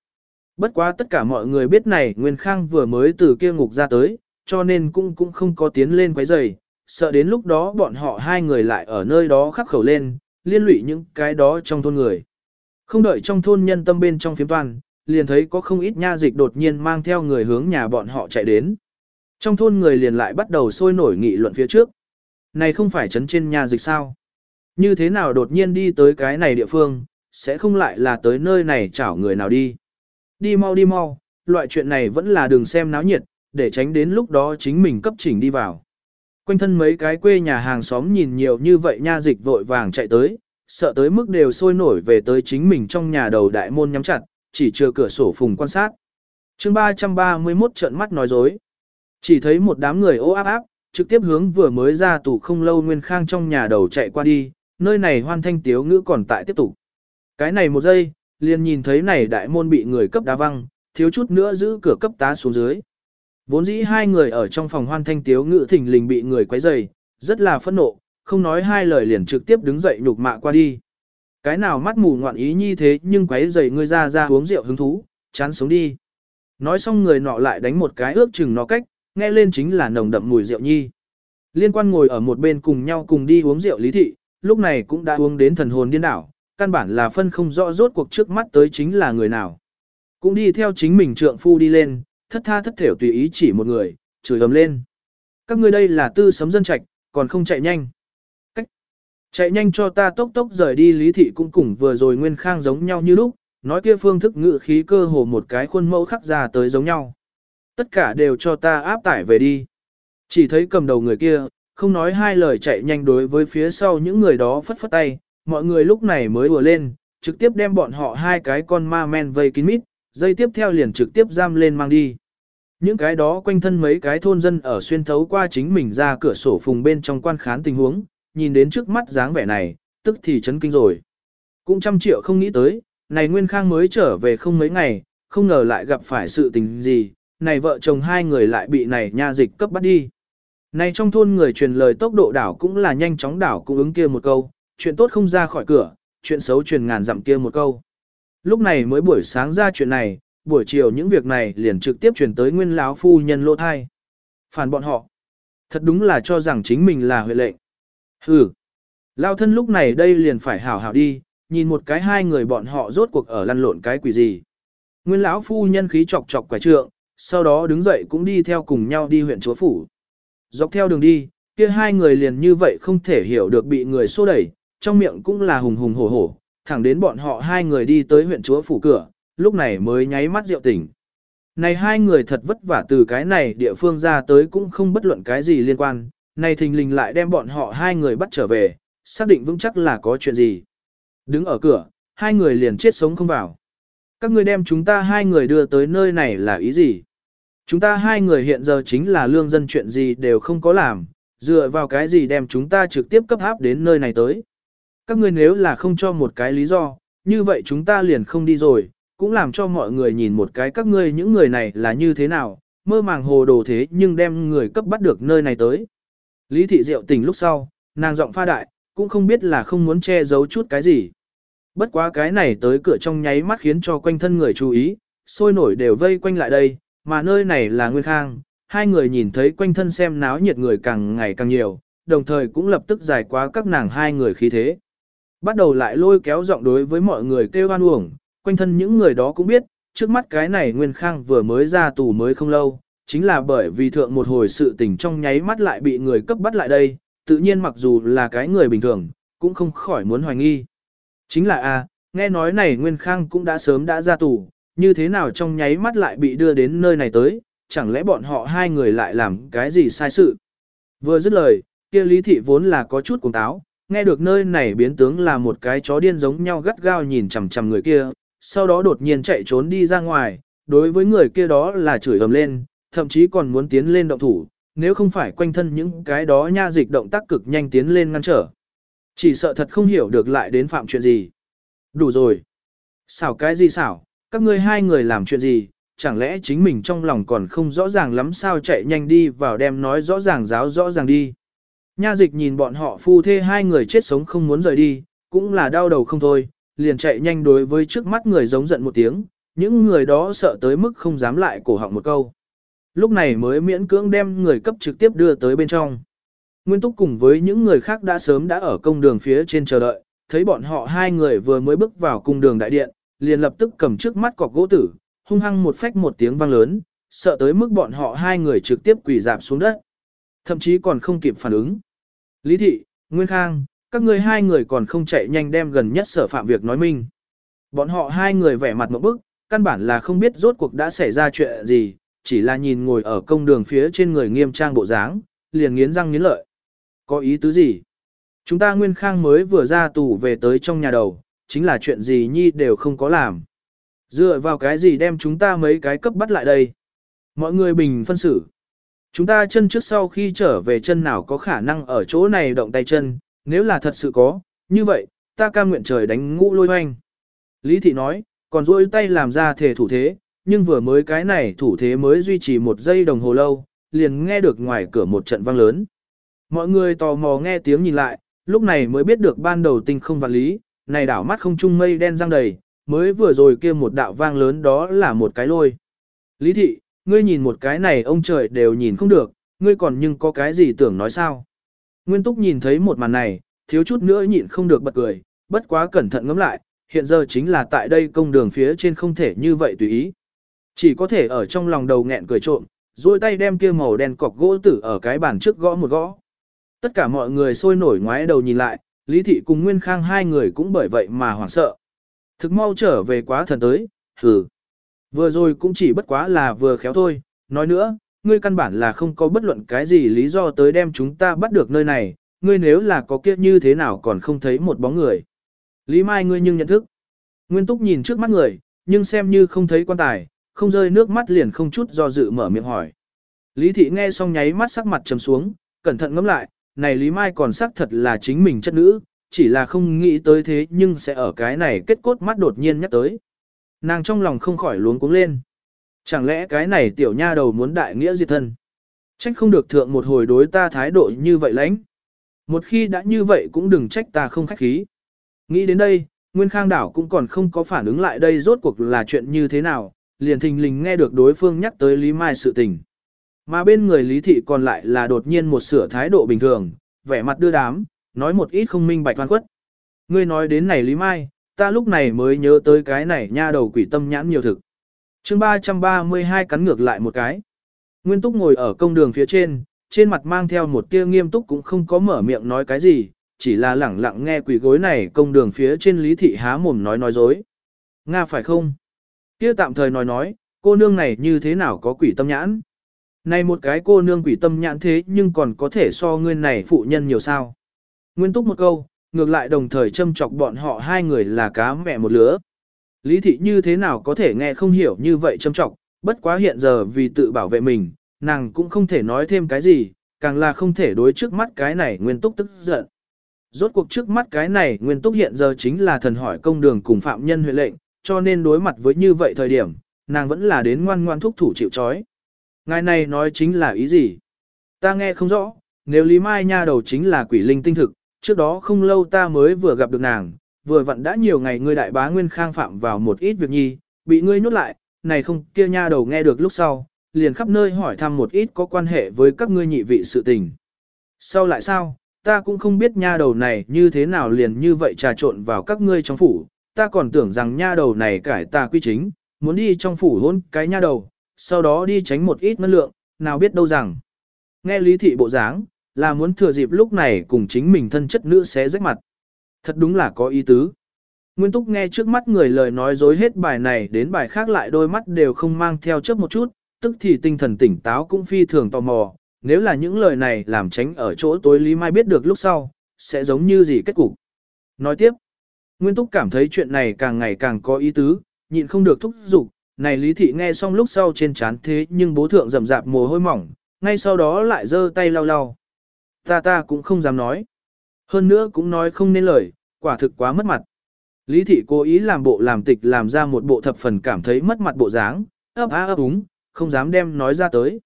Bất quá tất cả mọi người biết này Nguyên Khang vừa mới từ kia ngục ra tới, cho nên cũng cũng không có tiến lên quấy rầy, sợ đến lúc đó bọn họ hai người lại ở nơi đó khắc khẩu lên, liên lụy những cái đó trong thôn người. Không đợi trong thôn nhân tâm bên trong phiếm toàn, liền thấy có không ít nha dịch đột nhiên mang theo người hướng nhà bọn họ chạy đến. Trong thôn người liền lại bắt đầu sôi nổi nghị luận phía trước. Này không phải chấn trên nhà dịch sao? Như thế nào đột nhiên đi tới cái này địa phương, sẽ không lại là tới nơi này chảo người nào đi. Đi mau đi mau, loại chuyện này vẫn là đường xem náo nhiệt, để tránh đến lúc đó chính mình cấp chỉnh đi vào. Quanh thân mấy cái quê nhà hàng xóm nhìn nhiều như vậy nha dịch vội vàng chạy tới, sợ tới mức đều sôi nổi về tới chính mình trong nhà đầu đại môn nhắm chặt, chỉ chưa cửa sổ phùng quan sát. chương 331 trận mắt nói dối. Chỉ thấy một đám người ô áp áp, trực tiếp hướng vừa mới ra tù không lâu Nguyên Khang trong nhà đầu chạy qua đi, nơi này hoan thanh tiếu ngữ còn tại tiếp tục. Cái này một giây, liền nhìn thấy này đại môn bị người cấp đá văng, thiếu chút nữa giữ cửa cấp tá xuống dưới. Vốn dĩ hai người ở trong phòng hoan thanh tiếu ngữ thỉnh lình bị người quấy rầy, rất là phẫn nộ, không nói hai lời liền trực tiếp đứng dậy nhục mạ qua đi. Cái nào mắt mù ngoạn ý như thế nhưng quấy rầy ngươi ra ra uống rượu hứng thú, chán sống đi. Nói xong người nọ lại đánh một cái ước chừng nó cách, nghe lên chính là nồng đậm mùi rượu nhi. Liên quan ngồi ở một bên cùng nhau cùng đi uống rượu lý thị, lúc này cũng đã uống đến thần hồn điên đảo, căn bản là phân không rõ rốt cuộc trước mắt tới chính là người nào. Cũng đi theo chính mình trượng phu đi lên, thất tha thất thểu tùy ý chỉ một người, chửi ầm lên. Các ngươi đây là tư sấm dân trạch, còn không chạy nhanh. Cách. Chạy nhanh cho ta tốc tốc rời đi lý thị cũng cùng vừa rồi nguyên khang giống nhau như lúc, nói kia phương thức ngự khí cơ hồ một cái khuôn mẫu khắc ra tới giống nhau. Tất cả đều cho ta áp tải về đi. Chỉ thấy cầm đầu người kia, không nói hai lời chạy nhanh đối với phía sau những người đó phất phất tay, mọi người lúc này mới vừa lên, trực tiếp đem bọn họ hai cái con ma men vây kín mít, dây tiếp theo liền trực tiếp giam lên mang đi. Những cái đó quanh thân mấy cái thôn dân ở xuyên thấu qua chính mình ra cửa sổ phùng bên trong quan khán tình huống, nhìn đến trước mắt dáng vẻ này, tức thì chấn kinh rồi. Cũng trăm triệu không nghĩ tới, này Nguyên Khang mới trở về không mấy ngày, không ngờ lại gặp phải sự tình gì, này vợ chồng hai người lại bị này nha dịch cấp bắt đi. Này trong thôn người truyền lời tốc độ đảo cũng là nhanh chóng đảo cũng ứng kia một câu, chuyện tốt không ra khỏi cửa, chuyện xấu truyền ngàn dặm kia một câu. Lúc này mới buổi sáng ra chuyện này, buổi chiều những việc này liền trực tiếp truyền tới nguyên lão phu nhân lô thai. Phản bọn họ. Thật đúng là cho rằng chính mình là huệ lệnh. Hừ. Lao thân lúc này đây liền phải hảo hảo đi, nhìn một cái hai người bọn họ rốt cuộc ở lăn lộn cái quỷ gì. Nguyên lão phu nhân khí chọc chọc quả trượng, sau đó đứng dậy cũng đi theo cùng nhau đi huyện chúa phủ. Dọc theo đường đi, kia hai người liền như vậy không thể hiểu được bị người xô đẩy, trong miệng cũng là hùng hùng hổ hổ, thẳng đến bọn họ hai người đi tới huyện chúa phủ cửa, lúc này mới nháy mắt rượu tỉnh. Này hai người thật vất vả từ cái này địa phương ra tới cũng không bất luận cái gì liên quan, này thình lình lại đem bọn họ hai người bắt trở về, xác định vững chắc là có chuyện gì. Đứng ở cửa, hai người liền chết sống không vào. Các ngươi đem chúng ta hai người đưa tới nơi này là ý gì? Chúng ta hai người hiện giờ chính là lương dân chuyện gì đều không có làm, dựa vào cái gì đem chúng ta trực tiếp cấp áp đến nơi này tới. Các ngươi nếu là không cho một cái lý do, như vậy chúng ta liền không đi rồi, cũng làm cho mọi người nhìn một cái các ngươi những người này là như thế nào, mơ màng hồ đồ thế nhưng đem người cấp bắt được nơi này tới. Lý thị diệu tỉnh lúc sau, nàng giọng pha đại, cũng không biết là không muốn che giấu chút cái gì. Bất quá cái này tới cửa trong nháy mắt khiến cho quanh thân người chú ý, sôi nổi đều vây quanh lại đây, mà nơi này là Nguyên Khang, hai người nhìn thấy quanh thân xem náo nhiệt người càng ngày càng nhiều, đồng thời cũng lập tức giải quá các nàng hai người khí thế. Bắt đầu lại lôi kéo giọng đối với mọi người kêu hoan uổng, quanh thân những người đó cũng biết, trước mắt cái này Nguyên Khang vừa mới ra tù mới không lâu, chính là bởi vì thượng một hồi sự tình trong nháy mắt lại bị người cấp bắt lại đây, tự nhiên mặc dù là cái người bình thường, cũng không khỏi muốn hoài nghi. Chính là a, nghe nói này Nguyên Khang cũng đã sớm đã ra tù, như thế nào trong nháy mắt lại bị đưa đến nơi này tới, chẳng lẽ bọn họ hai người lại làm cái gì sai sự. Vừa dứt lời, kia lý thị vốn là có chút cuồng táo, nghe được nơi này biến tướng là một cái chó điên giống nhau gắt gao nhìn chằm chằm người kia, sau đó đột nhiên chạy trốn đi ra ngoài, đối với người kia đó là chửi ầm lên, thậm chí còn muốn tiến lên động thủ, nếu không phải quanh thân những cái đó nha dịch động tác cực nhanh tiến lên ngăn trở. Chỉ sợ thật không hiểu được lại đến phạm chuyện gì. Đủ rồi. Xảo cái gì xảo, các ngươi hai người làm chuyện gì, chẳng lẽ chính mình trong lòng còn không rõ ràng lắm sao chạy nhanh đi vào đem nói rõ ràng giáo rõ ràng đi. Nha dịch nhìn bọn họ phu thê hai người chết sống không muốn rời đi, cũng là đau đầu không thôi, liền chạy nhanh đối với trước mắt người giống giận một tiếng, những người đó sợ tới mức không dám lại cổ họng một câu. Lúc này mới miễn cưỡng đem người cấp trực tiếp đưa tới bên trong. Nguyên Túc cùng với những người khác đã sớm đã ở công đường phía trên chờ đợi, thấy bọn họ hai người vừa mới bước vào cung đường đại điện, liền lập tức cầm trước mắt cọc gỗ tử, hung hăng một phách một tiếng vang lớn, sợ tới mức bọn họ hai người trực tiếp quỳ dạp xuống đất. Thậm chí còn không kịp phản ứng. Lý Thị, Nguyên Khang, các ngươi hai người còn không chạy nhanh đem gần nhất sở phạm việc nói minh. Bọn họ hai người vẻ mặt một bức, căn bản là không biết rốt cuộc đã xảy ra chuyện gì, chỉ là nhìn ngồi ở công đường phía trên người nghiêm trang bộ dáng, liền nghiến răng nghiến lợi. Có ý tứ gì? Chúng ta Nguyên Khang mới vừa ra tù về tới trong nhà đầu, chính là chuyện gì nhi đều không có làm. Dựa vào cái gì đem chúng ta mấy cái cấp bắt lại đây? Mọi người bình phân xử. Chúng ta chân trước sau khi trở về chân nào có khả năng ở chỗ này động tay chân, nếu là thật sự có, như vậy, ta cam nguyện trời đánh ngũ lôi hoanh. Lý thị nói, còn duỗi tay làm ra thể thủ thế, nhưng vừa mới cái này thủ thế mới duy trì một giây đồng hồ lâu, liền nghe được ngoài cửa một trận vang lớn. Mọi người tò mò nghe tiếng nhìn lại, lúc này mới biết được ban đầu tinh không vạn lý, này đảo mắt không trung mây đen răng đầy, mới vừa rồi kia một đạo vang lớn đó là một cái lôi. Lý thị, ngươi nhìn một cái này ông trời đều nhìn không được, ngươi còn nhưng có cái gì tưởng nói sao. Nguyên Túc nhìn thấy một màn này, thiếu chút nữa nhịn không được bật cười, bất quá cẩn thận ngẫm lại, hiện giờ chính là tại đây công đường phía trên không thể như vậy tùy ý. Chỉ có thể ở trong lòng đầu nghẹn cười trộm, duỗi tay đem kia màu đen cọc gỗ tử ở cái bàn trước gõ một gõ. Tất cả mọi người sôi nổi ngoái đầu nhìn lại, Lý Thị cùng Nguyên Khang hai người cũng bởi vậy mà hoảng sợ. Thực mau trở về quá thần tới, hừ. Vừa rồi cũng chỉ bất quá là vừa khéo thôi, nói nữa, ngươi căn bản là không có bất luận cái gì lý do tới đem chúng ta bắt được nơi này, ngươi nếu là có kiếp như thế nào còn không thấy một bóng người. Lý Mai ngươi nhưng nhận thức. Nguyên Túc nhìn trước mắt người, nhưng xem như không thấy quan tài, không rơi nước mắt liền không chút do dự mở miệng hỏi. Lý Thị nghe xong nháy mắt sắc mặt trầm xuống, cẩn thận ngẫm lại, này Lý Mai còn xác thật là chính mình chất nữ, chỉ là không nghĩ tới thế nhưng sẽ ở cái này kết cốt mắt đột nhiên nhắc tới. Nàng trong lòng không khỏi luống cuống lên. Chẳng lẽ cái này tiểu nha đầu muốn đại nghĩa diệt thân? Trách không được thượng một hồi đối ta thái độ như vậy lãnh. Một khi đã như vậy cũng đừng trách ta không khách khí. Nghĩ đến đây, Nguyên Khang Đảo cũng còn không có phản ứng lại đây rốt cuộc là chuyện như thế nào, liền thình lình nghe được đối phương nhắc tới Lý Mai sự tình. Mà bên người Lý Thị còn lại là đột nhiên một sửa thái độ bình thường, vẻ mặt đưa đám, nói một ít không minh bạch văn quất. Ngươi nói đến này Lý Mai, ta lúc này mới nhớ tới cái này nha đầu quỷ tâm nhãn nhiều thực. chương 332 cắn ngược lại một cái. Nguyên Túc ngồi ở công đường phía trên, trên mặt mang theo một tia nghiêm túc cũng không có mở miệng nói cái gì, chỉ là lẳng lặng nghe quỷ gối này công đường phía trên Lý Thị há mồm nói nói dối. Nga phải không? Kia tạm thời nói nói, cô nương này như thế nào có quỷ tâm nhãn? Này một cái cô nương quỷ tâm nhãn thế nhưng còn có thể so ngươi này phụ nhân nhiều sao. Nguyên túc một câu, ngược lại đồng thời châm chọc bọn họ hai người là cá mẹ một lứa. Lý thị như thế nào có thể nghe không hiểu như vậy châm chọc, bất quá hiện giờ vì tự bảo vệ mình, nàng cũng không thể nói thêm cái gì, càng là không thể đối trước mắt cái này nguyên túc tức giận. Rốt cuộc trước mắt cái này nguyên túc hiện giờ chính là thần hỏi công đường cùng phạm nhân huệ lệnh, cho nên đối mặt với như vậy thời điểm, nàng vẫn là đến ngoan ngoan thúc thủ chịu chói. Ngài này nói chính là ý gì? Ta nghe không rõ, nếu Lý Mai nha đầu chính là quỷ linh tinh thực, trước đó không lâu ta mới vừa gặp được nàng, vừa vặn đã nhiều ngày ngươi đại bá Nguyên Khang phạm vào một ít việc nhi, bị ngươi nhốt lại, này không kia nha đầu nghe được lúc sau, liền khắp nơi hỏi thăm một ít có quan hệ với các ngươi nhị vị sự tình. Sau lại sao, ta cũng không biết nha đầu này như thế nào liền như vậy trà trộn vào các ngươi trong phủ, ta còn tưởng rằng nha đầu này cải ta quy chính, muốn đi trong phủ hôn cái nha đầu, sau đó đi tránh một ít ngân lượng, nào biết đâu rằng. Nghe lý thị bộ dáng, là muốn thừa dịp lúc này cùng chính mình thân chất nữ xé rách mặt. Thật đúng là có ý tứ. Nguyên Túc nghe trước mắt người lời nói dối hết bài này đến bài khác lại đôi mắt đều không mang theo chớp một chút, tức thì tinh thần tỉnh táo cũng phi thường tò mò, nếu là những lời này làm tránh ở chỗ tối Lý Mai biết được lúc sau, sẽ giống như gì kết cục. Nói tiếp, Nguyên Túc cảm thấy chuyện này càng ngày càng có ý tứ, nhịn không được thúc giục, này Lý Thị nghe xong lúc sau trên chán thế nhưng bố thượng rầm rạp mồ hôi mỏng, ngay sau đó lại giơ tay lau lau. Ta ta cũng không dám nói. Hơn nữa cũng nói không nên lời, quả thực quá mất mặt. Lý Thị cố ý làm bộ làm tịch làm ra một bộ thập phần cảm thấy mất mặt bộ dáng, ấp á ấp úng, không dám đem nói ra tới.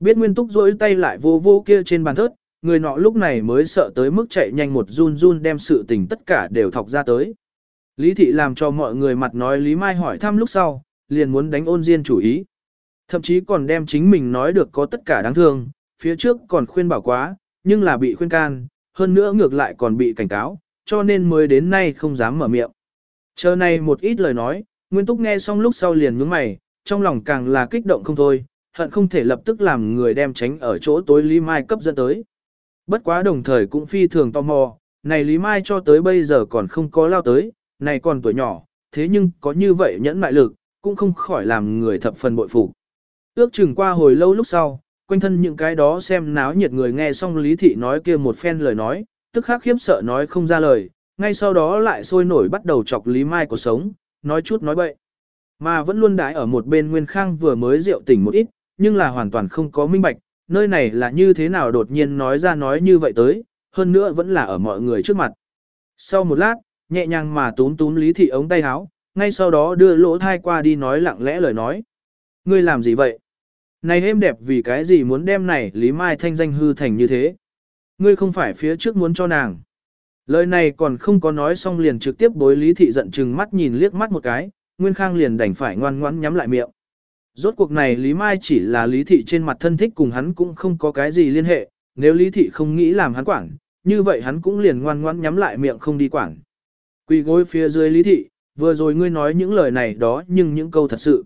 Biết Nguyên Túc rỗi tay lại vô vô kia trên bàn thớt, người nọ lúc này mới sợ tới mức chạy nhanh một run run đem sự tình tất cả đều thọc ra tới. Lý Thị làm cho mọi người mặt nói Lý Mai hỏi thăm lúc sau, liền muốn đánh ôn diên chủ ý. Thậm chí còn đem chính mình nói được có tất cả đáng thương, phía trước còn khuyên bảo quá, nhưng là bị khuyên can, hơn nữa ngược lại còn bị cảnh cáo, cho nên mới đến nay không dám mở miệng. Chờ này một ít lời nói, Nguyên Túc nghe xong lúc sau liền nhướng mày, trong lòng càng là kích động không thôi, hận không thể lập tức làm người đem tránh ở chỗ tối Lý Mai cấp dẫn tới. Bất quá đồng thời cũng phi thường tò mò, này Lý Mai cho tới bây giờ còn không có lao tới, này còn tuổi nhỏ, thế nhưng có như vậy nhẫn mại lực, cũng không khỏi làm người thập phần bội phục. Ước chừng qua hồi lâu lúc sau, quanh thân những cái đó xem náo nhiệt người nghe xong Lý Thị nói kia một phen lời nói, tức khắc khiếp sợ nói không ra lời, ngay sau đó lại sôi nổi bắt đầu chọc Lý Mai của sống, nói chút nói bậy. Mà vẫn luôn đái ở một bên Nguyên Khang vừa mới rượu tỉnh một ít, nhưng là hoàn toàn không có minh bạch, nơi này là như thế nào đột nhiên nói ra nói như vậy tới, hơn nữa vẫn là ở mọi người trước mặt. Sau một lát, nhẹ nhàng mà túm túm Lý Thị ống tay áo, ngay sau đó đưa lỗ thai qua đi nói lặng lẽ lời nói. Ngươi làm gì vậy? Này êm đẹp vì cái gì muốn đem này Lý Mai thanh danh hư thành như thế? Ngươi không phải phía trước muốn cho nàng. Lời này còn không có nói xong liền trực tiếp bối Lý Thị giận chừng mắt nhìn liếc mắt một cái, Nguyên Khang liền đành phải ngoan ngoãn nhắm lại miệng. Rốt cuộc này Lý Mai chỉ là Lý Thị trên mặt thân thích cùng hắn cũng không có cái gì liên hệ, nếu Lý Thị không nghĩ làm hắn quản, như vậy hắn cũng liền ngoan ngoãn nhắm lại miệng không đi quản. Quỳ gối phía dưới Lý Thị, vừa rồi ngươi nói những lời này đó nhưng những câu thật sự.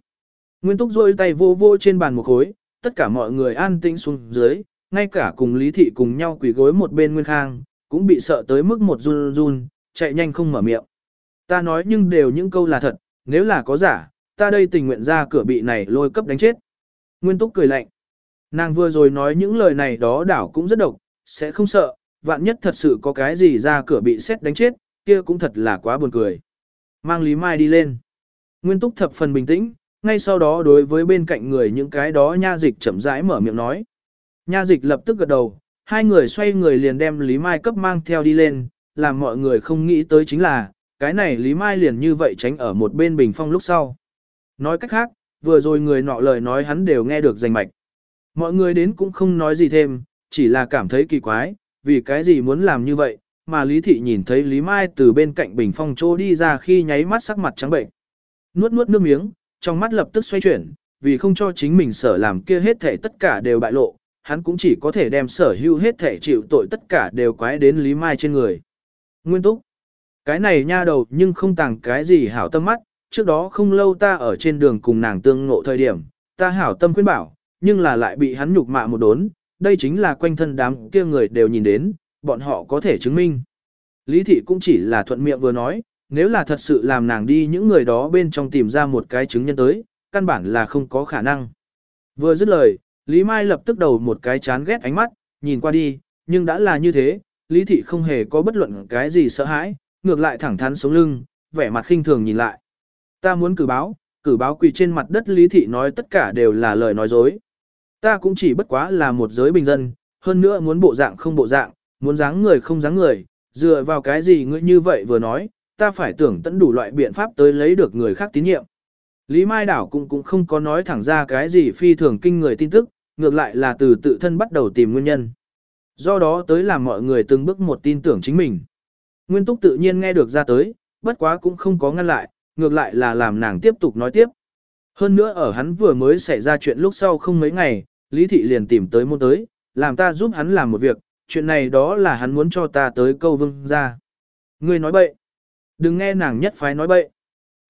Nguyên Túc rôi tay vô vô trên bàn một khối, tất cả mọi người an tĩnh xuống dưới, ngay cả cùng Lý Thị cùng nhau quỳ gối một bên Nguyên Khang, cũng bị sợ tới mức một run run, chạy nhanh không mở miệng. Ta nói nhưng đều những câu là thật, nếu là có giả, ta đây tình nguyện ra cửa bị này lôi cấp đánh chết. Nguyên Túc cười lạnh. Nàng vừa rồi nói những lời này đó đảo cũng rất độc, sẽ không sợ, vạn nhất thật sự có cái gì ra cửa bị xét đánh chết, kia cũng thật là quá buồn cười. Mang Lý Mai đi lên. Nguyên Túc thập phần bình tĩnh, ngay sau đó đối với bên cạnh người những cái đó nha dịch chậm rãi mở miệng nói. Nha dịch lập tức gật đầu, hai người xoay người liền đem Lý Mai cấp mang theo đi lên, làm mọi người không nghĩ tới chính là, cái này Lý Mai liền như vậy tránh ở một bên bình phong lúc sau. Nói cách khác, vừa rồi người nọ lời nói hắn đều nghe được rành mạch. Mọi người đến cũng không nói gì thêm, chỉ là cảm thấy kỳ quái, vì cái gì muốn làm như vậy, mà Lý Thị nhìn thấy Lý Mai từ bên cạnh bình phong chỗ đi ra khi nháy mắt sắc mặt trắng bệnh. Nuốt nuốt nước miếng, trong mắt lập tức xoay chuyển, vì không cho chính mình sở làm kia hết thể tất cả đều bại lộ, hắn cũng chỉ có thể đem sở hữu hết thể chịu tội tất cả đều quái đến Lý Mai trên người. Nguyên túc. Cái này nha đầu nhưng không tàng cái gì hảo tâm mắt, trước đó không lâu ta ở trên đường cùng nàng tương ngộ thời điểm, ta hảo tâm khuyên bảo, nhưng là lại bị hắn nhục mạ một đốn, đây chính là quanh thân đám kia người đều nhìn đến, bọn họ có thể chứng minh. Lý thị cũng chỉ là thuận miệng vừa nói, nếu là thật sự làm nàng đi những người đó bên trong tìm ra một cái chứng nhân tới, căn bản là không có khả năng. Vừa dứt lời, Lý Mai lập tức đầu một cái chán ghét ánh mắt, nhìn qua đi, nhưng đã là như thế, Lý thị không hề có bất luận cái gì sợ hãi, ngược lại thẳng thắn sống lưng, vẻ mặt khinh thường nhìn lại. Ta muốn cử báo, cử báo quỳ trên mặt đất Lý thị nói tất cả đều là lời nói dối. Ta cũng chỉ bất quá là một giới bình dân, hơn nữa muốn bộ dạng không bộ dạng, muốn dáng người không dáng người, dựa vào cái gì ngươi như vậy vừa nói, ta phải tưởng tận đủ loại biện pháp tới lấy được người khác tín nhiệm. Lý Mai Đảo cũng cũng không có nói thẳng ra cái gì phi thường kinh người tin tức, ngược lại là từ tự thân bắt đầu tìm nguyên nhân. Do đó tới làm mọi người từng bước một tin tưởng chính mình. Nguyên Túc tự nhiên nghe được ra tới, bất quá cũng không có ngăn lại, ngược lại là làm nàng tiếp tục nói tiếp. Hơn nữa ở hắn vừa mới xảy ra chuyện lúc sau không mấy ngày, Lý Thị liền tìm tới môn tới, làm ta giúp hắn làm một việc, chuyện này đó là hắn muốn cho ta tới câu vương ra. Ngươi nói bậy. Đừng nghe nàng nhất phái nói bậy.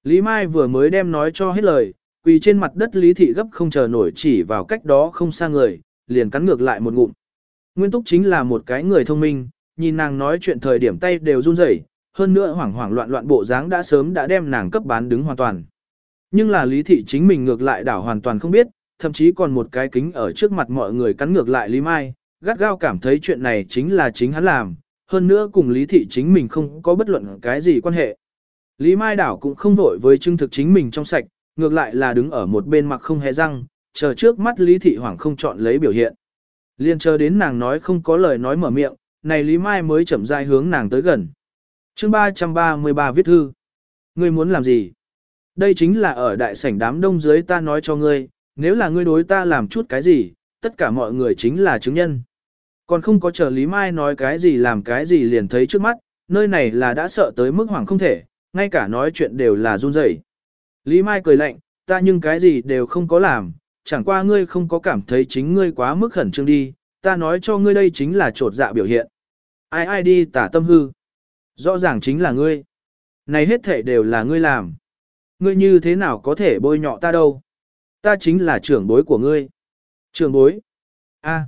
Lý Mai vừa mới đem nói cho hết lời, quỳ trên mặt đất Lý Thị gấp không chờ nổi chỉ vào cách đó không xa người, liền cắn ngược lại một ngụm. Nguyên Túc chính là một cái người thông minh, nhìn nàng nói chuyện thời điểm tay đều run rẩy, hơn nữa hoảng hoảng loạn loạn bộ dáng đã sớm đã đem nàng cấp bán đứng hoàn toàn. Nhưng là Lý Thị chính mình ngược lại đảo hoàn toàn không biết, thậm chí còn một cái kính ở trước mặt mọi người cắn ngược lại Lý Mai, gắt gao cảm thấy chuyện này chính là chính hắn làm, hơn nữa cùng Lý Thị chính mình không có bất luận cái gì quan hệ. Lý Mai Đảo cũng không vội với chứng thực chính mình trong sạch, ngược lại là đứng ở một bên mặt không hề răng, chờ trước mắt Lý Thị Hoàng không chọn lấy biểu hiện. Liên chờ đến nàng nói không có lời nói mở miệng, này Lý Mai mới chậm rãi hướng nàng tới gần. chương 333 viết thư. Ngươi muốn làm gì? Đây chính là ở đại sảnh đám đông dưới ta nói cho ngươi, nếu là ngươi đối ta làm chút cái gì, tất cả mọi người chính là chứng nhân. Còn không có chờ Lý Mai nói cái gì làm cái gì liền thấy trước mắt, nơi này là đã sợ tới mức hoảng không thể, ngay cả nói chuyện đều là run rẩy. Lý Mai cười lạnh, ta nhưng cái gì đều không có làm, chẳng qua ngươi không có cảm thấy chính ngươi quá mức khẩn trương đi, ta nói cho ngươi đây chính là trột dạ biểu hiện. Ai ai đi tả tâm hư. Rõ ràng chính là ngươi. Này hết thể đều là ngươi làm. Ngươi như thế nào có thể bôi nhọ ta đâu? Ta chính là trưởng bối của ngươi. Trưởng bối? a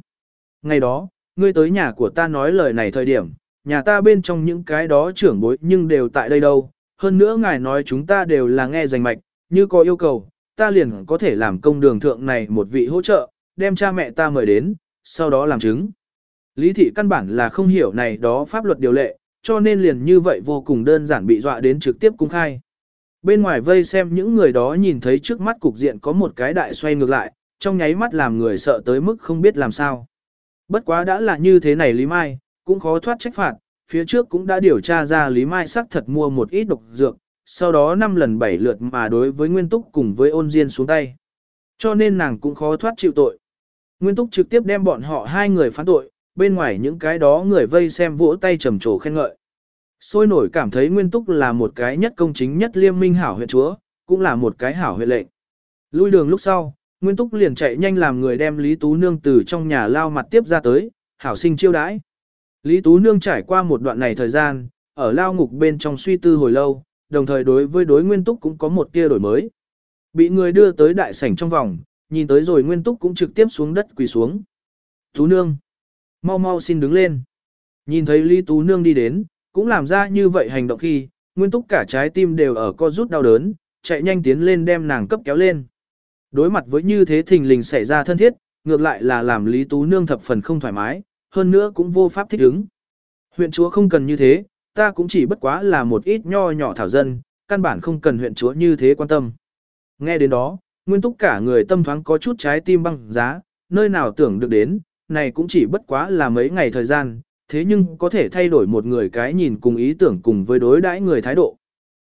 Ngày đó, ngươi tới nhà của ta nói lời này thời điểm, nhà ta bên trong những cái đó trưởng bối nhưng đều tại đây đâu. Hơn nữa ngài nói chúng ta đều là nghe rành mạch, như có yêu cầu, ta liền có thể làm công đường thượng này một vị hỗ trợ, đem cha mẹ ta mời đến, sau đó làm chứng. Lý thị căn bản là không hiểu này đó pháp luật điều lệ, cho nên liền như vậy vô cùng đơn giản bị dọa đến trực tiếp cung khai. Bên ngoài vây xem những người đó nhìn thấy trước mắt cục diện có một cái đại xoay ngược lại, trong nháy mắt làm người sợ tới mức không biết làm sao. Bất quá đã là như thế này Lý Mai, cũng khó thoát trách phạt, phía trước cũng đã điều tra ra Lý Mai xác thật mua một ít độc dược, sau đó năm lần bảy lượt mà đối với Nguyên Túc cùng với ôn diên xuống tay. Cho nên nàng cũng khó thoát chịu tội. Nguyên Túc trực tiếp đem bọn họ hai người phán tội, bên ngoài những cái đó người vây xem vỗ tay trầm trồ khen ngợi. Sôi nổi cảm thấy Nguyên Túc là một cái nhất công chính nhất liêm minh hảo huyện chúa, cũng là một cái hảo huyện lệnh. Lui đường lúc sau, Nguyên Túc liền chạy nhanh làm người đem Lý Tú Nương từ trong nhà lao mặt tiếp ra tới, hảo sinh chiêu đãi. Lý Tú Nương trải qua một đoạn này thời gian, ở lao ngục bên trong suy tư hồi lâu, đồng thời đối với đối Nguyên Túc cũng có một tia đổi mới. Bị người đưa tới đại sảnh trong vòng, nhìn tới rồi Nguyên Túc cũng trực tiếp xuống đất quỳ xuống. Tú Nương, mau mau xin đứng lên. Nhìn thấy Lý Tú Nương đi đến, cũng làm ra như vậy hành động khi, Nguyên Túc cả trái tim đều ở co rút đau đớn, chạy nhanh tiến lên đem nàng cấp kéo lên. Đối mặt với như thế thình lình xảy ra thân thiết, ngược lại là làm Lý Tú Nương thập phần không thoải mái, hơn nữa cũng vô pháp thích ứng. Huyện chúa không cần như thế, ta cũng chỉ bất quá là một ít nho nhỏ thảo dân, căn bản không cần huyện chúa như thế quan tâm. Nghe đến đó, nguyên túc cả người tâm thoáng có chút trái tim băng giá, nơi nào tưởng được đến, này cũng chỉ bất quá là mấy ngày thời gian, thế nhưng có thể thay đổi một người cái nhìn cùng ý tưởng cùng với đối đãi người thái độ.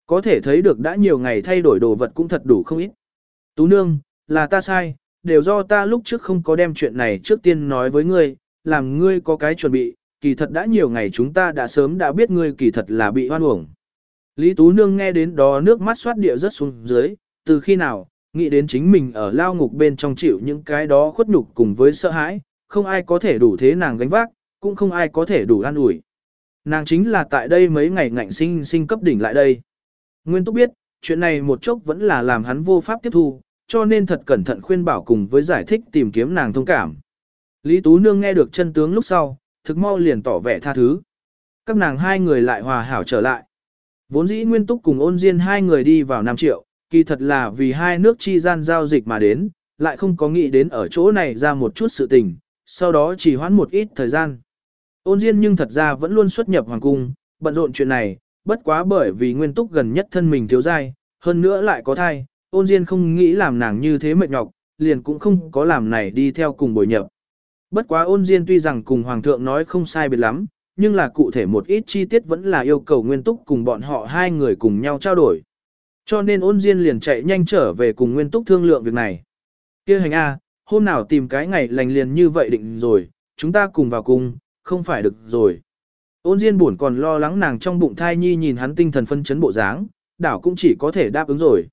Có thể thấy được đã nhiều ngày thay đổi đồ vật cũng thật đủ không ít. Tú nương, là ta sai, đều do ta lúc trước không có đem chuyện này trước tiên nói với ngươi, làm ngươi có cái chuẩn bị, kỳ thật đã nhiều ngày chúng ta đã sớm đã biết ngươi kỳ thật là bị hoan uổng. Lý Tú Nương nghe đến đó nước mắt xoát địa rất xuống dưới, từ khi nào, nghĩ đến chính mình ở lao ngục bên trong chịu những cái đó khuất nhục cùng với sợ hãi, không ai có thể đủ thế nàng gánh vác, cũng không ai có thể đủ an ủi. Nàng chính là tại đây mấy ngày ngạnh sinh sinh cấp đỉnh lại đây. Nguyên Túc biết, chuyện này một chốc vẫn là làm hắn vô pháp tiếp thu, cho nên thật cẩn thận khuyên bảo cùng với giải thích tìm kiếm nàng thông cảm. Lý Tú Nương nghe được chân tướng lúc sau, thực mau liền tỏ vẻ tha thứ. Các nàng hai người lại hòa hảo trở lại. Vốn dĩ Nguyên Túc cùng ôn Diên hai người đi vào Nam Triệu, kỳ thật là vì hai nước chi gian giao dịch mà đến, lại không có nghĩ đến ở chỗ này ra một chút sự tình, sau đó chỉ hoãn một ít thời gian. Ôn Diên nhưng thật ra vẫn luôn xuất nhập hoàng cung, bận rộn chuyện này, bất quá bởi vì Nguyên Túc gần nhất thân mình thiếu dai, hơn nữa lại có thai, ôn Diên không nghĩ làm nàng như thế mệt nhọc, liền cũng không có làm này đi theo cùng bồi nhập. Bất quá ôn Diên tuy rằng cùng Hoàng thượng nói không sai biệt lắm, nhưng là cụ thể một ít chi tiết vẫn là yêu cầu Nguyên Túc cùng bọn họ hai người cùng nhau trao đổi. Cho nên ôn Diên liền chạy nhanh trở về cùng Nguyên Túc thương lượng việc này. kia hành A, hôm nào tìm cái ngày lành liền như vậy định rồi, chúng ta cùng vào cùng, không phải được rồi. Ôn Diên buồn còn lo lắng nàng trong bụng thai nhi nhìn hắn tinh thần phân chấn bộ dáng, đảo cũng chỉ có thể đáp ứng rồi.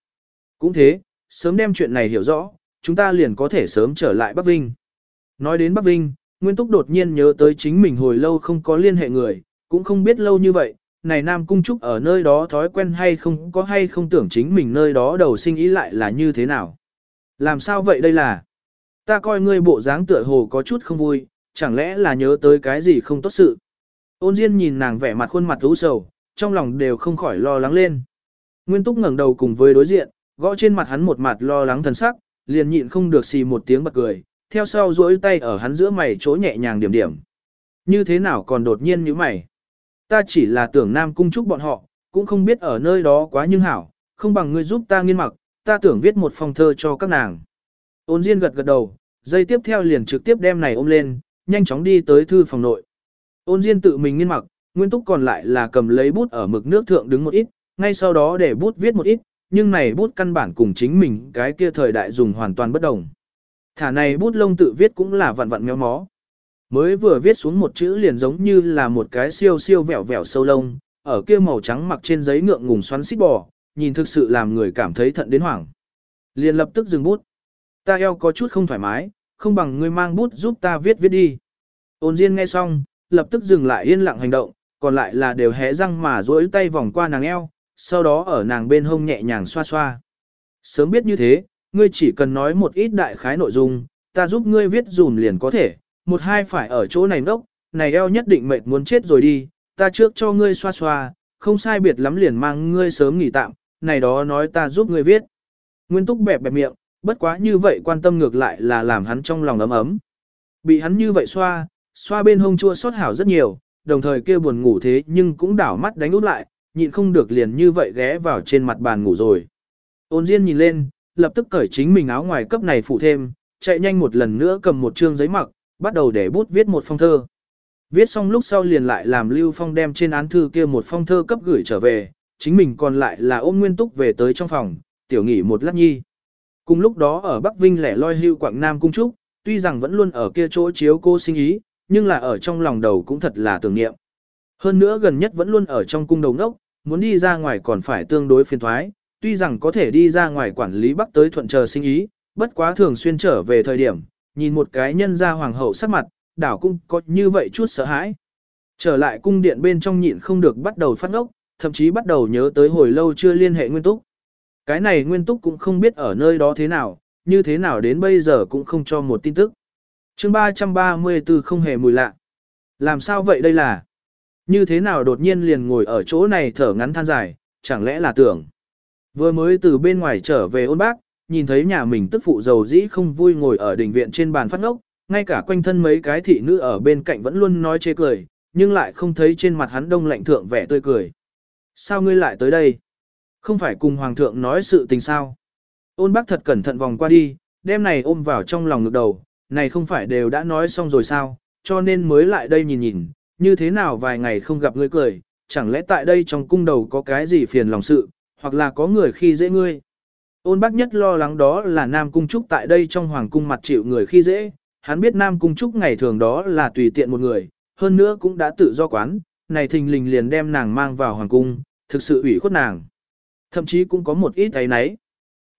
Cũng thế, sớm đem chuyện này hiểu rõ, chúng ta liền có thể sớm trở lại Bắc Vinh. Nói đến Bắc Vinh, Nguyên Túc đột nhiên nhớ tới chính mình hồi lâu không có liên hệ người, cũng không biết lâu như vậy, này Nam Cung Trúc ở nơi đó thói quen hay không có hay không tưởng chính mình nơi đó đầu sinh ý lại là như thế nào. Làm sao vậy đây là? Ta coi ngươi bộ dáng tựa hồ có chút không vui, chẳng lẽ là nhớ tới cái gì không tốt sự. Ôn Diên nhìn nàng vẻ mặt khuôn mặt u sầu, trong lòng đều không khỏi lo lắng lên. Nguyên Túc ngẩng đầu cùng với đối diện, gõ trên mặt hắn một mặt lo lắng thần sắc, liền nhịn không được xì một tiếng bật cười, theo sau duỗi tay ở hắn giữa mày chỗ nhẹ nhàng điểm điểm. Như thế nào còn đột nhiên như mày? Ta chỉ là tưởng Nam Cung trúc bọn họ, cũng không biết ở nơi đó quá nhưng hảo, không bằng ngươi giúp ta nghiên mặc, ta tưởng viết một phong thơ cho các nàng. Ôn Diên gật gật đầu, dây tiếp theo liền trực tiếp đem này ôm lên, nhanh chóng đi tới thư phòng nội. Ôn Diên tự mình nghiên mặc, Nguyên Túc còn lại là cầm lấy bút ở mực nước thượng đứng một ít, ngay sau đó để bút viết một ít, nhưng này bút căn bản cùng chính mình cái kia thời đại dùng hoàn toàn bất đồng. Thả này bút lông tự viết cũng là vặn vặn méo mó. Mới vừa viết xuống một chữ liền giống như là một cái siêu siêu vẹo vẹo sâu lông, ở kia màu trắng mặc trên giấy ngượng ngùng xoắn xít bò, nhìn thực sự làm người cảm thấy thận đến hoảng. Liền lập tức dừng bút. Ta eo có chút không thoải mái, không bằng ngươi mang bút giúp ta viết viết đi. Ôn Diên nghe xong, lập tức dừng lại yên lặng hành động, còn lại là đều hé răng mà duỗi tay vòng qua nàng eo, sau đó ở nàng bên hông nhẹ nhàng xoa xoa. Sớm biết như thế, ngươi chỉ cần nói một ít đại khái nội dung, ta giúp ngươi viết dùm liền có thể, một hai phải ở chỗ này nốc, này eo nhất định mệt muốn chết rồi đi, ta trước cho ngươi xoa xoa, không sai biệt lắm liền mang ngươi sớm nghỉ tạm, này đó nói ta giúp ngươi viết. Nguyên túc bẹp bẹp miệng, bất quá như vậy quan tâm ngược lại là làm hắn trong lòng ấm ấm. Bị hắn như vậy xoa, xoa bên hông chua xót hảo rất nhiều, đồng thời kia buồn ngủ thế nhưng cũng đảo mắt đánh út lại, nhịn không được liền như vậy ghé vào trên mặt bàn ngủ rồi. Ôn Diên nhìn lên, lập tức cởi chính mình áo ngoài cấp này phụ thêm, chạy nhanh một lần nữa cầm một trương giấy mặc, bắt đầu để bút viết một phong thơ. Viết xong lúc sau liền lại làm Lưu Phong đem trên án thư kia một phong thơ cấp gửi trở về, chính mình còn lại là ôm nguyên túc về tới trong phòng, tiểu nghỉ một lát nhi. Cùng lúc đó ở Bắc Vinh lẻ loi hưu Quảng Nam Cung Trúc, tuy rằng vẫn luôn ở kia chỗ chiếu cô sinh ý, nhưng là ở trong lòng đầu cũng thật là tưởng niệm. Hơn nữa gần nhất vẫn luôn ở trong cung đầu ngốc, muốn đi ra ngoài còn phải tương đối phiền thoái, tuy rằng có thể đi ra ngoài quản lý Bắc tới thuận chờ sinh ý, bất quá thường xuyên trở về thời điểm, nhìn một cái nhân ra hoàng hậu sắc mặt, đảo cung có như vậy chút sợ hãi. Trở lại cung điện bên trong nhịn không được bắt đầu phát ngốc, thậm chí bắt đầu nhớ tới hồi lâu chưa liên hệ nguyên túc. Cái này nguyên túc cũng không biết ở nơi đó thế nào, như thế nào đến bây giờ cũng không cho một tin tức. chương 334 không hề mùi lạ. Làm sao vậy đây là? Như thế nào đột nhiên liền ngồi ở chỗ này thở ngắn than dài, chẳng lẽ là tưởng. Vừa mới từ bên ngoài trở về ôn bác, nhìn thấy nhà mình tức phụ giàu dĩ không vui ngồi ở đình viện trên bàn phát ngốc, ngay cả quanh thân mấy cái thị nữ ở bên cạnh vẫn luôn nói chê cười, nhưng lại không thấy trên mặt hắn đông lạnh thượng vẻ tươi cười. Sao ngươi lại tới đây? Không phải cùng hoàng thượng nói sự tình sao? Ôn bác thật cẩn thận vòng qua đi, đem này ôm vào trong lòng ngực đầu, này không phải đều đã nói xong rồi sao, cho nên mới lại đây nhìn nhìn, như thế nào vài ngày không gặp ngươi cười, chẳng lẽ tại đây trong cung đầu có cái gì phiền lòng sự, hoặc là có người khi dễ ngươi. Ôn bác nhất lo lắng đó là Nam Cung Trúc tại đây trong hoàng cung mặt chịu người khi dễ, hắn biết Nam Cung Trúc ngày thường đó là tùy tiện một người, hơn nữa cũng đã tự do quán, này thình lình liền đem nàng mang vào hoàng cung, thực sự ủy khuất nàng. Thậm chí cũng có một ít ấy nấy.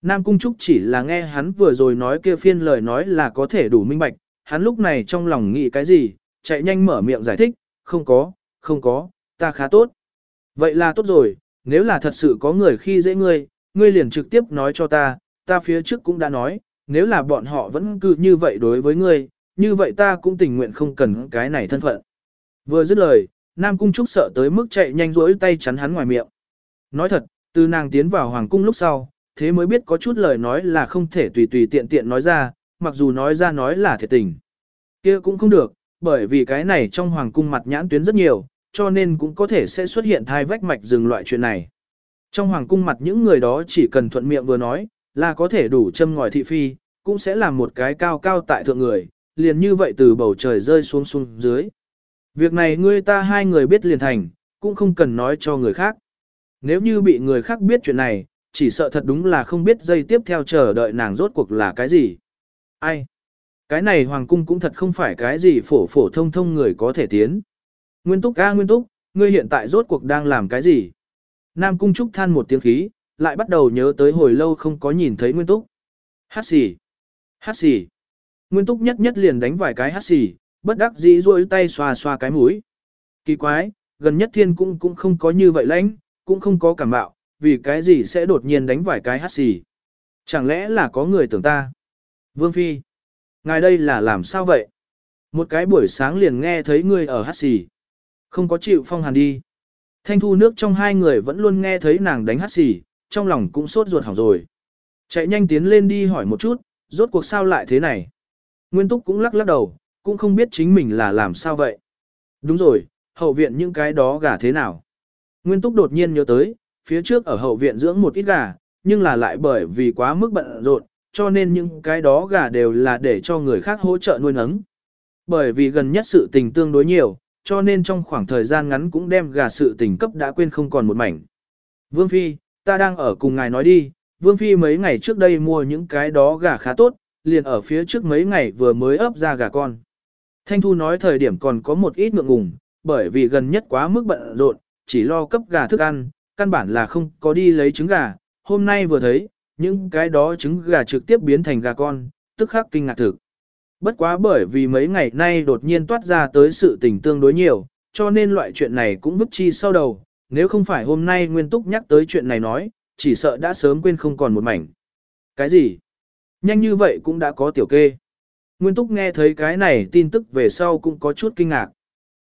Nam Cung Trúc chỉ là nghe hắn vừa rồi nói kia phiên lời nói là có thể đủ minh bạch, hắn lúc này trong lòng nghĩ cái gì, chạy nhanh mở miệng giải thích, không có, không có, ta khá tốt. Vậy là tốt rồi, nếu là thật sự có người khi dễ ngươi, ngươi liền trực tiếp nói cho ta, ta phía trước cũng đã nói, nếu là bọn họ vẫn cứ như vậy đối với ngươi, như vậy ta cũng tình nguyện không cần cái này thân phận. Vừa dứt lời, Nam Cung Trúc sợ tới mức chạy nhanh rỗi tay chắn hắn ngoài miệng. Nói thật, từ nàng tiến vào Hoàng Cung lúc sau, thế mới biết có chút lời nói là không thể tùy tùy tiện tiện nói ra, mặc dù nói ra nói là thiệt tình. kia cũng không được, bởi vì cái này trong Hoàng Cung mặt nhãn tuyến rất nhiều, cho nên cũng có thể sẽ xuất hiện thai vách mạch dừng loại chuyện này. Trong Hoàng Cung mặt những người đó chỉ cần thuận miệng vừa nói, là có thể đủ châm ngòi thị phi, cũng sẽ làm một cái cao cao tại thượng người, liền như vậy từ bầu trời rơi xuống xuống dưới. Việc này ngươi ta hai người biết liền thành, cũng không cần nói cho người khác. Nếu như bị người khác biết chuyện này, chỉ sợ thật đúng là không biết dây tiếp theo chờ đợi nàng rốt cuộc là cái gì. Ai? Cái này hoàng cung cũng thật không phải cái gì phổ phổ thông thông người có thể tiến. Nguyên túc ca nguyên túc, ngươi hiện tại rốt cuộc đang làm cái gì? Nam cung trúc than một tiếng khí, lại bắt đầu nhớ tới hồi lâu không có nhìn thấy nguyên túc. Hát xì. Hát xì. Nguyên túc nhất nhất liền đánh vài cái hát xì, bất đắc dĩ duỗi tay xoa xoa cái mũi. Kỳ quái, gần nhất thiên cung cũng không có như vậy lãnh, cũng không có cảm bạo, vì cái gì sẽ đột nhiên đánh vài cái hát xì. Chẳng lẽ là có người tưởng ta? Vương Phi. Ngài đây là làm sao vậy? Một cái buổi sáng liền nghe thấy ngươi ở hát xì. Không có chịu phong hàn đi. Thanh thu nước trong hai người vẫn luôn nghe thấy nàng đánh hát xì, trong lòng cũng sốt ruột hỏng rồi. Chạy nhanh tiến lên đi hỏi một chút, rốt cuộc sao lại thế này. Nguyên túc cũng lắc lắc đầu, cũng không biết chính mình là làm sao vậy. Đúng rồi, hậu viện những cái đó gà thế nào. Nguyên túc đột nhiên nhớ tới, phía trước ở hậu viện dưỡng một ít gà, nhưng là lại bởi vì quá mức bận rộn, cho nên những cái đó gà đều là để cho người khác hỗ trợ nuôi nấng. Bởi vì gần nhất sự tình tương đối nhiều, cho nên trong khoảng thời gian ngắn cũng đem gà sự tình cấp đã quên không còn một mảnh. Vương Phi, ta đang ở cùng ngài nói đi, Vương Phi mấy ngày trước đây mua những cái đó gà khá tốt, liền ở phía trước mấy ngày vừa mới ấp ra gà con. Thanh Thu nói thời điểm còn có một ít ngượng ngùng, bởi vì gần nhất quá mức bận rộn, chỉ lo cấp gà thức ăn, căn bản là không có đi lấy trứng gà, hôm nay vừa thấy, những cái đó trứng gà trực tiếp biến thành gà con, tức khắc kinh ngạc thực. Bất quá bởi vì mấy ngày nay đột nhiên toát ra tới sự tình tương đối nhiều, cho nên loại chuyện này cũng bức chi sau đầu, nếu không phải hôm nay Nguyên Túc nhắc tới chuyện này nói, chỉ sợ đã sớm quên không còn một mảnh. Cái gì? Nhanh như vậy cũng đã có tiểu kê. Nguyên Túc nghe thấy cái này tin tức về sau cũng có chút kinh ngạc.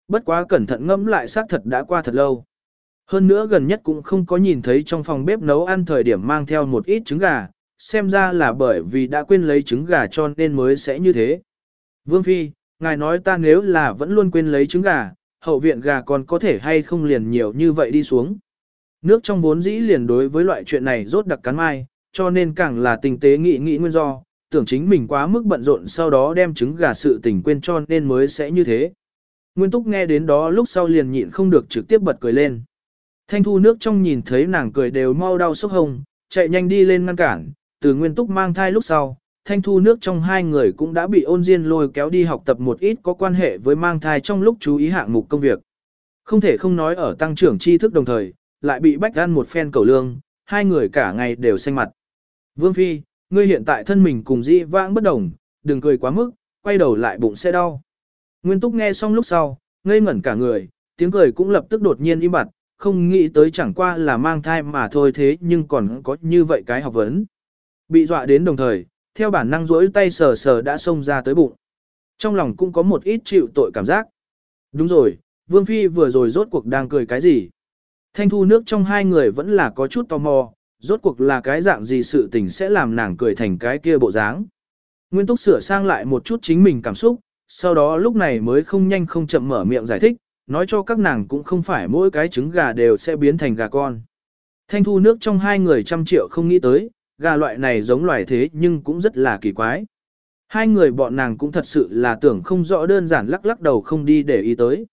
Bất quá cẩn thận ngẫm lại xác thật đã qua thật lâu. Hơn nữa gần nhất cũng không có nhìn thấy trong phòng bếp nấu ăn thời điểm mang theo một ít trứng gà, xem ra là bởi vì đã quên lấy trứng gà cho nên mới sẽ như thế. Vương Phi, ngài nói ta nếu là vẫn luôn quên lấy trứng gà, hậu viện gà còn có thể hay không liền nhiều như vậy đi xuống. Nước trong vốn dĩ liền đối với loại chuyện này rốt đặc cắn mai, cho nên càng là tình tế nghĩ nghĩ nguyên do, tưởng chính mình quá mức bận rộn sau đó đem trứng gà sự tình quên cho nên mới sẽ như thế. Nguyên Túc nghe đến đó lúc sau liền nhịn không được trực tiếp bật cười lên. Thanh thu nước trong nhìn thấy nàng cười đều mau đau sốc hồng, chạy nhanh đi lên ngăn cản, từ Nguyên Túc mang thai lúc sau, thanh thu nước trong hai người cũng đã bị ôn diên lôi kéo đi học tập một ít có quan hệ với mang thai trong lúc chú ý hạng mục công việc. Không thể không nói ở tăng trưởng tri thức đồng thời, lại bị bách gan một phen cầu lương, hai người cả ngày đều xanh mặt. Vương Phi, ngươi hiện tại thân mình cùng dĩ vãng bất đồng, đừng cười quá mức, quay đầu lại bụng sẽ đau. Nguyên Túc nghe xong lúc sau, ngây ngẩn cả người, tiếng cười cũng lập tức đột nhiên im bặt, không nghĩ tới chẳng qua là mang thai mà thôi thế nhưng còn có như vậy cái học vấn. Bị dọa đến đồng thời, theo bản năng rỗi tay sờ sờ đã xông ra tới bụng. Trong lòng cũng có một ít chịu tội cảm giác. Đúng rồi, Vương Phi vừa rồi rốt cuộc đang cười cái gì? Thanh thu nước trong hai người vẫn là có chút tò mò, rốt cuộc là cái dạng gì sự tình sẽ làm nàng cười thành cái kia bộ dáng. Nguyên túc sửa sang lại một chút chính mình cảm xúc, sau đó lúc này mới không nhanh không chậm mở miệng giải thích, nói cho các nàng cũng không phải mỗi cái trứng gà đều sẽ biến thành gà con. Thanh thu nước trong hai người trăm triệu không nghĩ tới, gà loại này giống loài thế nhưng cũng rất là kỳ quái. Hai người bọn nàng cũng thật sự là tưởng không rõ đơn giản lắc lắc đầu không đi để ý tới.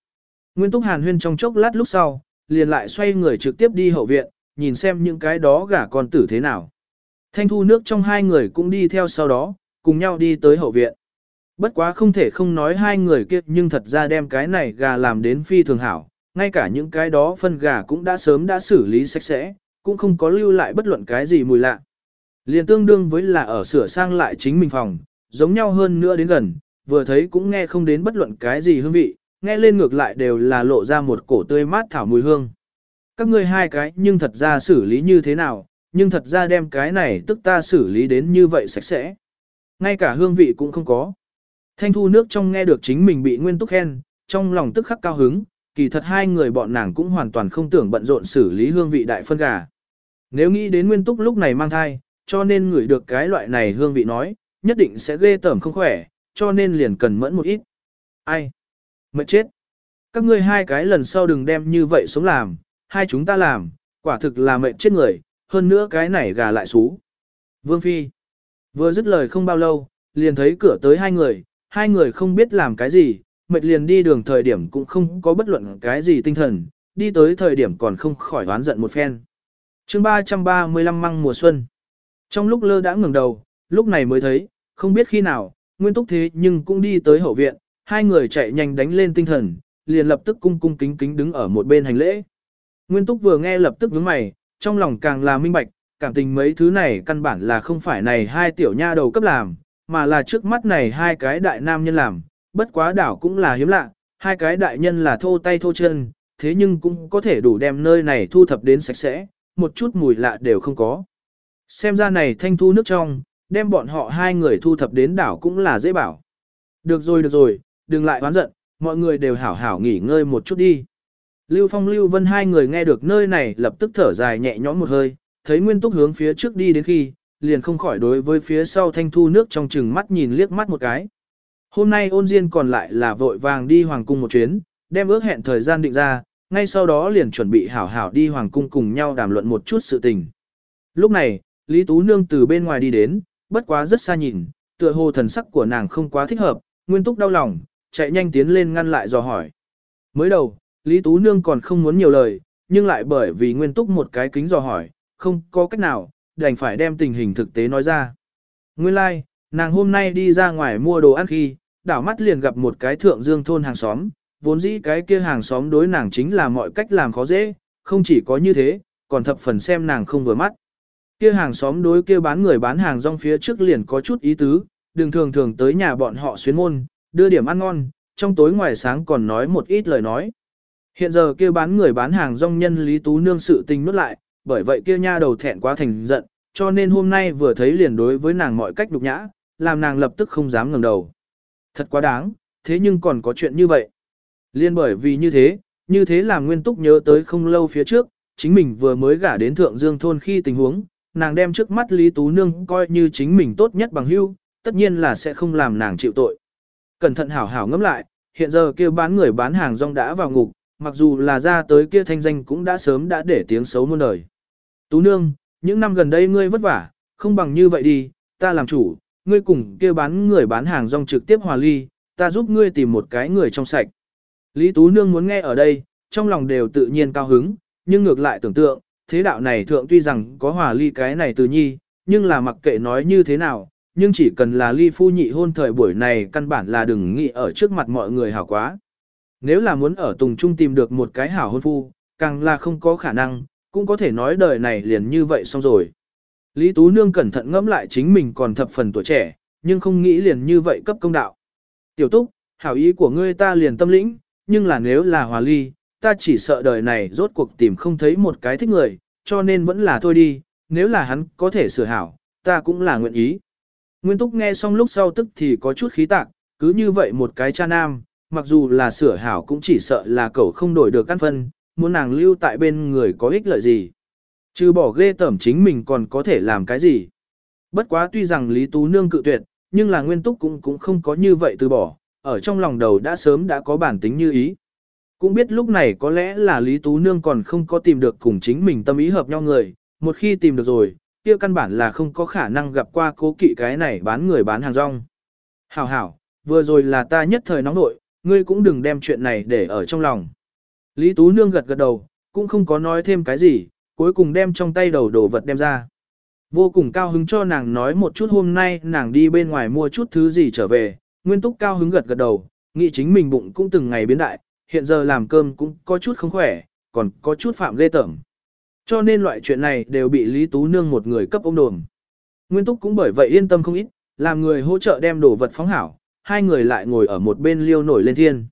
Nguyên túc hàn huyên trong chốc lát lúc sau, liền lại xoay người trực tiếp đi hậu viện, nhìn xem những cái đó gà con tử thế nào. Thanh thu nước trong hai người cũng đi theo sau đó, cùng nhau đi tới hậu viện. Bất quá không thể không nói hai người kia nhưng thật ra đem cái này gà làm đến phi thường hảo, ngay cả những cái đó phân gà cũng đã sớm đã xử lý sạch sẽ, cũng không có lưu lại bất luận cái gì mùi lạ. Liền tương đương với là ở sửa sang lại chính mình phòng, giống nhau hơn nữa đến gần, vừa thấy cũng nghe không đến bất luận cái gì hương vị, nghe lên ngược lại đều là lộ ra một cổ tươi mát thảo mùi hương. Các ngươi hai cái nhưng thật ra xử lý như thế nào, nhưng thật ra đem cái này tức ta xử lý đến như vậy sạch sẽ. Ngay cả hương vị cũng không có. Thanh thu nước trong nghe được chính mình bị nguyên túc khen, trong lòng tức khắc cao hứng, kỳ thật hai người bọn nàng cũng hoàn toàn không tưởng bận rộn xử lý hương vị đại phân gà. Nếu nghĩ đến nguyên túc lúc này mang thai, cho nên ngửi được cái loại này hương vị nói, nhất định sẽ ghê tởm không khỏe, cho nên liền cần mẫn một ít. Ai? Mệt chết. Các ngươi hai cái lần sau đừng đem như vậy sống làm, hai chúng ta làm, quả thực là mệt chết người, hơn nữa cái này gà lại xú. Vương Phi. Vừa dứt lời không bao lâu, liền thấy cửa tới hai người, hai người không biết làm cái gì, mệt liền đi đường thời điểm cũng không có bất luận cái gì tinh thần, đi tới thời điểm còn không khỏi oán giận một phen. chương 335 măng mùa xuân. Trong lúc lơ đã ngừng đầu, lúc này mới thấy, không biết khi nào, nguyên túc thế nhưng cũng đi tới hậu viện, hai người chạy nhanh đánh lên tinh thần, liền lập tức cung cung kính kính đứng ở một bên hành lễ. Nguyên túc vừa nghe lập tức nhướng mày, trong lòng càng là minh bạch, cảm tình mấy thứ này căn bản là không phải này hai tiểu nha đầu cấp làm, mà là trước mắt này hai cái đại nam nhân làm, bất quá đảo cũng là hiếm lạ, hai cái đại nhân là thô tay thô chân, thế nhưng cũng có thể đủ đem nơi này thu thập đến sạch sẽ, một chút mùi lạ đều không có. Xem ra này thanh thu nước trong, đem bọn họ hai người thu thập đến đảo cũng là dễ bảo. Được rồi được rồi, đừng lại oán giận, mọi người đều hảo hảo nghỉ ngơi một chút đi. Lưu Phong Lưu Vân hai người nghe được nơi này lập tức thở dài nhẹ nhõm một hơi, thấy Nguyên Túc hướng phía trước đi đến khi, liền không khỏi đối với phía sau thanh thu nước trong chừng mắt nhìn liếc mắt một cái. Hôm nay ôn diên còn lại là vội vàng đi hoàng cung một chuyến, đem ước hẹn thời gian định ra, ngay sau đó liền chuẩn bị hảo hảo đi hoàng cung cùng nhau đàm luận một chút sự tình. Lúc này, Lý Tú Nương từ bên ngoài đi đến, bất quá rất xa nhìn, tựa hồ thần sắc của nàng không quá thích hợp, nguyên túc đau lòng, chạy nhanh tiến lên ngăn lại dò hỏi. Mới đầu, Lý Tú Nương còn không muốn nhiều lời, nhưng lại bởi vì nguyên túc một cái kính dò hỏi, không có cách nào, đành phải đem tình hình thực tế nói ra. Nguyên lai, like, nàng hôm nay đi ra ngoài mua đồ ăn khi, đảo mắt liền gặp một cái thượng dương thôn hàng xóm, vốn dĩ cái kia hàng xóm đối nàng chính là mọi cách làm khó dễ, không chỉ có như thế, còn thập phần xem nàng không vừa mắt. Kia hàng xóm đối kia bán người bán hàng rong phía trước liền có chút ý tứ, đừng thường thường tới nhà bọn họ xuyến môn, đưa điểm ăn ngon, trong tối ngoài sáng còn nói một ít lời nói. Hiện giờ kia bán người bán hàng rong nhân Lý Tú Nương sự tình nuốt lại, bởi vậy kia nha đầu thẹn quá thành giận, cho nên hôm nay vừa thấy liền đối với nàng mọi cách đục nhã, làm nàng lập tức không dám ngẩng đầu. Thật quá đáng, thế nhưng còn có chuyện như vậy. Liên bởi vì như thế, như thế làm Nguyên Túc nhớ tới không lâu phía trước, chính mình vừa mới gả đến Thượng Dương thôn khi tình huống, nàng đem trước mắt Lý Tú Nương coi như chính mình tốt nhất bằng hưu, tất nhiên là sẽ không làm nàng chịu tội. Cẩn thận hảo hảo ngẫm lại, hiện giờ kia bán người bán hàng rong đã vào ngục, mặc dù là ra tới kia thanh danh cũng đã sớm đã để tiếng xấu muôn đời. Tú Nương, những năm gần đây ngươi vất vả, không bằng như vậy đi, ta làm chủ, ngươi cùng kia bán người bán hàng rong trực tiếp hòa ly, ta giúp ngươi tìm một cái người trong sạch. Lý Tú Nương muốn nghe ở đây, trong lòng đều tự nhiên cao hứng, nhưng ngược lại tưởng tượng, thế đạo này thượng tuy rằng có hòa ly cái này từ nhi, nhưng là mặc kệ nói như thế nào, nhưng chỉ cần là ly phu nhị hôn thời buổi này căn bản là đừng nghĩ ở trước mặt mọi người hảo quá. Nếu là muốn ở Tùng Trung tìm được một cái hảo hôn phu, càng là không có khả năng, cũng có thể nói đời này liền như vậy xong rồi. Lý Tú Nương cẩn thận ngẫm lại chính mình còn thập phần tuổi trẻ, nhưng không nghĩ liền như vậy cấp công đạo. Tiểu Túc, hảo ý của ngươi ta liền tâm lĩnh, nhưng là nếu là hòa ly, ta chỉ sợ đời này rốt cuộc tìm không thấy một cái thích người, cho nên vẫn là thôi đi, nếu là hắn có thể sửa hảo, ta cũng là nguyện ý. Nguyên Túc nghe xong lúc sau tức thì có chút khí tạc, cứ như vậy một cái cha nam, mặc dù là sửa hảo cũng chỉ sợ là cậu không đổi được căn phân, muốn nàng lưu tại bên người có ích lợi gì. Chứ bỏ ghê tẩm chính mình còn có thể làm cái gì. Bất quá tuy rằng Lý Tú Nương cự tuyệt, nhưng là Nguyên Túc cũng cũng không có như vậy từ bỏ, ở trong lòng đầu đã sớm đã có bản tính như ý. Cũng biết lúc này có lẽ là Lý Tú Nương còn không có tìm được cùng chính mình tâm ý hợp nhau người, một khi tìm được rồi, kia căn bản là không có khả năng gặp qua cố kỵ cái này bán người bán hàng rong. Hảo hảo, vừa rồi là ta nhất thời nóng nội, ngươi cũng đừng đem chuyện này để ở trong lòng. Lý Tú Nương gật gật đầu, cũng không có nói thêm cái gì, cuối cùng đem trong tay đầu đồ vật đem ra. Vô cùng cao hứng cho nàng nói một chút hôm nay nàng đi bên ngoài mua chút thứ gì trở về, nguyên túc cao hứng gật gật đầu, nghĩ chính mình bụng cũng từng ngày biến đại, hiện giờ làm cơm cũng có chút không khỏe, còn có chút phạm ghê tởm. Cho nên loại chuyện này đều bị Lý Tú Nương một người cấp ôm đồm. Nguyên Túc cũng bởi vậy yên tâm không ít, làm người hỗ trợ đem đồ vật phóng hảo, hai người lại ngồi ở một bên liêu nổi lên thiên.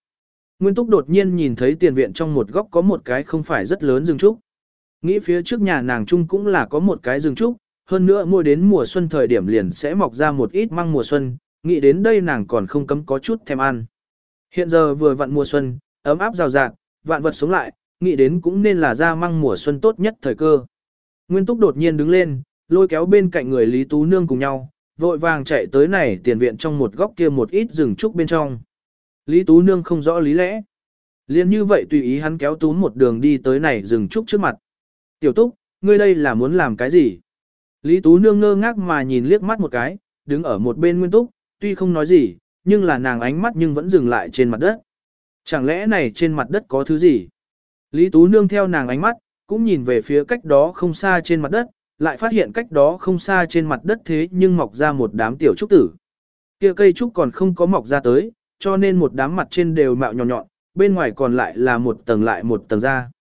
Nguyên Túc đột nhiên nhìn thấy tiền viện trong một góc có một cái không phải rất lớn rừng trúc. Nghĩ phía trước nhà nàng chung cũng là có một cái rừng trúc, hơn nữa mua đến mùa xuân thời điểm liền sẽ mọc ra một ít măng mùa xuân, nghĩ đến đây nàng còn không cấm có chút thèm ăn. Hiện giờ vừa vặn mùa xuân, ấm áp rào rạt, vạn vật sống lại, nghĩ đến cũng nên là ra măng mùa xuân tốt nhất thời cơ. Nguyên Túc đột nhiên đứng lên, lôi kéo bên cạnh người Lý Tú Nương cùng nhau, vội vàng chạy tới này tiền viện trong một góc kia một ít rừng trúc bên trong. Lý Tú Nương không rõ lý lẽ. Liên như vậy tùy ý hắn kéo tú một đường đi tới này dừng trúc trước mặt. Tiểu Túc, ngươi đây là muốn làm cái gì? Lý Tú Nương ngơ ngác mà nhìn liếc mắt một cái, đứng ở một bên Nguyên Túc, tuy không nói gì, nhưng là nàng ánh mắt nhưng vẫn dừng lại trên mặt đất. Chẳng lẽ này trên mặt đất có thứ gì? Lý Tú Nương theo nàng ánh mắt, cũng nhìn về phía cách đó không xa trên mặt đất, lại phát hiện cách đó không xa trên mặt đất thế nhưng mọc ra một đám tiểu trúc tử. Kia cây trúc còn không có mọc ra tới, cho nên một đám mặt trên đều mạo nhọn nhọn, bên ngoài còn lại là một tầng lại một tầng ra.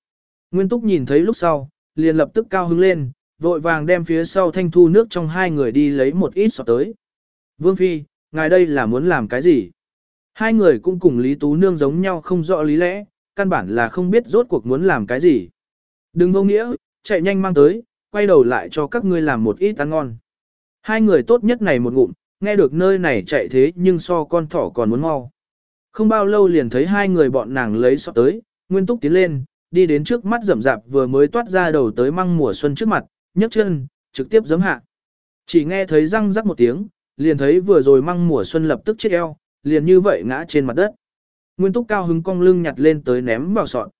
Nguyên Túc nhìn thấy lúc sau, liền lập tức cao hứng lên, vội vàng đem phía sau thanh thu nước trong hai người đi lấy một ít sọt tới. Vương Phi, ngài đây là muốn làm cái gì? Hai người cũng cùng Lý Tú Nương giống nhau không rõ lý lẽ, căn bản là không biết rốt cuộc muốn làm cái gì. Đừng vô nghĩa, chạy nhanh mang tới, quay đầu lại cho các ngươi làm một ít ăn ngon. Hai người tốt nhất này một ngụm, nghe được nơi này chạy thế nhưng so con thỏ còn muốn mau. Không bao lâu liền thấy hai người bọn nàng lấy sọt tới, nguyên túc tiến lên, đi đến trước mắt rậm rạp vừa mới toát ra đầu tới măng mùa xuân trước mặt, nhấc chân, trực tiếp giấm hạ. Chỉ nghe thấy răng rắc một tiếng, liền thấy vừa rồi măng mùa xuân lập tức chết eo, liền như vậy ngã trên mặt đất. Nguyên túc cao hứng cong lưng nhặt lên tới ném vào sọt.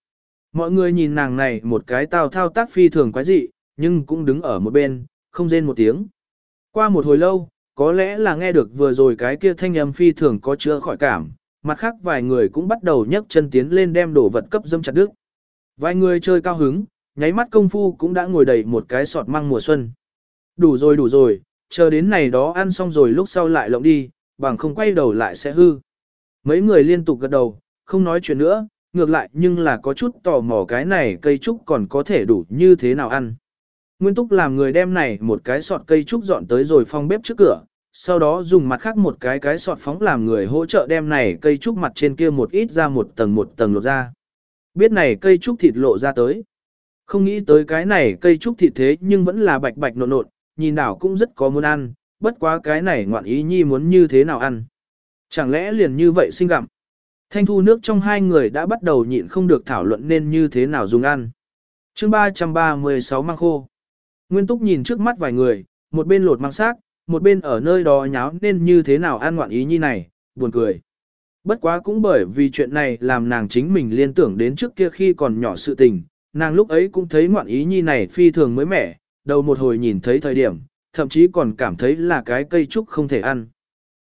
Mọi người nhìn nàng này một cái tào thao tác phi thường quái dị, nhưng cũng đứng ở một bên, không rên một tiếng. Qua một hồi lâu, có lẽ là nghe được vừa rồi cái kia thanh âm phi thường có chữa khỏi cảm, mặt khác vài người cũng bắt đầu nhấc chân tiến lên đem đồ vật cấp dâm chặt đứt. Vài người chơi cao hứng, nháy mắt công phu cũng đã ngồi đầy một cái sọt măng mùa xuân. Đủ rồi đủ rồi, chờ đến này đó ăn xong rồi lúc sau lại lộng đi, bằng không quay đầu lại sẽ hư. Mấy người liên tục gật đầu, không nói chuyện nữa, ngược lại nhưng là có chút tò mò cái này cây trúc còn có thể đủ như thế nào ăn. Nguyên Túc làm người đem này một cái sọt cây trúc dọn tới rồi phong bếp trước cửa, sau đó dùng mặt khác một cái cái sọt phóng làm người hỗ trợ đem này cây trúc mặt trên kia một ít ra một tầng một tầng lột ra. Biết này cây trúc thịt lộ ra tới. Không nghĩ tới cái này cây trúc thịt thế nhưng vẫn là bạch bạch nộn nộn, nhìn đảo cũng rất có muốn ăn, bất quá cái này ngoạn ý nhi muốn như thế nào ăn. Chẳng lẽ liền như vậy sinh gặm. Thanh thu nước trong hai người đã bắt đầu nhịn không được thảo luận nên như thế nào dùng ăn. chương 336 mang khô. Nguyên túc nhìn trước mắt vài người, một bên lột mang xác, một bên ở nơi đó nháo nên như thế nào an ngoạn ý nhi này, buồn cười. Bất quá cũng bởi vì chuyện này làm nàng chính mình liên tưởng đến trước kia khi còn nhỏ sự tình, nàng lúc ấy cũng thấy ngoạn ý nhi này phi thường mới mẻ, đầu một hồi nhìn thấy thời điểm, thậm chí còn cảm thấy là cái cây trúc không thể ăn.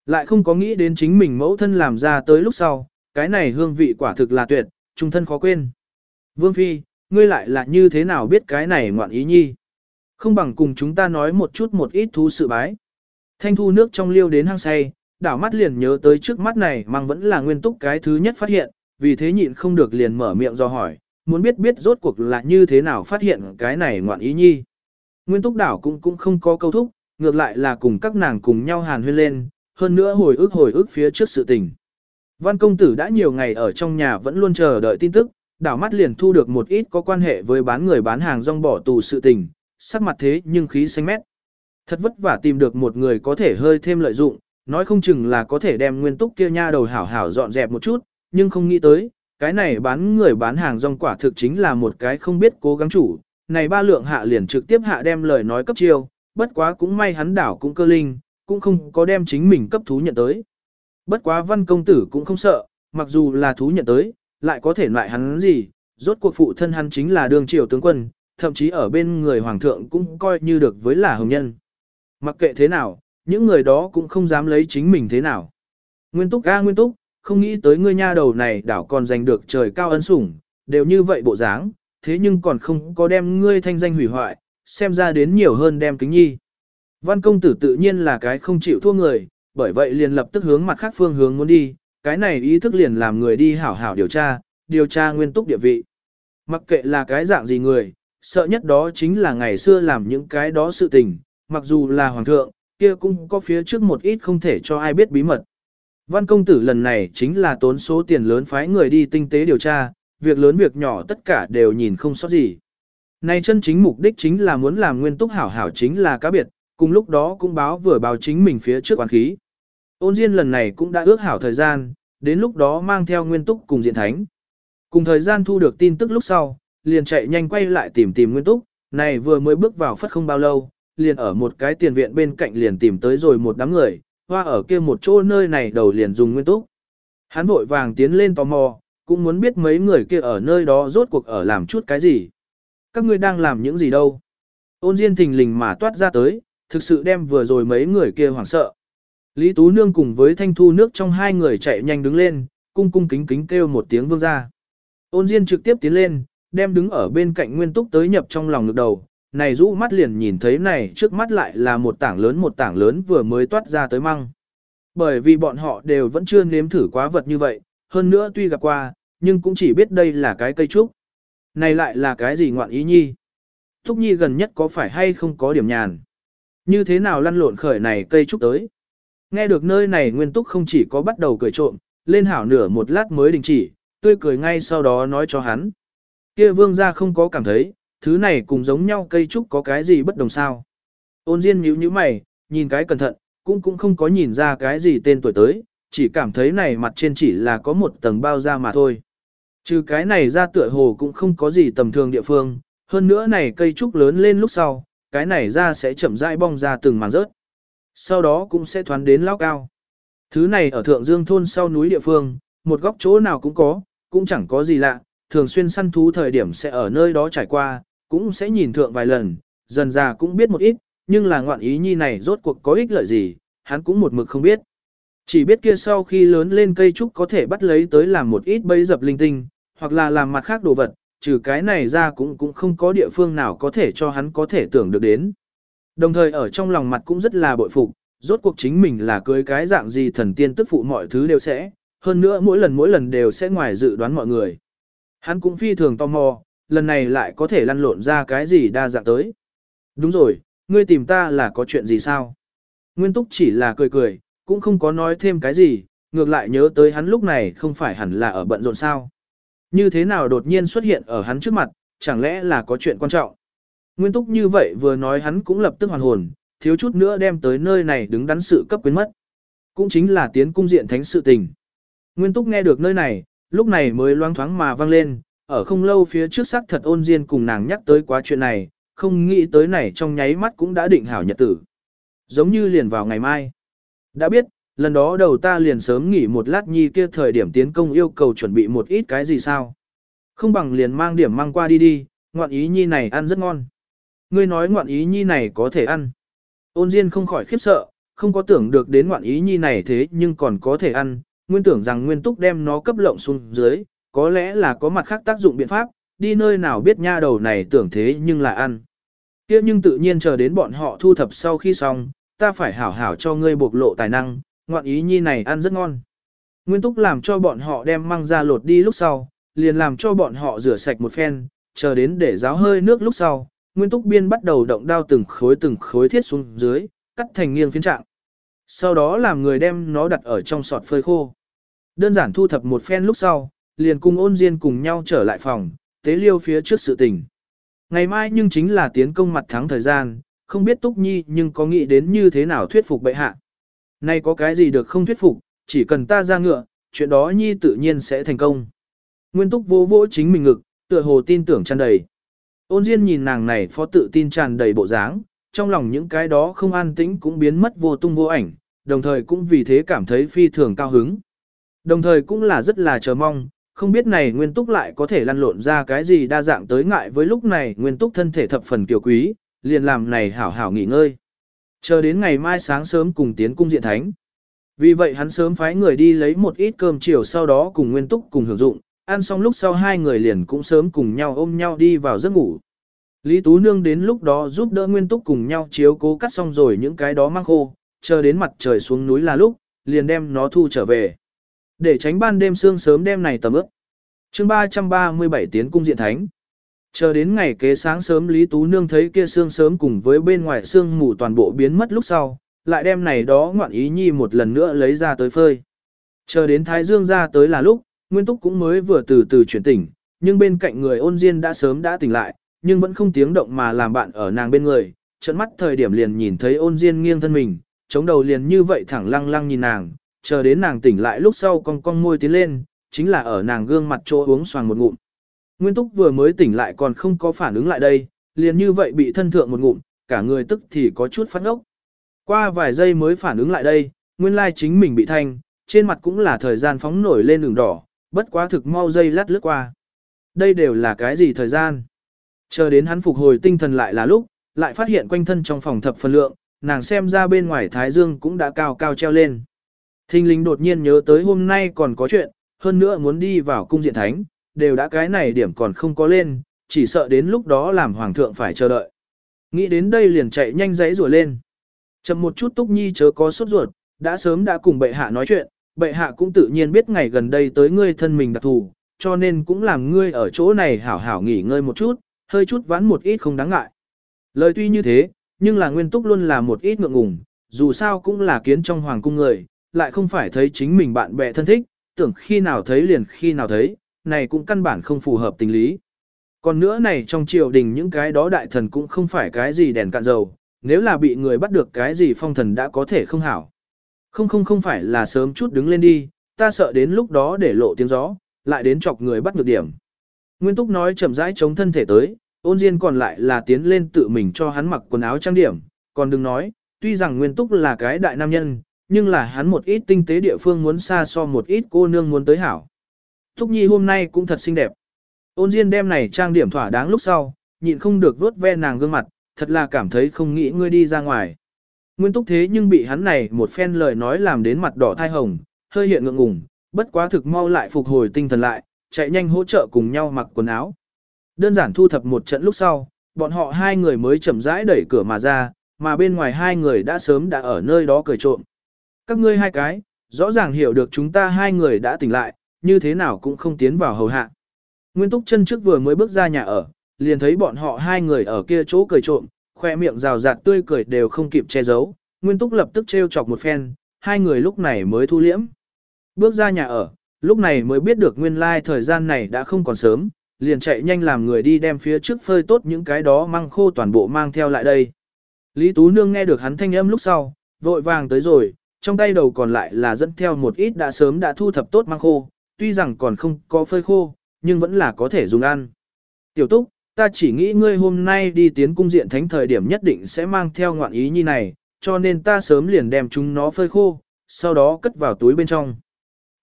Lại không có nghĩ đến chính mình mẫu thân làm ra tới lúc sau, cái này hương vị quả thực là tuyệt, trung thân khó quên. Vương Phi, ngươi lại là như thế nào biết cái này ngoạn ý nhi? Không bằng cùng chúng ta nói một chút một ít thú sự bái. Thanh thu nước trong liêu đến hang say, đảo mắt liền nhớ tới trước mắt này mang vẫn là nguyên túc cái thứ nhất phát hiện, vì thế nhịn không được liền mở miệng do hỏi, muốn biết biết rốt cuộc là như thế nào phát hiện cái này ngoạn ý nhi. Nguyên túc đảo cũng cũng không có câu thúc, ngược lại là cùng các nàng cùng nhau hàn huyên lên, hơn nữa hồi ức hồi ức phía trước sự tình. Văn công tử đã nhiều ngày ở trong nhà vẫn luôn chờ đợi tin tức, đảo mắt liền thu được một ít có quan hệ với bán người bán hàng rong bỏ tù sự tình, sắc mặt thế nhưng khí xanh mét. Thật vất vả tìm được một người có thể hơi thêm lợi dụng, nói không chừng là có thể đem nguyên túc kia nha đầu hảo hảo dọn dẹp một chút, nhưng không nghĩ tới, cái này bán người bán hàng rong quả thực chính là một cái không biết cố gắng chủ, này ba lượng hạ liền trực tiếp hạ đem lời nói cấp chiêu, bất quá cũng may hắn đảo cũng cơ linh, cũng không có đem chính mình cấp thú nhận tới. Bất quá văn công tử cũng không sợ, mặc dù là thú nhận tới, lại có thể loại hắn gì, rốt cuộc phụ thân hắn chính là đường triều tướng quân, thậm chí ở bên người hoàng thượng cũng coi như được với là hồng nhân. Mặc kệ thế nào, những người đó cũng không dám lấy chính mình thế nào. Nguyên túc ga nguyên túc, không nghĩ tới ngươi nha đầu này đảo còn giành được trời cao ân sủng, đều như vậy bộ dáng, thế nhưng còn không có đem ngươi thanh danh hủy hoại, xem ra đến nhiều hơn đem kính nhi. Văn công tử tự nhiên là cái không chịu thua người, bởi vậy liền lập tức hướng mặt khác phương hướng muốn đi, cái này ý thức liền làm người đi hảo hảo điều tra, điều tra nguyên túc địa vị. Mặc kệ là cái dạng gì người, sợ nhất đó chính là ngày xưa làm những cái đó sự tình, mặc dù là hoàng thượng, kia cũng có phía trước một ít không thể cho ai biết bí mật. Văn công tử lần này chính là tốn số tiền lớn phái người đi tinh tế điều tra, việc lớn việc nhỏ tất cả đều nhìn không sót gì. Này chân chính mục đích chính là muốn làm nguyên túc hảo hảo chính là cá biệt, cùng lúc đó cũng báo vừa báo chính mình phía trước quán khí. Ôn Diên lần này cũng đã ước hảo thời gian, đến lúc đó mang theo nguyên túc cùng diện thánh. Cùng thời gian thu được tin tức lúc sau, liền chạy nhanh quay lại tìm tìm nguyên túc, này vừa mới bước vào phất không bao lâu, liền ở một cái tiền viện bên cạnh liền tìm tới rồi một đám người, hoa ở kia một chỗ nơi này đầu liền dùng nguyên túc. Hắn vội vàng tiến lên tò mò, cũng muốn biết mấy người kia ở nơi đó rốt cuộc ở làm chút cái gì. Các ngươi đang làm những gì đâu? Ôn Diên thình lình mà toát ra tới, thực sự đem vừa rồi mấy người kia hoảng sợ. Lý Tú Nương cùng với Thanh Thu nước trong hai người chạy nhanh đứng lên, cung cung kính kính kêu một tiếng vương ra. Ôn Diên trực tiếp tiến lên, đem đứng ở bên cạnh Nguyên Túc tới nhập trong lòng ngực đầu, này rũ mắt liền nhìn thấy này trước mắt lại là một tảng lớn một tảng lớn vừa mới toát ra tới măng. Bởi vì bọn họ đều vẫn chưa nếm thử quá vật như vậy, hơn nữa tuy gặp qua, nhưng cũng chỉ biết đây là cái cây trúc. Này lại là cái gì ngoạn ý nhi? Thúc nhi gần nhất có phải hay không có điểm nhàn? Như thế nào lăn lộn khởi này cây trúc tới? Nghe được nơi này nguyên túc không chỉ có bắt đầu cười trộm, lên hảo nửa một lát mới đình chỉ, tươi cười ngay sau đó nói cho hắn. Kia vương gia không có cảm thấy, thứ này cùng giống nhau cây trúc có cái gì bất đồng sao. Ôn Diên nhíu nhíu mày, nhìn cái cẩn thận, cũng cũng không có nhìn ra cái gì tên tuổi tới, chỉ cảm thấy này mặt trên chỉ là có một tầng bao da mà thôi. Trừ cái này ra tựa hồ cũng không có gì tầm thường địa phương, hơn nữa này cây trúc lớn lên lúc sau, cái này ra sẽ chậm rãi bong ra từng màn rớt. Sau đó cũng sẽ thoán đến lao cao. Thứ này ở thượng dương thôn sau núi địa phương, một góc chỗ nào cũng có, cũng chẳng có gì lạ, thường xuyên săn thú thời điểm sẽ ở nơi đó trải qua, cũng sẽ nhìn thượng vài lần, dần già cũng biết một ít, nhưng là ngoạn ý nhi này rốt cuộc có ích lợi gì, hắn cũng một mực không biết. Chỉ biết kia sau khi lớn lên cây trúc có thể bắt lấy tới làm một ít bẫy dập linh tinh, hoặc là làm mặt khác đồ vật, trừ cái này ra cũng cũng không có địa phương nào có thể cho hắn có thể tưởng được đến. Đồng thời ở trong lòng mặt cũng rất là bội phục, rốt cuộc chính mình là cưới cái dạng gì thần tiên tức phụ mọi thứ đều sẽ, hơn nữa mỗi lần mỗi lần đều sẽ ngoài dự đoán mọi người. Hắn cũng phi thường tò mò, lần này lại có thể lăn lộn ra cái gì đa dạng tới. Đúng rồi, ngươi tìm ta là có chuyện gì sao? Nguyên Túc chỉ là cười cười, cũng không có nói thêm cái gì, ngược lại nhớ tới hắn lúc này không phải hẳn là ở bận rộn sao. Như thế nào đột nhiên xuất hiện ở hắn trước mặt, chẳng lẽ là có chuyện quan trọng. Nguyên Túc như vậy vừa nói hắn cũng lập tức hoàn hồn, thiếu chút nữa đem tới nơi này đứng đắn sự cấp quyến mất. Cũng chính là tiến cung diện thánh sự tình. Nguyên Túc nghe được nơi này, lúc này mới loang thoáng mà vang lên, ở không lâu phía trước sắc thật ôn diên cùng nàng nhắc tới quá chuyện này, không nghĩ tới này trong nháy mắt cũng đã định hảo nhật tử. Giống như liền vào ngày mai. Đã biết, lần đó đầu ta liền sớm nghỉ một lát nhi kia thời điểm tiến công yêu cầu chuẩn bị một ít cái gì sao. Không bằng liền mang điểm mang qua đi đi, ngoạn ý nhi này ăn rất ngon. Ngươi nói ngoạn ý nhi này có thể ăn. Ôn Diên không khỏi khiếp sợ, không có tưởng được đến ngoạn ý nhi này thế nhưng còn có thể ăn, nguyên tưởng rằng nguyên túc đem nó cấp lộng xuống dưới, có lẽ là có mặt khác tác dụng biện pháp, đi nơi nào biết nha đầu này tưởng thế nhưng là ăn. kia nhưng tự nhiên chờ đến bọn họ thu thập sau khi xong, ta phải hảo hảo cho ngươi bộc lộ tài năng, ngoạn ý nhi này ăn rất ngon. Nguyên túc làm cho bọn họ đem măng ra lột đi lúc sau, liền làm cho bọn họ rửa sạch một phen, chờ đến để ráo hơi nước lúc sau, Nguyên Túc Biên bắt đầu động đao từng khối từng khối thiết xuống dưới, cắt thành nghiêng phiến trạng. Sau đó làm người đem nó đặt ở trong sọt phơi khô. Đơn giản thu thập một phen lúc sau, liền cùng ôn diên cùng nhau trở lại phòng, tế liêu phía trước sự tình. Ngày mai nhưng chính là tiến công mặt thắng thời gian, không biết Túc Nhi nhưng có nghĩ đến như thế nào thuyết phục bệ hạ. Nay có cái gì được không thuyết phục, chỉ cần ta ra ngựa, chuyện đó Nhi tự nhiên sẽ thành công. Nguyên Túc vô vỗ chính mình ngực, tựa hồ tin tưởng tràn đầy. Ôn Diên nhìn nàng này phó tự tin tràn đầy bộ dáng, trong lòng những cái đó không an tĩnh cũng biến mất vô tung vô ảnh, đồng thời cũng vì thế cảm thấy phi thường cao hứng. Đồng thời cũng là rất là chờ mong, không biết này nguyên túc lại có thể lăn lộn ra cái gì đa dạng tới ngại với lúc này nguyên túc thân thể thập phần kiều quý, liền làm này hảo hảo nghỉ ngơi. Chờ đến ngày mai sáng sớm cùng tiến cung diện thánh. Vì vậy hắn sớm phái người đi lấy một ít cơm chiều sau đó cùng nguyên túc cùng hưởng dụng, ăn xong lúc sau hai người liền cũng sớm cùng nhau ôm nhau đi vào giấc ngủ. Lý Tú Nương đến lúc đó giúp đỡ Nguyên Túc cùng nhau chiếu cố cắt xong rồi những cái đó mang khô, chờ đến mặt trời xuống núi là lúc, liền đem nó thu trở về. Để tránh ban đêm sương sớm đêm này tầm ướp. chương 337 tiến cung diện thánh. Chờ đến ngày kế sáng sớm Lý Tú Nương thấy kia sương sớm cùng với bên ngoài sương mù toàn bộ biến mất lúc sau, lại đem này đó ngoạn ý nhi một lần nữa lấy ra tới phơi. Chờ đến Thái Dương ra tới là lúc, Nguyên Túc cũng mới vừa từ từ chuyển tỉnh, nhưng bên cạnh người ôn diên đã sớm đã tỉnh lại, nhưng vẫn không tiếng động mà làm bạn ở nàng bên người, trận mắt thời điểm liền nhìn thấy ôn diên nghiêng thân mình, chống đầu liền như vậy thẳng lăng lăng nhìn nàng, chờ đến nàng tỉnh lại lúc sau cong cong môi tiến lên, chính là ở nàng gương mặt chỗ uống xoàng một ngụm. Nguyên Túc vừa mới tỉnh lại còn không có phản ứng lại đây, liền như vậy bị thân thượng một ngụm, cả người tức thì có chút phát ốc. Qua vài giây mới phản ứng lại đây, nguyên lai chính mình bị thanh, trên mặt cũng là thời gian phóng nổi lên đường đỏ, bất quá thực mau dây lát lướt qua. Đây đều là cái gì thời gian? Chờ đến hắn phục hồi tinh thần lại là lúc, lại phát hiện quanh thân trong phòng thập phần lượng, nàng xem ra bên ngoài thái dương cũng đã cao cao treo lên. Thinh linh đột nhiên nhớ tới hôm nay còn có chuyện, hơn nữa muốn đi vào cung diện thánh, đều đã cái này điểm còn không có lên, chỉ sợ đến lúc đó làm hoàng thượng phải chờ đợi. Nghĩ đến đây liền chạy nhanh giấy rùa lên. Chậm một chút túc nhi chớ có sốt ruột, đã sớm đã cùng bệ hạ nói chuyện, bệ hạ cũng tự nhiên biết ngày gần đây tới ngươi thân mình đặc thù, cho nên cũng làm ngươi ở chỗ này hảo hảo nghỉ ngơi một chút, hơi chút vãn một ít không đáng ngại. Lời tuy như thế, nhưng là nguyên túc luôn là một ít ngượng ngùng, dù sao cũng là kiến trong hoàng cung người, lại không phải thấy chính mình bạn bè thân thích, tưởng khi nào thấy liền khi nào thấy, này cũng căn bản không phù hợp tình lý. Còn nữa này trong triều đình những cái đó đại thần cũng không phải cái gì đèn cạn dầu, nếu là bị người bắt được cái gì phong thần đã có thể không hảo. Không không không phải là sớm chút đứng lên đi, ta sợ đến lúc đó để lộ tiếng gió, lại đến chọc người bắt được điểm. Nguyên Túc nói chậm rãi chống thân thể tới, ôn diên còn lại là tiến lên tự mình cho hắn mặc quần áo trang điểm, còn đừng nói, tuy rằng Nguyên Túc là cái đại nam nhân, nhưng là hắn một ít tinh tế địa phương muốn xa so một ít cô nương muốn tới hảo. Túc Nhi hôm nay cũng thật xinh đẹp. Ôn Diên đem này trang điểm thỏa đáng lúc sau, nhịn không được vuốt ve nàng gương mặt, thật là cảm thấy không nghĩ ngươi đi ra ngoài. Nguyên Túc thế nhưng bị hắn này một phen lời nói làm đến mặt đỏ thai hồng, hơi hiện ngượng ngùng, bất quá thực mau lại phục hồi tinh thần lại, chạy nhanh hỗ trợ cùng nhau mặc quần áo. Đơn giản thu thập một trận lúc sau, bọn họ hai người mới chậm rãi đẩy cửa mà ra, mà bên ngoài hai người đã sớm đã ở nơi đó cười trộm. Các ngươi hai cái, rõ ràng hiểu được chúng ta hai người đã tỉnh lại, như thế nào cũng không tiến vào hầu hạ. Nguyên Túc chân trước vừa mới bước ra nhà ở, liền thấy bọn họ hai người ở kia chỗ cười trộm, khoe miệng rào rạt tươi cười đều không kịp che giấu, Nguyên Túc lập tức trêu chọc một phen, hai người lúc này mới thu liễm. Bước ra nhà ở, lúc này mới biết được nguyên lai thời gian này đã không còn sớm, liền chạy nhanh làm người đi đem phía trước phơi tốt những cái đó măng khô toàn bộ mang theo lại đây. Lý Tú Nương nghe được hắn thanh âm lúc sau, vội vàng tới rồi, trong tay đầu còn lại là dẫn theo một ít đã sớm đã thu thập tốt măng khô, tuy rằng còn không có phơi khô, nhưng vẫn là có thể dùng ăn. Tiểu Túc, ta chỉ nghĩ ngươi hôm nay đi tiến cung diện thánh thời điểm nhất định sẽ mang theo ngoạn ý như này, cho nên ta sớm liền đem chúng nó phơi khô, sau đó cất vào túi bên trong.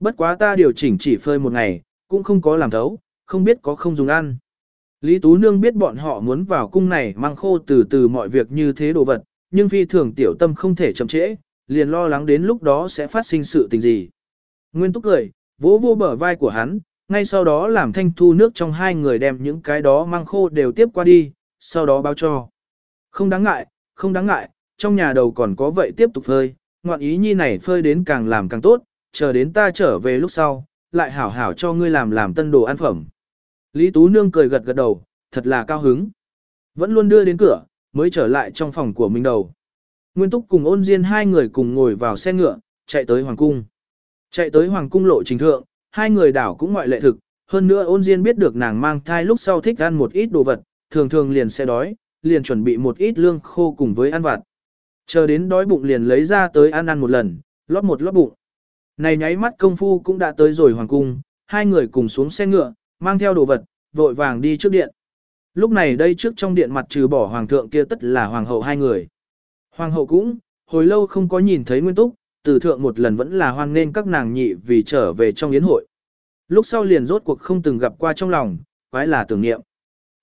Bất quá ta điều chỉnh chỉ phơi một ngày, cũng không có làm thấu, không biết có không dùng ăn. Lý Tú Nương biết bọn họ muốn vào cung này mang khô từ từ mọi việc như thế đồ vật, nhưng phi thường tiểu tâm không thể chậm trễ, liền lo lắng đến lúc đó sẽ phát sinh sự tình gì. Nguyên Túc cười, vỗ vô bờ vai của hắn, ngay sau đó làm thanh thu nước trong hai người đem những cái đó mang khô đều tiếp qua đi, sau đó báo cho. Không đáng ngại, không đáng ngại, trong nhà đầu còn có vậy tiếp tục phơi, ngoạn ý nhi này phơi đến càng làm càng tốt, chờ đến ta trở về lúc sau, lại hảo hảo cho ngươi làm làm tân đồ ăn phẩm. Lý Tú Nương cười gật gật đầu, thật là cao hứng. Vẫn luôn đưa đến cửa, mới trở lại trong phòng của mình đầu. Nguyên Túc cùng ôn Diên hai người cùng ngồi vào xe ngựa, chạy tới Hoàng Cung. Chạy tới Hoàng Cung lộ trình thượng, hai người đảo cũng ngoại lệ thực, hơn nữa ôn Diên biết được nàng mang thai lúc sau thích ăn một ít đồ vật, thường thường liền sẽ đói, liền chuẩn bị một ít lương khô cùng với ăn vặt. Chờ đến đói bụng liền lấy ra tới ăn ăn một lần, lót một lót bụng. Này nháy mắt công phu cũng đã tới rồi Hoàng Cung, hai người cùng xuống xe ngựa, mang theo đồ vật, vội vàng đi trước điện. Lúc này đây trước trong điện mặt trừ bỏ hoàng thượng kia tất là hoàng hậu hai người. Hoàng hậu cũng, hồi lâu không có nhìn thấy nguyên túc, từ thượng một lần vẫn là hoan nên các nàng nhị vì trở về trong yến hội. Lúc sau liền rốt cuộc không từng gặp qua trong lòng, quái là tưởng niệm.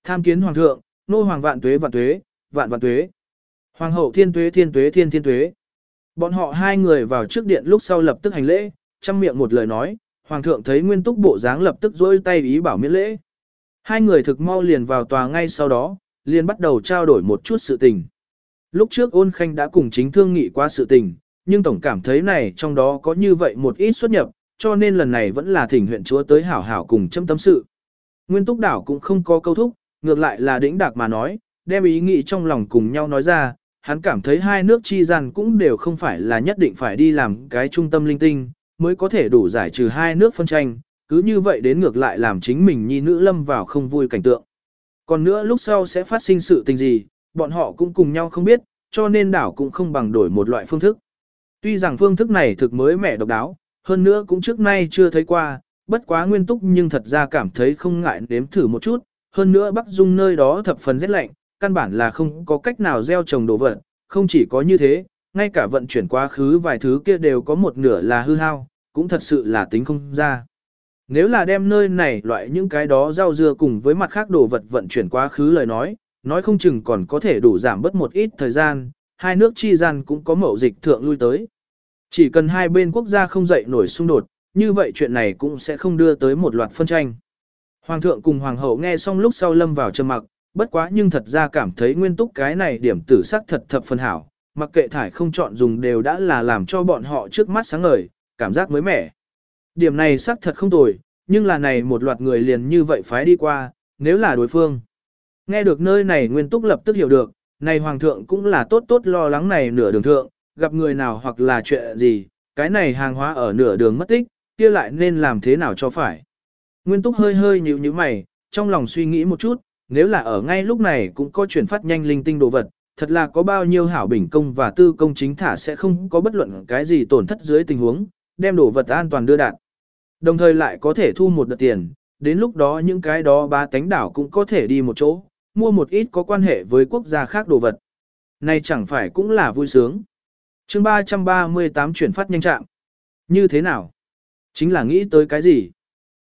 Tham kiến hoàng thượng, nô hoàng vạn tuế vạn tuế, vạn vạn tuế. Hoàng hậu thiên tuế thiên tuế thiên thiên tuế. Bọn họ hai người vào trước điện lúc sau lập tức hành lễ, chăm miệng một lời nói, hoàng thượng thấy nguyên túc bộ dáng lập tức dỗi tay ý bảo miễn lễ. Hai người thực mau liền vào tòa ngay sau đó, liền bắt đầu trao đổi một chút sự tình. Lúc trước ôn khanh đã cùng chính thương nghị qua sự tình, nhưng tổng cảm thấy này trong đó có như vậy một ít xuất nhập, cho nên lần này vẫn là thỉnh huyện chúa tới hảo hảo cùng châm tâm sự. Nguyên túc đảo cũng không có câu thúc, ngược lại là đĩnh đạc mà nói, đem ý nghĩ trong lòng cùng nhau nói ra, hắn cảm thấy hai nước chi gian cũng đều không phải là nhất định phải đi làm cái trung tâm linh tinh, mới có thể đủ giải trừ hai nước phân tranh, cứ như vậy đến ngược lại làm chính mình nhi nữ lâm vào không vui cảnh tượng. Còn nữa lúc sau sẽ phát sinh sự tình gì, bọn họ cũng cùng nhau không biết, cho nên đảo cũng không bằng đổi một loại phương thức. Tuy rằng phương thức này thực mới mẻ độc đáo, hơn nữa cũng trước nay chưa thấy qua, bất quá nguyên túc nhưng thật ra cảm thấy không ngại nếm thử một chút, hơn nữa Bắc Dung nơi đó thập phần rét lạnh, căn bản là không có cách nào gieo trồng đồ vật, không chỉ có như thế, ngay cả vận chuyển quá khứ vài thứ kia đều có một nửa là hư hao, cũng thật sự là tính không ra. Nếu là đem nơi này loại những cái đó rau dưa cùng với mặt khác đồ vật vận chuyển quá khứ lời nói, nói không chừng còn có thể đủ giảm bớt một ít thời gian, hai nước chi gian cũng có mậu dịch thượng lui tới. Chỉ cần hai bên quốc gia không dậy nổi xung đột, như vậy chuyện này cũng sẽ không đưa tới một loạt phân tranh. Hoàng thượng cùng hoàng hậu nghe xong lúc sau lâm vào trầm mặc, bất quá nhưng thật ra cảm thấy nguyên túc cái này điểm tử sắc thật thập phân hảo, mặc kệ thải không chọn dùng đều đã là làm cho bọn họ trước mắt sáng ngời, cảm giác mới mẻ. Điểm này sắc thật không tồi, nhưng là này một loạt người liền như vậy phái đi qua, nếu là đối phương. Nghe được nơi này nguyên túc lập tức hiểu được, này hoàng thượng cũng là tốt tốt lo lắng này nửa đường thượng, gặp người nào hoặc là chuyện gì, cái này hàng hóa ở nửa đường mất tích, kia lại nên làm thế nào cho phải. Nguyên túc hơi hơi nhíu nhíu mày, trong lòng suy nghĩ một chút, nếu là ở ngay lúc này cũng có chuyển phát nhanh linh tinh đồ vật, thật là có bao nhiêu hảo bình công và tư công chính thả sẽ không có bất luận cái gì tổn thất dưới tình huống, đem đồ vật an toàn đưa đạt. Đồng thời lại có thể thu một đợt tiền, đến lúc đó những cái đó ba tánh đảo cũng có thể đi một chỗ, mua một ít có quan hệ với quốc gia khác đồ vật. Này chẳng phải cũng là vui sướng. chương 338 chuyển phát nhanh trạng. Như thế nào? Chính là nghĩ tới cái gì?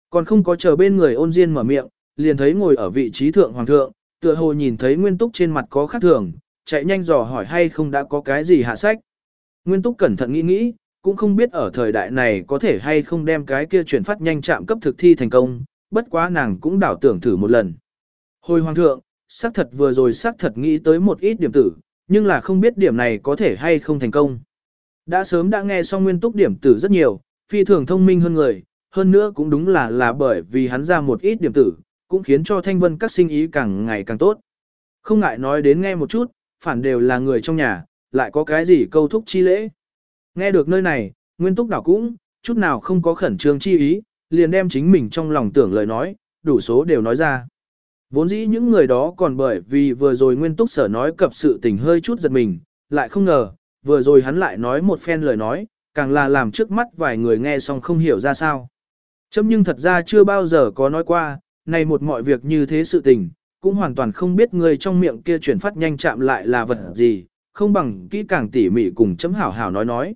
Còn không có chờ bên người ôn diên mở miệng, liền thấy ngồi ở vị trí thượng hoàng thượng, tựa hồ nhìn thấy nguyên túc trên mặt có khác thường, chạy nhanh dò hỏi hay không đã có cái gì hạ sách. Nguyên túc cẩn thận nghĩ nghĩ, cũng không biết ở thời đại này có thể hay không đem cái kia chuyển phát nhanh chạm cấp thực thi thành công, bất quá nàng cũng đảo tưởng thử một lần. Hồi hoàng thượng, xác thật vừa rồi xác thật nghĩ tới một ít điểm tử, nhưng là không biết điểm này có thể hay không thành công. Đã sớm đã nghe xong nguyên túc điểm tử rất nhiều, phi thường thông minh hơn người, hơn nữa cũng đúng là là bởi vì hắn ra một ít điểm tử, cũng khiến cho thanh vân các sinh ý càng ngày càng tốt. Không ngại nói đến nghe một chút, phản đều là người trong nhà, lại có cái gì câu thúc chi lễ. Nghe được nơi này, nguyên túc đảo cũng, chút nào không có khẩn trương chi ý, liền đem chính mình trong lòng tưởng lời nói, đủ số đều nói ra. Vốn dĩ những người đó còn bởi vì vừa rồi nguyên túc sở nói cập sự tình hơi chút giật mình, lại không ngờ, vừa rồi hắn lại nói một phen lời nói, càng là làm trước mắt vài người nghe xong không hiểu ra sao. Chấm nhưng thật ra chưa bao giờ có nói qua, này một mọi việc như thế sự tình, cũng hoàn toàn không biết người trong miệng kia chuyển phát nhanh chạm lại là vật gì, không bằng kỹ càng tỉ mỉ cùng chấm hảo hảo nói nói.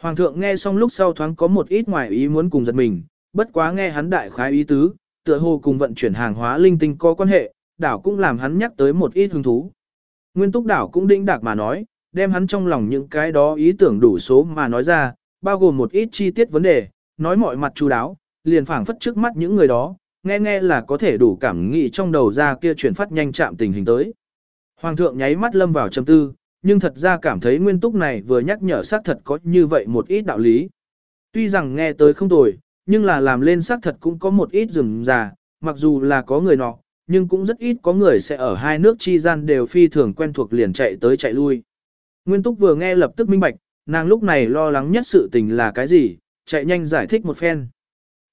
Hoàng thượng nghe xong lúc sau thoáng có một ít ngoài ý muốn cùng giật mình, bất quá nghe hắn đại khái ý tứ, tựa hồ cùng vận chuyển hàng hóa linh tinh có quan hệ, đảo cũng làm hắn nhắc tới một ít hứng thú. Nguyên túc đảo cũng đĩnh đạc mà nói, đem hắn trong lòng những cái đó ý tưởng đủ số mà nói ra, bao gồm một ít chi tiết vấn đề, nói mọi mặt chú đáo, liền phảng phất trước mắt những người đó, nghe nghe là có thể đủ cảm nghĩ trong đầu ra kia chuyển phát nhanh chạm tình hình tới. Hoàng thượng nháy mắt lâm vào trầm tư, nhưng thật ra cảm thấy nguyên túc này vừa nhắc nhở xác thật có như vậy một ít đạo lý. Tuy rằng nghe tới không tồi, nhưng là làm lên xác thật cũng có một ít rừng già, mặc dù là có người nọ, nhưng cũng rất ít có người sẽ ở hai nước chi gian đều phi thường quen thuộc liền chạy tới chạy lui. Nguyên Túc vừa nghe lập tức minh bạch, nàng lúc này lo lắng nhất sự tình là cái gì, chạy nhanh giải thích một phen.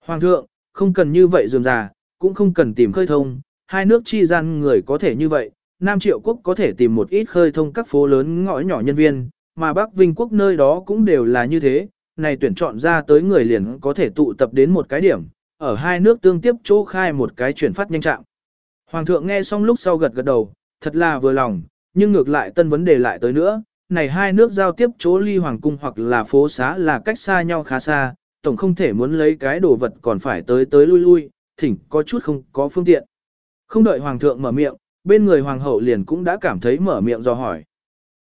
Hoàng thượng, không cần như vậy dườm già, cũng không cần tìm khơi thông, hai nước chi gian người có thể như vậy, Nam Triệu Quốc có thể tìm một ít khơi thông các phố lớn ngõ nhỏ nhân viên, mà Bắc Vinh Quốc nơi đó cũng đều là như thế, này tuyển chọn ra tới người liền có thể tụ tập đến một cái điểm, ở hai nước tương tiếp chỗ khai một cái chuyển phát nhanh trạng. Hoàng thượng nghe xong lúc sau gật gật đầu, thật là vừa lòng, nhưng ngược lại tân vấn đề lại tới nữa, này hai nước giao tiếp chỗ ly hoàng cung hoặc là phố xá là cách xa nhau khá xa, tổng không thể muốn lấy cái đồ vật còn phải tới tới lui lui, thỉnh có chút không có phương tiện. Không đợi hoàng thượng mở miệng, bên người hoàng hậu liền cũng đã cảm thấy mở miệng do hỏi.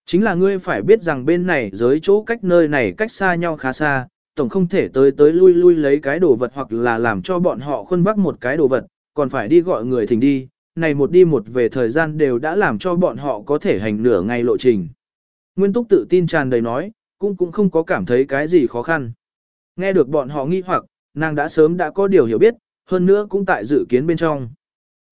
Chính là ngươi phải biết rằng bên này giới chỗ cách nơi này cách xa nhau khá xa, tổng không thể tới tới lui lui lấy cái đồ vật hoặc là làm cho bọn họ khuân vác một cái đồ vật, còn phải đi gọi người thỉnh đi, này một đi một về thời gian đều đã làm cho bọn họ có thể hành nửa ngày lộ trình. Nguyên Túc tự tin tràn đầy nói, cũng cũng không có cảm thấy cái gì khó khăn. Nghe được bọn họ nghi hoặc, nàng đã sớm đã có điều hiểu biết, hơn nữa cũng tại dự kiến bên trong.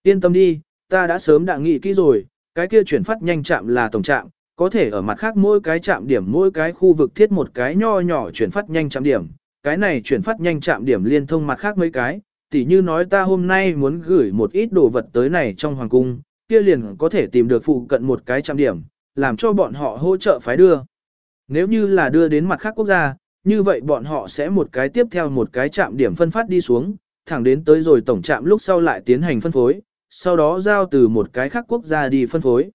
Yên tâm đi, ta đã sớm đã nghĩ kỹ rồi, cái kia chuyển phát nhanh chạm là tổng trạm, có thể ở mặt khác mỗi cái chạm điểm mỗi cái khu vực thiết một cái nho nhỏ chuyển phát nhanh chạm điểm, cái này chuyển phát nhanh chạm điểm liên thông mặt khác mấy cái, tỉ như nói ta hôm nay muốn gửi một ít đồ vật tới này trong hoàng cung, kia liền có thể tìm được phụ cận một cái chạm điểm, làm cho bọn họ hỗ trợ phái đưa. Nếu như là đưa đến mặt khác quốc gia, như vậy bọn họ sẽ một cái tiếp theo một cái chạm điểm phân phát đi xuống, thẳng đến tới rồi tổng trạm lúc sau lại tiến hành phân phối, sau đó giao từ một cái khác quốc gia đi phân phối.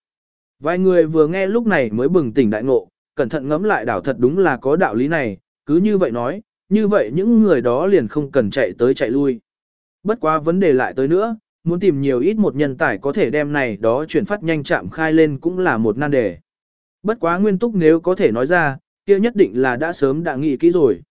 Vài người vừa nghe lúc này mới bừng tỉnh đại ngộ, cẩn thận ngẫm lại đảo thật đúng là có đạo lý này, cứ như vậy nói, như vậy những người đó liền không cần chạy tới chạy lui. Bất quá vấn đề lại tới nữa, muốn tìm nhiều ít một nhân tài có thể đem này đó chuyển phát nhanh chạm khai lên cũng là một nan đề. Bất quá nguyên túc nếu có thể nói ra, kia nhất định là đã sớm đã nghĩ kỹ rồi.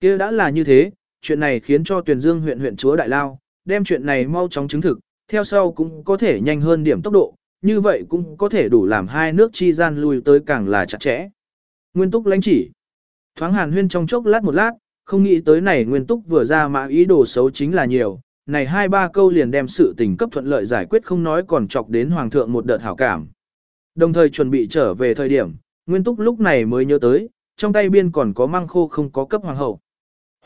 Kia đã là như thế, chuyện này khiến cho Tuyền dương huyện huyện chúa Đại Lao, đem chuyện này mau chóng chứng thực, theo sau cũng có thể nhanh hơn điểm tốc độ, như vậy cũng có thể đủ làm hai nước chi gian lui tới càng là chặt chẽ. Nguyên túc lãnh chỉ. Thoáng hàn huyên trong chốc lát một lát, không nghĩ tới này nguyên túc vừa ra mà ý đồ xấu chính là nhiều, này hai ba câu liền đem sự tình cấp thuận lợi giải quyết không nói còn chọc đến hoàng thượng một đợt hảo cảm. Đồng thời chuẩn bị trở về thời điểm, nguyên túc lúc này mới nhớ tới, trong tay biên còn có măng khô không có cấp hoàng hậu.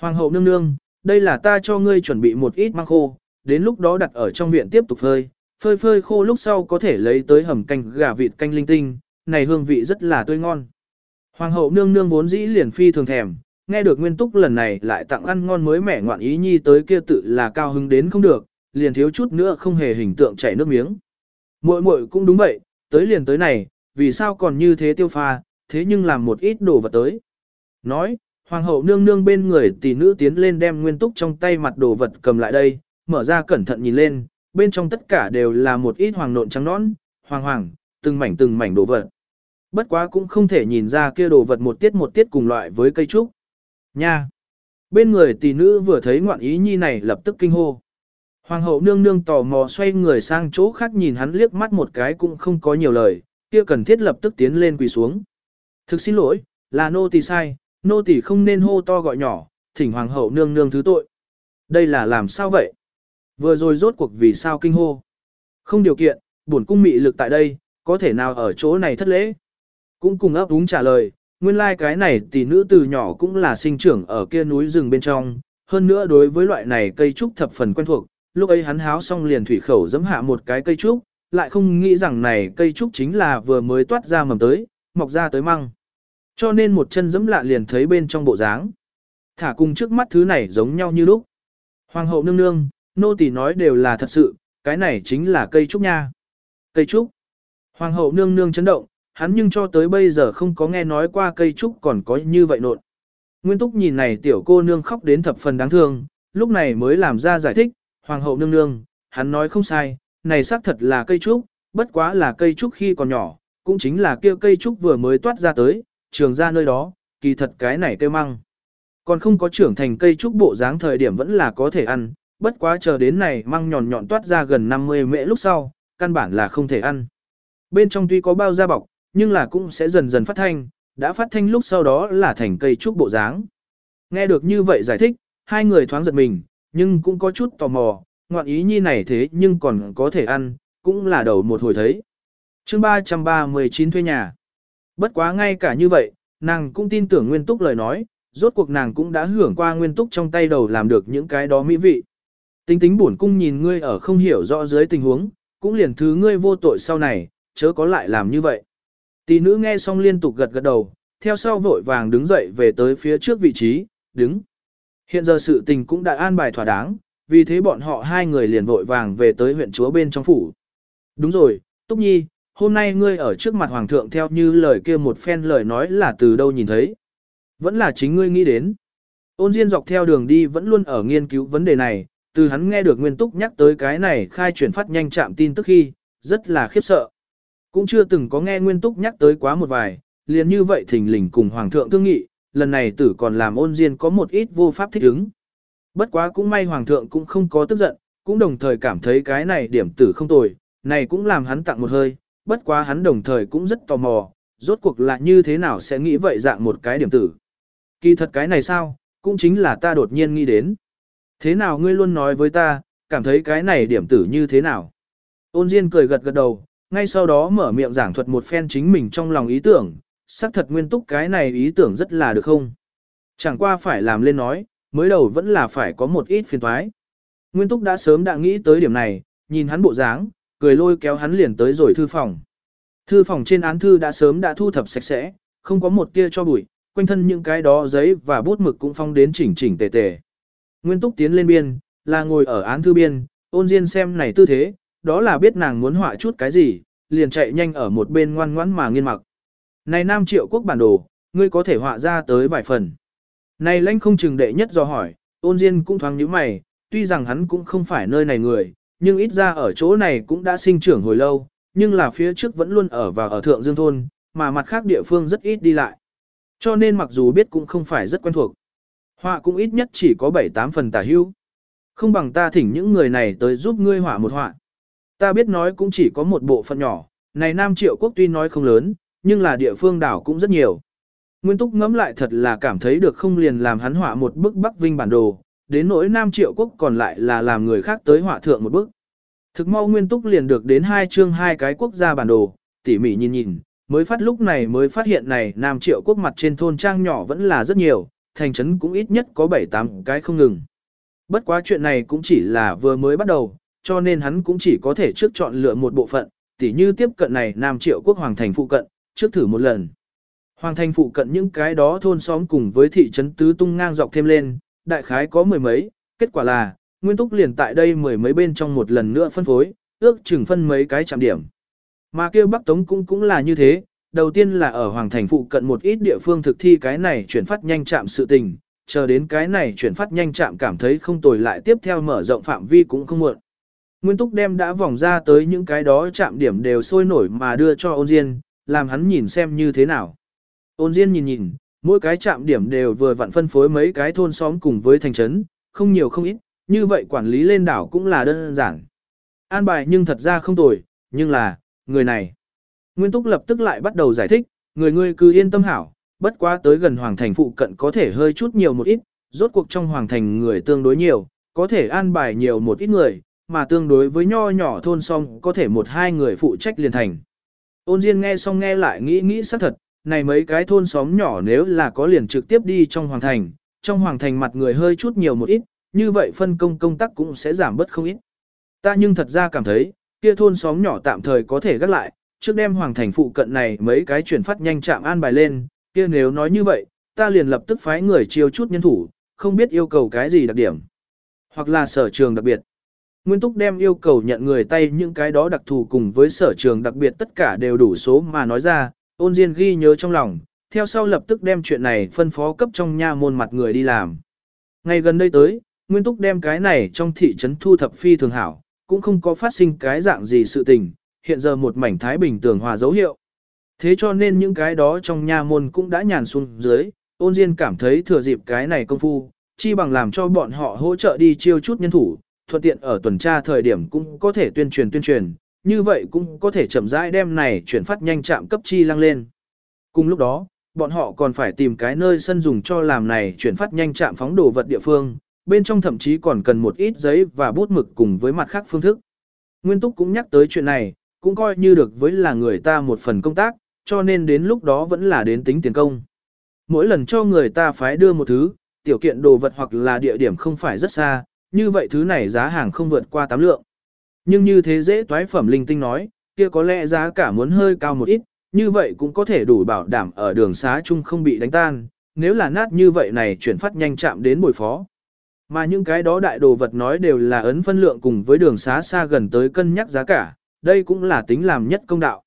Hoàng hậu nương nương, đây là ta cho ngươi chuẩn bị một ít măng khô, đến lúc đó đặt ở trong viện tiếp tục phơi, phơi phơi khô lúc sau có thể lấy tới hầm canh gà vịt canh linh tinh, này hương vị rất là tươi ngon. Hoàng hậu nương nương vốn dĩ liền phi thường thèm, nghe được nguyên túc lần này lại tặng ăn ngon mới mẻ ngoạn ý nhi tới kia tự là cao hứng đến không được, liền thiếu chút nữa không hề hình tượng chảy nước miếng. Muội muội cũng đúng vậy, tới liền tới này, vì sao còn như thế tiêu pha, thế nhưng làm một ít đồ vật tới. Nói, hoàng hậu nương nương bên người tỷ nữ tiến lên đem nguyên túc trong tay mặt đồ vật cầm lại đây, mở ra cẩn thận nhìn lên, bên trong tất cả đều là một ít hoàng nộn trắng nõn, hoàng hoàng, từng mảnh từng mảnh đồ vật. Bất quá cũng không thể nhìn ra kia đồ vật một tiết một tiết cùng loại với cây trúc. Nha! Bên người tỷ nữ vừa thấy ngoạn ý nhi này lập tức kinh hô. Hoàng hậu nương nương tò mò xoay người sang chỗ khác nhìn hắn liếc mắt một cái cũng không có nhiều lời, kia cần thiết lập tức tiến lên quỳ xuống. Thực xin lỗi, là nô tỳ sai, nô tỳ không nên hô to gọi nhỏ, thỉnh hoàng hậu nương nương thứ tội. Đây là làm sao vậy? Vừa rồi rốt cuộc vì sao kinh hô? Không điều kiện, bổn cung mị lực tại đây, có thể nào ở chỗ này thất lễ. Cũng cùng ấp úng trả lời, nguyên lai like cái này tỷ nữ từ nhỏ cũng là sinh trưởng ở kia núi rừng bên trong, hơn nữa đối với loại này cây trúc thập phần quen thuộc, lúc ấy hắn háo xong liền thủy khẩu dẫm hạ một cái cây trúc, lại không nghĩ rằng này cây trúc chính là vừa mới toát ra mầm tới, mọc ra tới măng. Cho nên một chân dẫm lạ liền thấy bên trong bộ dáng. Thả cùng trước mắt thứ này giống nhau như lúc. Hoàng hậu nương nương, nô tỳ nói đều là thật sự, cái này chính là cây trúc nha. Cây trúc. Hoàng hậu nương nương chấn động, hắn nhưng cho tới bây giờ không có nghe nói qua cây trúc còn có như vậy nộn. Nguyên túc nhìn này tiểu cô nương khóc đến thập phần đáng thương, lúc này mới làm ra giải thích, hoàng hậu nương nương, hắn nói không sai, này xác thật là cây trúc, bất quá là cây trúc khi còn nhỏ, cũng chính là kia cây trúc vừa mới toát ra tới, trường ra nơi đó, kỳ thật cái này kêu măng. Còn không có trưởng thành cây trúc bộ dáng thời điểm vẫn là có thể ăn, bất quá chờ đến này măng nhọn nhọn toát ra gần 50 mễ lúc sau, căn bản là không thể ăn. Bên trong tuy có bao da bọc, nhưng là cũng sẽ dần dần phát thanh, đã phát thanh lúc sau đó là thành cây trúc bộ dáng. Nghe được như vậy giải thích, hai người thoáng giật mình, nhưng cũng có chút tò mò, ngoạn ý nhi này thế nhưng còn có thể ăn, cũng là đầu một hồi thấy. chương 339 thuê nhà. Bất quá ngay cả như vậy, nàng cũng tin tưởng nguyên túc lời nói, rốt cuộc nàng cũng đã hưởng qua nguyên túc trong tay đầu làm được những cái đó mỹ vị. Tính tính buồn cung nhìn ngươi ở không hiểu rõ dưới tình huống, cũng liền thứ ngươi vô tội sau này, chớ có lại làm như vậy. Tỷ nữ nghe xong liên tục gật gật đầu, theo sau vội vàng đứng dậy về tới phía trước vị trí, đứng. Hiện giờ sự tình cũng đã an bài thỏa đáng, vì thế bọn họ hai người liền vội vàng về tới huyện chúa bên trong phủ. Đúng rồi, Túc Nhi, hôm nay ngươi ở trước mặt Hoàng thượng theo như lời kia một phen lời nói là từ đâu nhìn thấy. Vẫn là chính ngươi nghĩ đến. Ôn Diên dọc theo đường đi vẫn luôn ở nghiên cứu vấn đề này, từ hắn nghe được Nguyên Túc nhắc tới cái này khai chuyển phát nhanh chạm tin tức khi, rất là khiếp sợ. Cũng chưa từng có nghe Nguyên Túc nhắc tới quá một vài, liền như vậy thình lình cùng Hoàng thượng thương nghị, lần này tử còn làm ôn Diên có một ít vô pháp thích ứng. Bất quá cũng may Hoàng thượng cũng không có tức giận, cũng đồng thời cảm thấy cái này điểm tử không tồi, này cũng làm hắn tặng một hơi, bất quá hắn đồng thời cũng rất tò mò, rốt cuộc là như thế nào sẽ nghĩ vậy dạng một cái điểm tử. Kỳ thật cái này sao, cũng chính là ta đột nhiên nghĩ đến. Thế nào ngươi luôn nói với ta, cảm thấy cái này điểm tử như thế nào? Ôn Diên cười gật gật đầu, ngay sau đó mở miệng giảng thuật một phen chính mình trong lòng ý tưởng, xác thật nguyên túc cái này ý tưởng rất là được không? Chẳng qua phải làm lên nói, mới đầu vẫn là phải có một ít phiền thoái. Nguyên túc đã sớm đã nghĩ tới điểm này, nhìn hắn bộ dáng, cười lôi kéo hắn liền tới rồi thư phòng. Thư phòng trên án thư đã sớm đã thu thập sạch sẽ, không có một tia cho bụi, quanh thân những cái đó giấy và bút mực cũng phong đến chỉnh chỉnh tề tề. Nguyên túc tiến lên biên, là ngồi ở án thư biên, ôn diên xem này tư thế, đó là biết nàng muốn họa chút cái gì, liền chạy nhanh ở một bên ngoan ngoãn mà nghiên mặc. Này nam triệu quốc bản đồ, ngươi có thể họa ra tới vài phần. Này lãnh không chừng đệ nhất do hỏi, ôn diên cũng thoáng nhíu mày, tuy rằng hắn cũng không phải nơi này người, nhưng ít ra ở chỗ này cũng đã sinh trưởng hồi lâu, nhưng là phía trước vẫn luôn ở vào ở thượng dương thôn, mà mặt khác địa phương rất ít đi lại. Cho nên mặc dù biết cũng không phải rất quen thuộc. Họa cũng ít nhất chỉ có 7-8 phần tả hữu. Không bằng ta thỉnh những người này tới giúp ngươi họa một họa. Ta biết nói cũng chỉ có một bộ phận nhỏ, này Nam Triệu Quốc tuy nói không lớn, nhưng là địa phương đảo cũng rất nhiều. Nguyên Túc ngẫm lại thật là cảm thấy được không liền làm hắn họa một bức Bắc Vinh bản đồ, đến nỗi Nam Triệu Quốc còn lại là làm người khác tới họa thượng một bức. Thực mau Nguyên Túc liền được đến hai chương hai cái quốc gia bản đồ, tỉ mỉ nhìn nhìn, mới phát lúc này mới phát hiện này Nam Triệu Quốc mặt trên thôn trang nhỏ vẫn là rất nhiều, thành trấn cũng ít nhất có 7-8 cái không ngừng. Bất quá chuyện này cũng chỉ là vừa mới bắt đầu, cho nên hắn cũng chỉ có thể trước chọn lựa một bộ phận, tỉ như tiếp cận này Nam Triệu Quốc Hoàng Thành phụ cận, trước thử một lần. Hoàng Thành phụ cận những cái đó thôn xóm cùng với thị trấn tứ tung ngang dọc thêm lên, đại khái có mười mấy, kết quả là, Nguyên Túc liền tại đây mười mấy bên trong một lần nữa phân phối, ước chừng phân mấy cái trạm điểm. Mà kêu Bắc Tống cũng cũng là như thế, đầu tiên là ở Hoàng Thành phụ cận một ít địa phương thực thi cái này chuyển phát nhanh chạm sự tình, chờ đến cái này chuyển phát nhanh chạm cảm thấy không tồi lại tiếp theo mở rộng phạm vi cũng không muộn. Nguyên Túc đem đã vòng ra tới những cái đó chạm điểm đều sôi nổi mà đưa cho ôn Diên, làm hắn nhìn xem như thế nào. Ôn Diên nhìn nhìn, mỗi cái chạm điểm đều vừa vặn phân phối mấy cái thôn xóm cùng với thành trấn, không nhiều không ít, như vậy quản lý lên đảo cũng là đơn giản. An bài nhưng thật ra không tồi, nhưng là, người này. Nguyên Túc lập tức lại bắt đầu giải thích, người ngươi cứ yên tâm hảo, bất quá tới gần Hoàng Thành phụ cận có thể hơi chút nhiều một ít, rốt cuộc trong Hoàng Thành người tương đối nhiều, có thể an bài nhiều một ít người, mà tương đối với nho nhỏ thôn xóm có thể một hai người phụ trách liền thành. Ôn Diên nghe xong nghe lại nghĩ nghĩ xác thật, này mấy cái thôn xóm nhỏ nếu là có liền trực tiếp đi trong hoàng thành, trong hoàng thành mặt người hơi chút nhiều một ít, như vậy phân công công tác cũng sẽ giảm bớt không ít. Ta nhưng thật ra cảm thấy, kia thôn xóm nhỏ tạm thời có thể gác lại, trước đem hoàng thành phụ cận này mấy cái chuyển phát nhanh chạm an bài lên, kia nếu nói như vậy, ta liền lập tức phái người chiêu chút nhân thủ, không biết yêu cầu cái gì đặc điểm, hoặc là sở trường đặc biệt. Nguyên Túc đem yêu cầu nhận người tay những cái đó đặc thù cùng với sở trường đặc biệt tất cả đều đủ số mà nói ra, ôn diên ghi nhớ trong lòng, theo sau lập tức đem chuyện này phân phó cấp trong nha môn mặt người đi làm. Ngày gần đây tới, Nguyên Túc đem cái này trong thị trấn thu thập phi thường hảo, cũng không có phát sinh cái dạng gì sự tình, hiện giờ một mảnh thái bình tường hòa dấu hiệu. Thế cho nên những cái đó trong nha môn cũng đã nhàn xuống dưới, ôn diên cảm thấy thừa dịp cái này công phu, chi bằng làm cho bọn họ hỗ trợ đi chiêu chút nhân thủ, thuận tiện ở tuần tra thời điểm cũng có thể tuyên truyền tuyên truyền, như vậy cũng có thể chậm rãi đem này chuyển phát nhanh chạm cấp chi lăng lên. Cùng lúc đó, bọn họ còn phải tìm cái nơi sân dùng cho làm này chuyển phát nhanh chạm phóng đồ vật địa phương, bên trong thậm chí còn cần một ít giấy và bút mực cùng với mặt khác phương thức. Nguyên Túc cũng nhắc tới chuyện này, cũng coi như được với là người ta một phần công tác, cho nên đến lúc đó vẫn là đến tính tiền công. Mỗi lần cho người ta phái đưa một thứ, tiểu kiện đồ vật hoặc là địa điểm không phải rất xa, như vậy thứ này giá hàng không vượt qua 8 lượng. Nhưng như thế dễ toái phẩm linh tinh nói, kia có lẽ giá cả muốn hơi cao một ít, như vậy cũng có thể đủ bảo đảm ở đường xá chung không bị đánh tan, nếu là nát như vậy này chuyển phát nhanh chạm đến bồi phó. Mà những cái đó đại đồ vật nói đều là ấn phân lượng cùng với đường xá xa gần tới cân nhắc giá cả, đây cũng là tính làm nhất công đạo.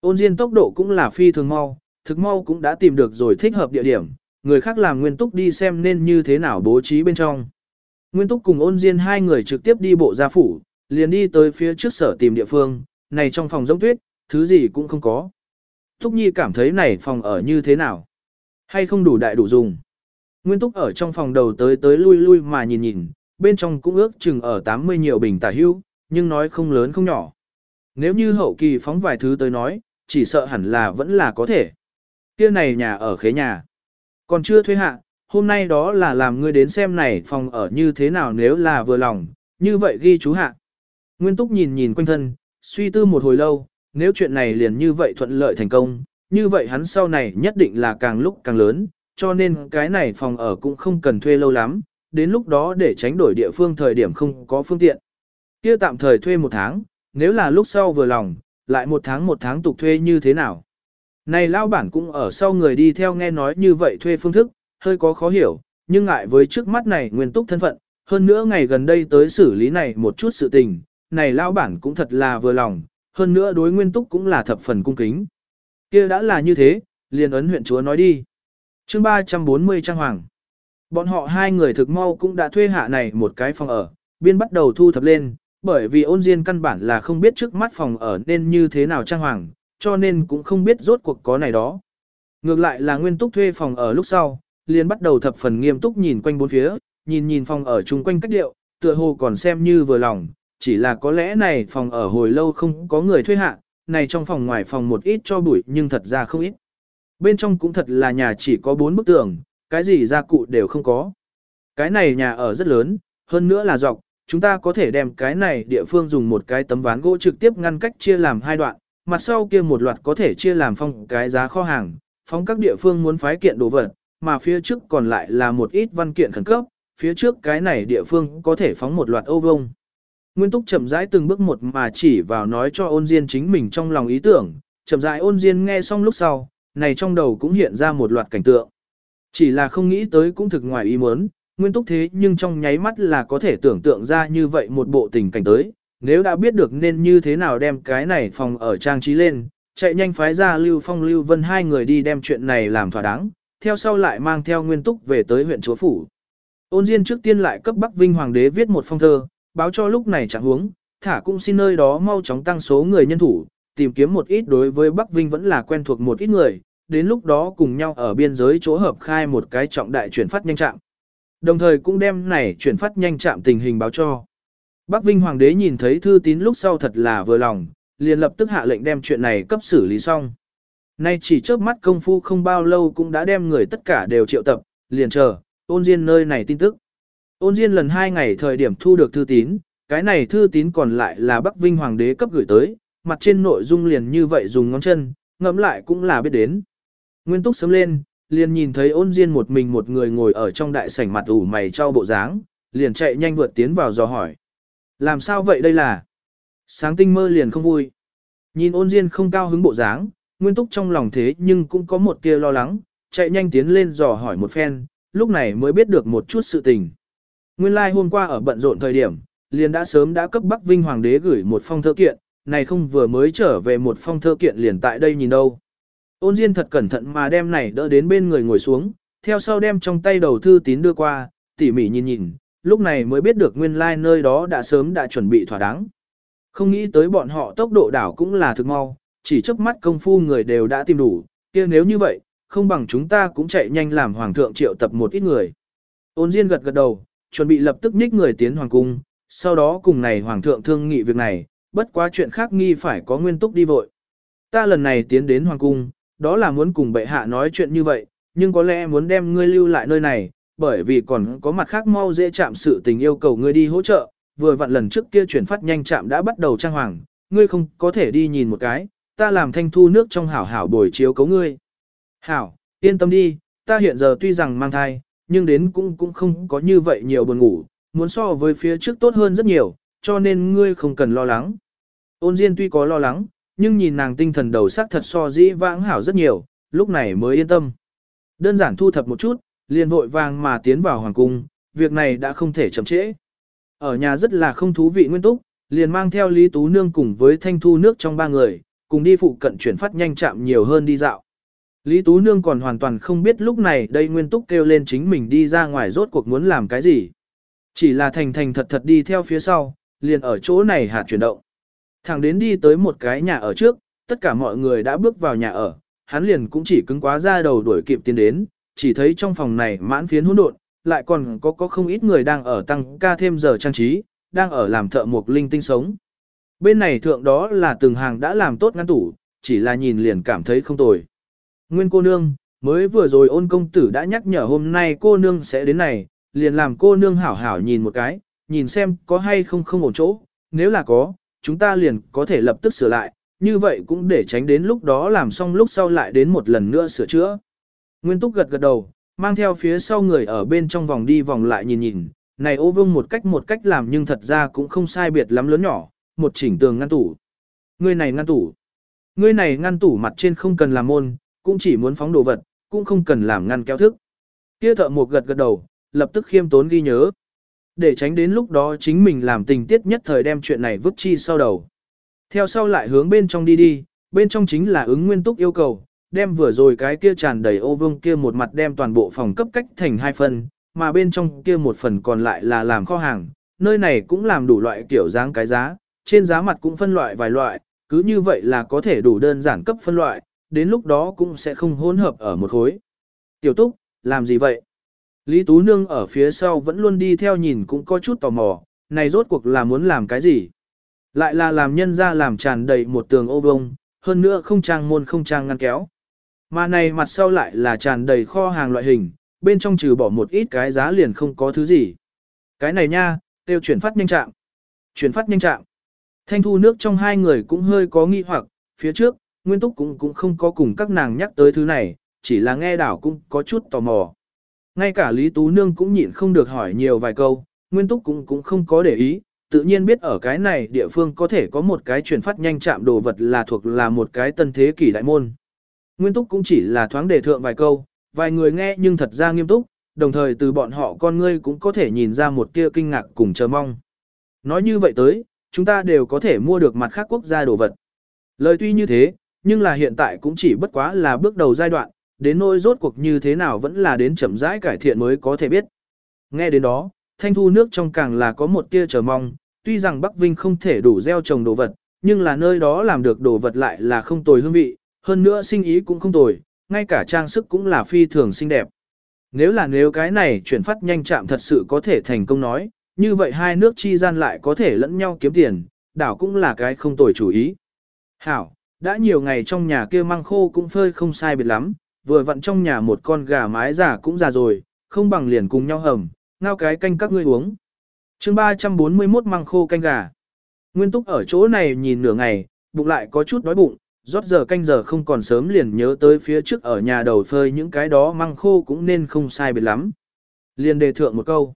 Ôn diên tốc độ cũng là phi thường mau, thực mau cũng đã tìm được rồi thích hợp địa điểm, người khác làm nguyên túc đi xem nên như thế nào bố trí bên trong. Nguyên túc cùng ôn diên hai người trực tiếp đi bộ ra phủ, liền đi tới phía trước sở tìm địa phương, này trong phòng giống tuyết, thứ gì cũng không có. Túc Nhi cảm thấy này phòng ở như thế nào? Hay không đủ đại đủ dùng? Nguyên Túc ở trong phòng đầu tới tới lui lui mà nhìn nhìn, bên trong cũng ước chừng ở 80 nhiều bình tả hữu, nhưng nói không lớn không nhỏ. Nếu như hậu kỳ phóng vài thứ tới nói, chỉ sợ hẳn là vẫn là có thể. Kia này nhà ở khế nhà. Còn chưa thuê hạ, hôm nay đó là làm ngươi đến xem này phòng ở như thế nào nếu là vừa lòng, như vậy ghi chú hạ. Nguyên Túc nhìn nhìn quanh thân, suy tư một hồi lâu, nếu chuyện này liền như vậy thuận lợi thành công, như vậy hắn sau này nhất định là càng lúc càng lớn, cho nên cái này phòng ở cũng không cần thuê lâu lắm, đến lúc đó để tránh đổi địa phương thời điểm không có phương tiện. Kia tạm thời thuê một tháng, nếu là lúc sau vừa lòng, lại một tháng một tháng tục thuê như thế nào. Này lao bản cũng ở sau người đi theo nghe nói như vậy thuê phương thức, hơi có khó hiểu, nhưng ngại với trước mắt này nguyên túc thân phận, hơn nữa ngày gần đây tới xử lý này một chút sự tình, này lao bản cũng thật là vừa lòng, hơn nữa đối nguyên túc cũng là thập phần cung kính. kia đã là như thế, liền ấn huyện chúa nói đi. chương 340 Trang Hoàng Bọn họ hai người thực mau cũng đã thuê hạ này một cái phòng ở, biên bắt đầu thu thập lên, bởi vì ôn diên căn bản là không biết trước mắt phòng ở nên như thế nào Trang Hoàng, cho nên cũng không biết rốt cuộc có này đó. Ngược lại là nguyên túc thuê phòng ở lúc sau, liền bắt đầu thập phần nghiêm túc nhìn quanh bốn phía, nhìn nhìn phòng ở chung quanh cách điệu, tựa hồ còn xem như vừa lòng, chỉ là có lẽ này phòng ở hồi lâu không có người thuê hạ, này trong phòng ngoài phòng một ít cho bụi nhưng thật ra không ít. Bên trong cũng thật là nhà chỉ có bốn bức tường, cái gì gia cụ đều không có. Cái này nhà ở rất lớn, hơn nữa là dọc, chúng ta có thể đem cái này địa phương dùng một cái tấm ván gỗ trực tiếp ngăn cách chia làm hai đoạn, mặt sau kia một loạt có thể chia làm phong cái giá kho hàng, phong các địa phương muốn phái kiện đồ vật, mà phía trước còn lại là một ít văn kiện khẩn cấp, phía trước cái này địa phương có thể phóng một loạt ô vông. Nguyên Túc chậm rãi từng bước một mà chỉ vào nói cho ôn diên chính mình trong lòng ý tưởng, chậm rãi ôn diên nghe xong lúc sau, này trong đầu cũng hiện ra một loạt cảnh tượng. Chỉ là không nghĩ tới cũng thực ngoài ý muốn, Nguyên Túc thế nhưng trong nháy mắt là có thể tưởng tượng ra như vậy một bộ tình cảnh tới, nếu đã biết được nên như thế nào đem cái này phòng ở trang trí lên, chạy nhanh phái ra Lưu Phong Lưu Vân hai người đi đem chuyện này làm thỏa đáng, theo sau lại mang theo Nguyên Túc về tới huyện Chúa Phủ. Ôn Diên trước tiên lại cấp Bắc Vinh Hoàng đế viết một phong thơ, báo cho lúc này chẳng huống, thả cũng xin nơi đó mau chóng tăng số người nhân thủ, tìm kiếm một ít đối với Bắc Vinh vẫn là quen thuộc một ít người, đến lúc đó cùng nhau ở biên giới chỗ hợp khai một cái trọng đại chuyển phát nhanh chạm. Đồng thời cũng đem này chuyển phát nhanh chạm tình hình báo cho. Bắc Vinh Hoàng đế nhìn thấy thư tín lúc sau thật là vừa lòng, liền lập tức hạ lệnh đem chuyện này cấp xử lý xong. Nay chỉ chớp mắt công phu không bao lâu cũng đã đem người tất cả đều triệu tập, liền chờ, ôn diên nơi này tin tức. Ôn Diên lần hai ngày thời điểm thu được thư tín, cái này thư tín còn lại là Bắc Vinh Hoàng đế cấp gửi tới, mặt trên nội dung liền như vậy dùng ngón chân, ngẫm lại cũng là biết đến. Nguyên túc sớm lên, liền nhìn thấy ôn diên một mình một người ngồi ở trong đại sảnh mặt ủ mày cho bộ dáng, liền chạy nhanh vượt tiến vào dò hỏi. Làm sao vậy đây là? Sáng tinh mơ liền không vui. Nhìn ôn diên không cao hứng bộ dáng, nguyên túc trong lòng thế nhưng cũng có một tia lo lắng, chạy nhanh tiến lên dò hỏi một phen, lúc này mới biết được một chút sự tình. Nguyên lai like hôm qua ở bận rộn thời điểm, liền đã sớm đã cấp Bắc Vinh Hoàng đế gửi một phong thơ kiện, này không vừa mới trở về một phong thơ kiện liền tại đây nhìn đâu. Ôn Diên thật cẩn thận mà đem này đỡ đến bên người ngồi xuống, theo sau đem trong tay đầu thư tín đưa qua, tỉ mỉ nhìn nhìn, lúc này mới biết được nguyên lai like nơi đó đã sớm đã chuẩn bị thỏa đáng. Không nghĩ tới bọn họ tốc độ đảo cũng là thực mau, chỉ chớp mắt công phu người đều đã tìm đủ, kia nếu như vậy, không bằng chúng ta cũng chạy nhanh làm hoàng thượng triệu tập một ít người. Ôn Diên gật gật đầu, chuẩn bị lập tức nhích người tiến hoàng cung, sau đó cùng này hoàng thượng thương nghị việc này, bất quá chuyện khác nghi phải có nguyên túc đi vội. Ta lần này tiến đến hoàng cung, đó là muốn cùng bệ hạ nói chuyện như vậy, nhưng có lẽ muốn đem ngươi lưu lại nơi này, bởi vì còn có mặt khác mau dễ chạm sự tình yêu cầu ngươi đi hỗ trợ, vừa vặn lần trước kia chuyển phát nhanh chạm đã bắt đầu trang hoàng, ngươi không có thể đi nhìn một cái, ta làm thanh thu nước trong hảo hảo bồi chiếu cấu ngươi. Hảo, yên tâm đi, ta hiện giờ tuy rằng mang thai, nhưng đến cũng cũng không có như vậy nhiều buồn ngủ, muốn so với phía trước tốt hơn rất nhiều, cho nên ngươi không cần lo lắng. Ôn Diên tuy có lo lắng, nhưng nhìn nàng tinh thần đầu sắc thật so dĩ vãng hảo rất nhiều, lúc này mới yên tâm. Đơn giản thu thập một chút, liền vội vàng mà tiến vào hoàng cung, việc này đã không thể chậm trễ. Ở nhà rất là không thú vị nguyên túc, liền mang theo Lý Tú Nương cùng với Thanh Thu nước trong ba người, cùng đi phụ cận chuyển phát nhanh chạm nhiều hơn đi dạo. Lý Tú Nương còn hoàn toàn không biết lúc này đây Nguyên Túc kêu lên chính mình đi ra ngoài rốt cuộc muốn làm cái gì. Chỉ là thành thành thật thật đi theo phía sau, liền ở chỗ này hạt chuyển động. Thẳng đến đi tới một cái nhà ở trước, tất cả mọi người đã bước vào nhà ở, hắn liền cũng chỉ cứng quá ra đầu đuổi kịp tiến đến, chỉ thấy trong phòng này mãn phiến hỗn độn, lại còn có có không ít người đang ở tăng ca thêm giờ trang trí, đang ở làm thợ mộc linh tinh sống. Bên này thượng đó là từng hàng đã làm tốt ngăn tủ, chỉ là nhìn liền cảm thấy không tồi. Nguyên cô nương, mới vừa rồi ôn công tử đã nhắc nhở hôm nay cô nương sẽ đến này, liền làm cô nương hảo hảo nhìn một cái, nhìn xem có hay không không ổn chỗ, nếu là có, chúng ta liền có thể lập tức sửa lại, như vậy cũng để tránh đến lúc đó làm xong lúc sau lại đến một lần nữa sửa chữa. Nguyên túc gật gật đầu, mang theo phía sau người ở bên trong vòng đi vòng lại nhìn nhìn, này ô vương một cách một cách làm nhưng thật ra cũng không sai biệt lắm lớn nhỏ, một chỉnh tường ngăn tủ. Người này ngăn tủ. Ngươi này ngăn tủ mặt trên không cần làm môn, cũng chỉ muốn phóng đồ vật, cũng không cần làm ngăn kéo thức. Kia thợ một gật gật đầu, lập tức khiêm tốn ghi nhớ. Để tránh đến lúc đó chính mình làm tình tiết nhất thời đem chuyện này vứt chi sau đầu. Theo sau lại hướng bên trong đi đi, bên trong chính là ứng nguyên túc yêu cầu, đem vừa rồi cái kia tràn đầy ô vương kia một mặt đem toàn bộ phòng cấp cách thành hai phần, mà bên trong kia một phần còn lại là làm kho hàng, nơi này cũng làm đủ loại kiểu dáng cái giá, trên giá mặt cũng phân loại vài loại, cứ như vậy là có thể đủ đơn giản cấp phân loại, đến lúc đó cũng sẽ không hỗn hợp ở một khối. Tiểu Túc, làm gì vậy? Lý Tú Nương ở phía sau vẫn luôn đi theo nhìn cũng có chút tò mò, này rốt cuộc là muốn làm cái gì? Lại là làm nhân ra làm tràn đầy một tường ô vông, hơn nữa không trang môn không trang ngăn kéo. Mà này mặt sau lại là tràn đầy kho hàng loại hình, bên trong trừ bỏ một ít cái giá liền không có thứ gì. Cái này nha, tiêu chuyển phát nhanh trạng. Chuyển phát nhanh trạng. Thanh thu nước trong hai người cũng hơi có nghi hoặc, phía trước, Nguyên Túc cũng cũng không có cùng các nàng nhắc tới thứ này, chỉ là nghe đảo cũng có chút tò mò. Ngay cả Lý Tú Nương cũng nhịn không được hỏi nhiều vài câu, Nguyên Túc cũng cũng không có để ý, tự nhiên biết ở cái này địa phương có thể có một cái chuyển phát nhanh chạm đồ vật là thuộc là một cái tân thế kỷ đại môn. Nguyên Túc cũng chỉ là thoáng đề thượng vài câu, vài người nghe nhưng thật ra nghiêm túc, đồng thời từ bọn họ con ngươi cũng có thể nhìn ra một tia kinh ngạc cùng chờ mong. Nói như vậy tới, chúng ta đều có thể mua được mặt khác quốc gia đồ vật. Lời tuy như thế, nhưng là hiện tại cũng chỉ bất quá là bước đầu giai đoạn, đến nỗi rốt cuộc như thế nào vẫn là đến chậm rãi cải thiện mới có thể biết. Nghe đến đó, thanh thu nước trong càng là có một tia chờ mong, tuy rằng Bắc Vinh không thể đủ gieo trồng đồ vật, nhưng là nơi đó làm được đồ vật lại là không tồi hương vị, hơn nữa sinh ý cũng không tồi, ngay cả trang sức cũng là phi thường xinh đẹp. Nếu là nếu cái này chuyển phát nhanh chạm thật sự có thể thành công nói, như vậy hai nước chi gian lại có thể lẫn nhau kiếm tiền, đảo cũng là cái không tồi chủ ý. Hảo, đã nhiều ngày trong nhà kia măng khô cũng phơi không sai biệt lắm, vừa vặn trong nhà một con gà mái già cũng già rồi, không bằng liền cùng nhau hầm, ngao cái canh các ngươi uống. chương 341 măng khô canh gà. Nguyên túc ở chỗ này nhìn nửa ngày, bụng lại có chút đói bụng, rót giờ canh giờ không còn sớm liền nhớ tới phía trước ở nhà đầu phơi những cái đó măng khô cũng nên không sai biệt lắm. Liền đề thượng một câu.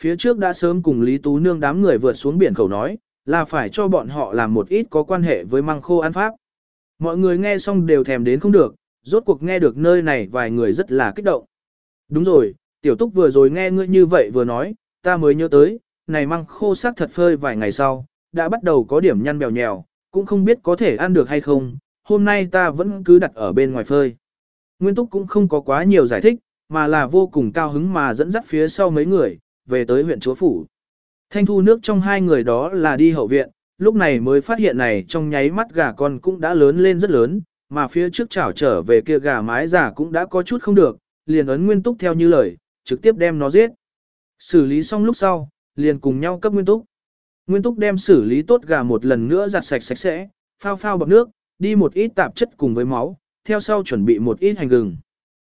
Phía trước đã sớm cùng Lý Tú Nương đám người vượt xuống biển khẩu nói, là phải cho bọn họ làm một ít có quan hệ với măng khô ăn pháp. Mọi người nghe xong đều thèm đến không được, rốt cuộc nghe được nơi này vài người rất là kích động. Đúng rồi, tiểu túc vừa rồi nghe ngươi như vậy vừa nói, ta mới nhớ tới, này măng khô sắc thật phơi vài ngày sau, đã bắt đầu có điểm nhăn bèo nhèo, cũng không biết có thể ăn được hay không, hôm nay ta vẫn cứ đặt ở bên ngoài phơi. Nguyên túc cũng không có quá nhiều giải thích, mà là vô cùng cao hứng mà dẫn dắt phía sau mấy người, về tới huyện chúa phủ. Thanh thu nước trong hai người đó là đi hậu viện, lúc này mới phát hiện này trong nháy mắt gà con cũng đã lớn lên rất lớn, mà phía trước chảo trở về kia gà mái già cũng đã có chút không được, liền ấn nguyên túc theo như lời, trực tiếp đem nó giết. Xử lý xong lúc sau, liền cùng nhau cấp nguyên túc. Nguyên túc đem xử lý tốt gà một lần nữa giặt sạch sạch sẽ, phao phao bọc nước, đi một ít tạp chất cùng với máu, theo sau chuẩn bị một ít hành gừng.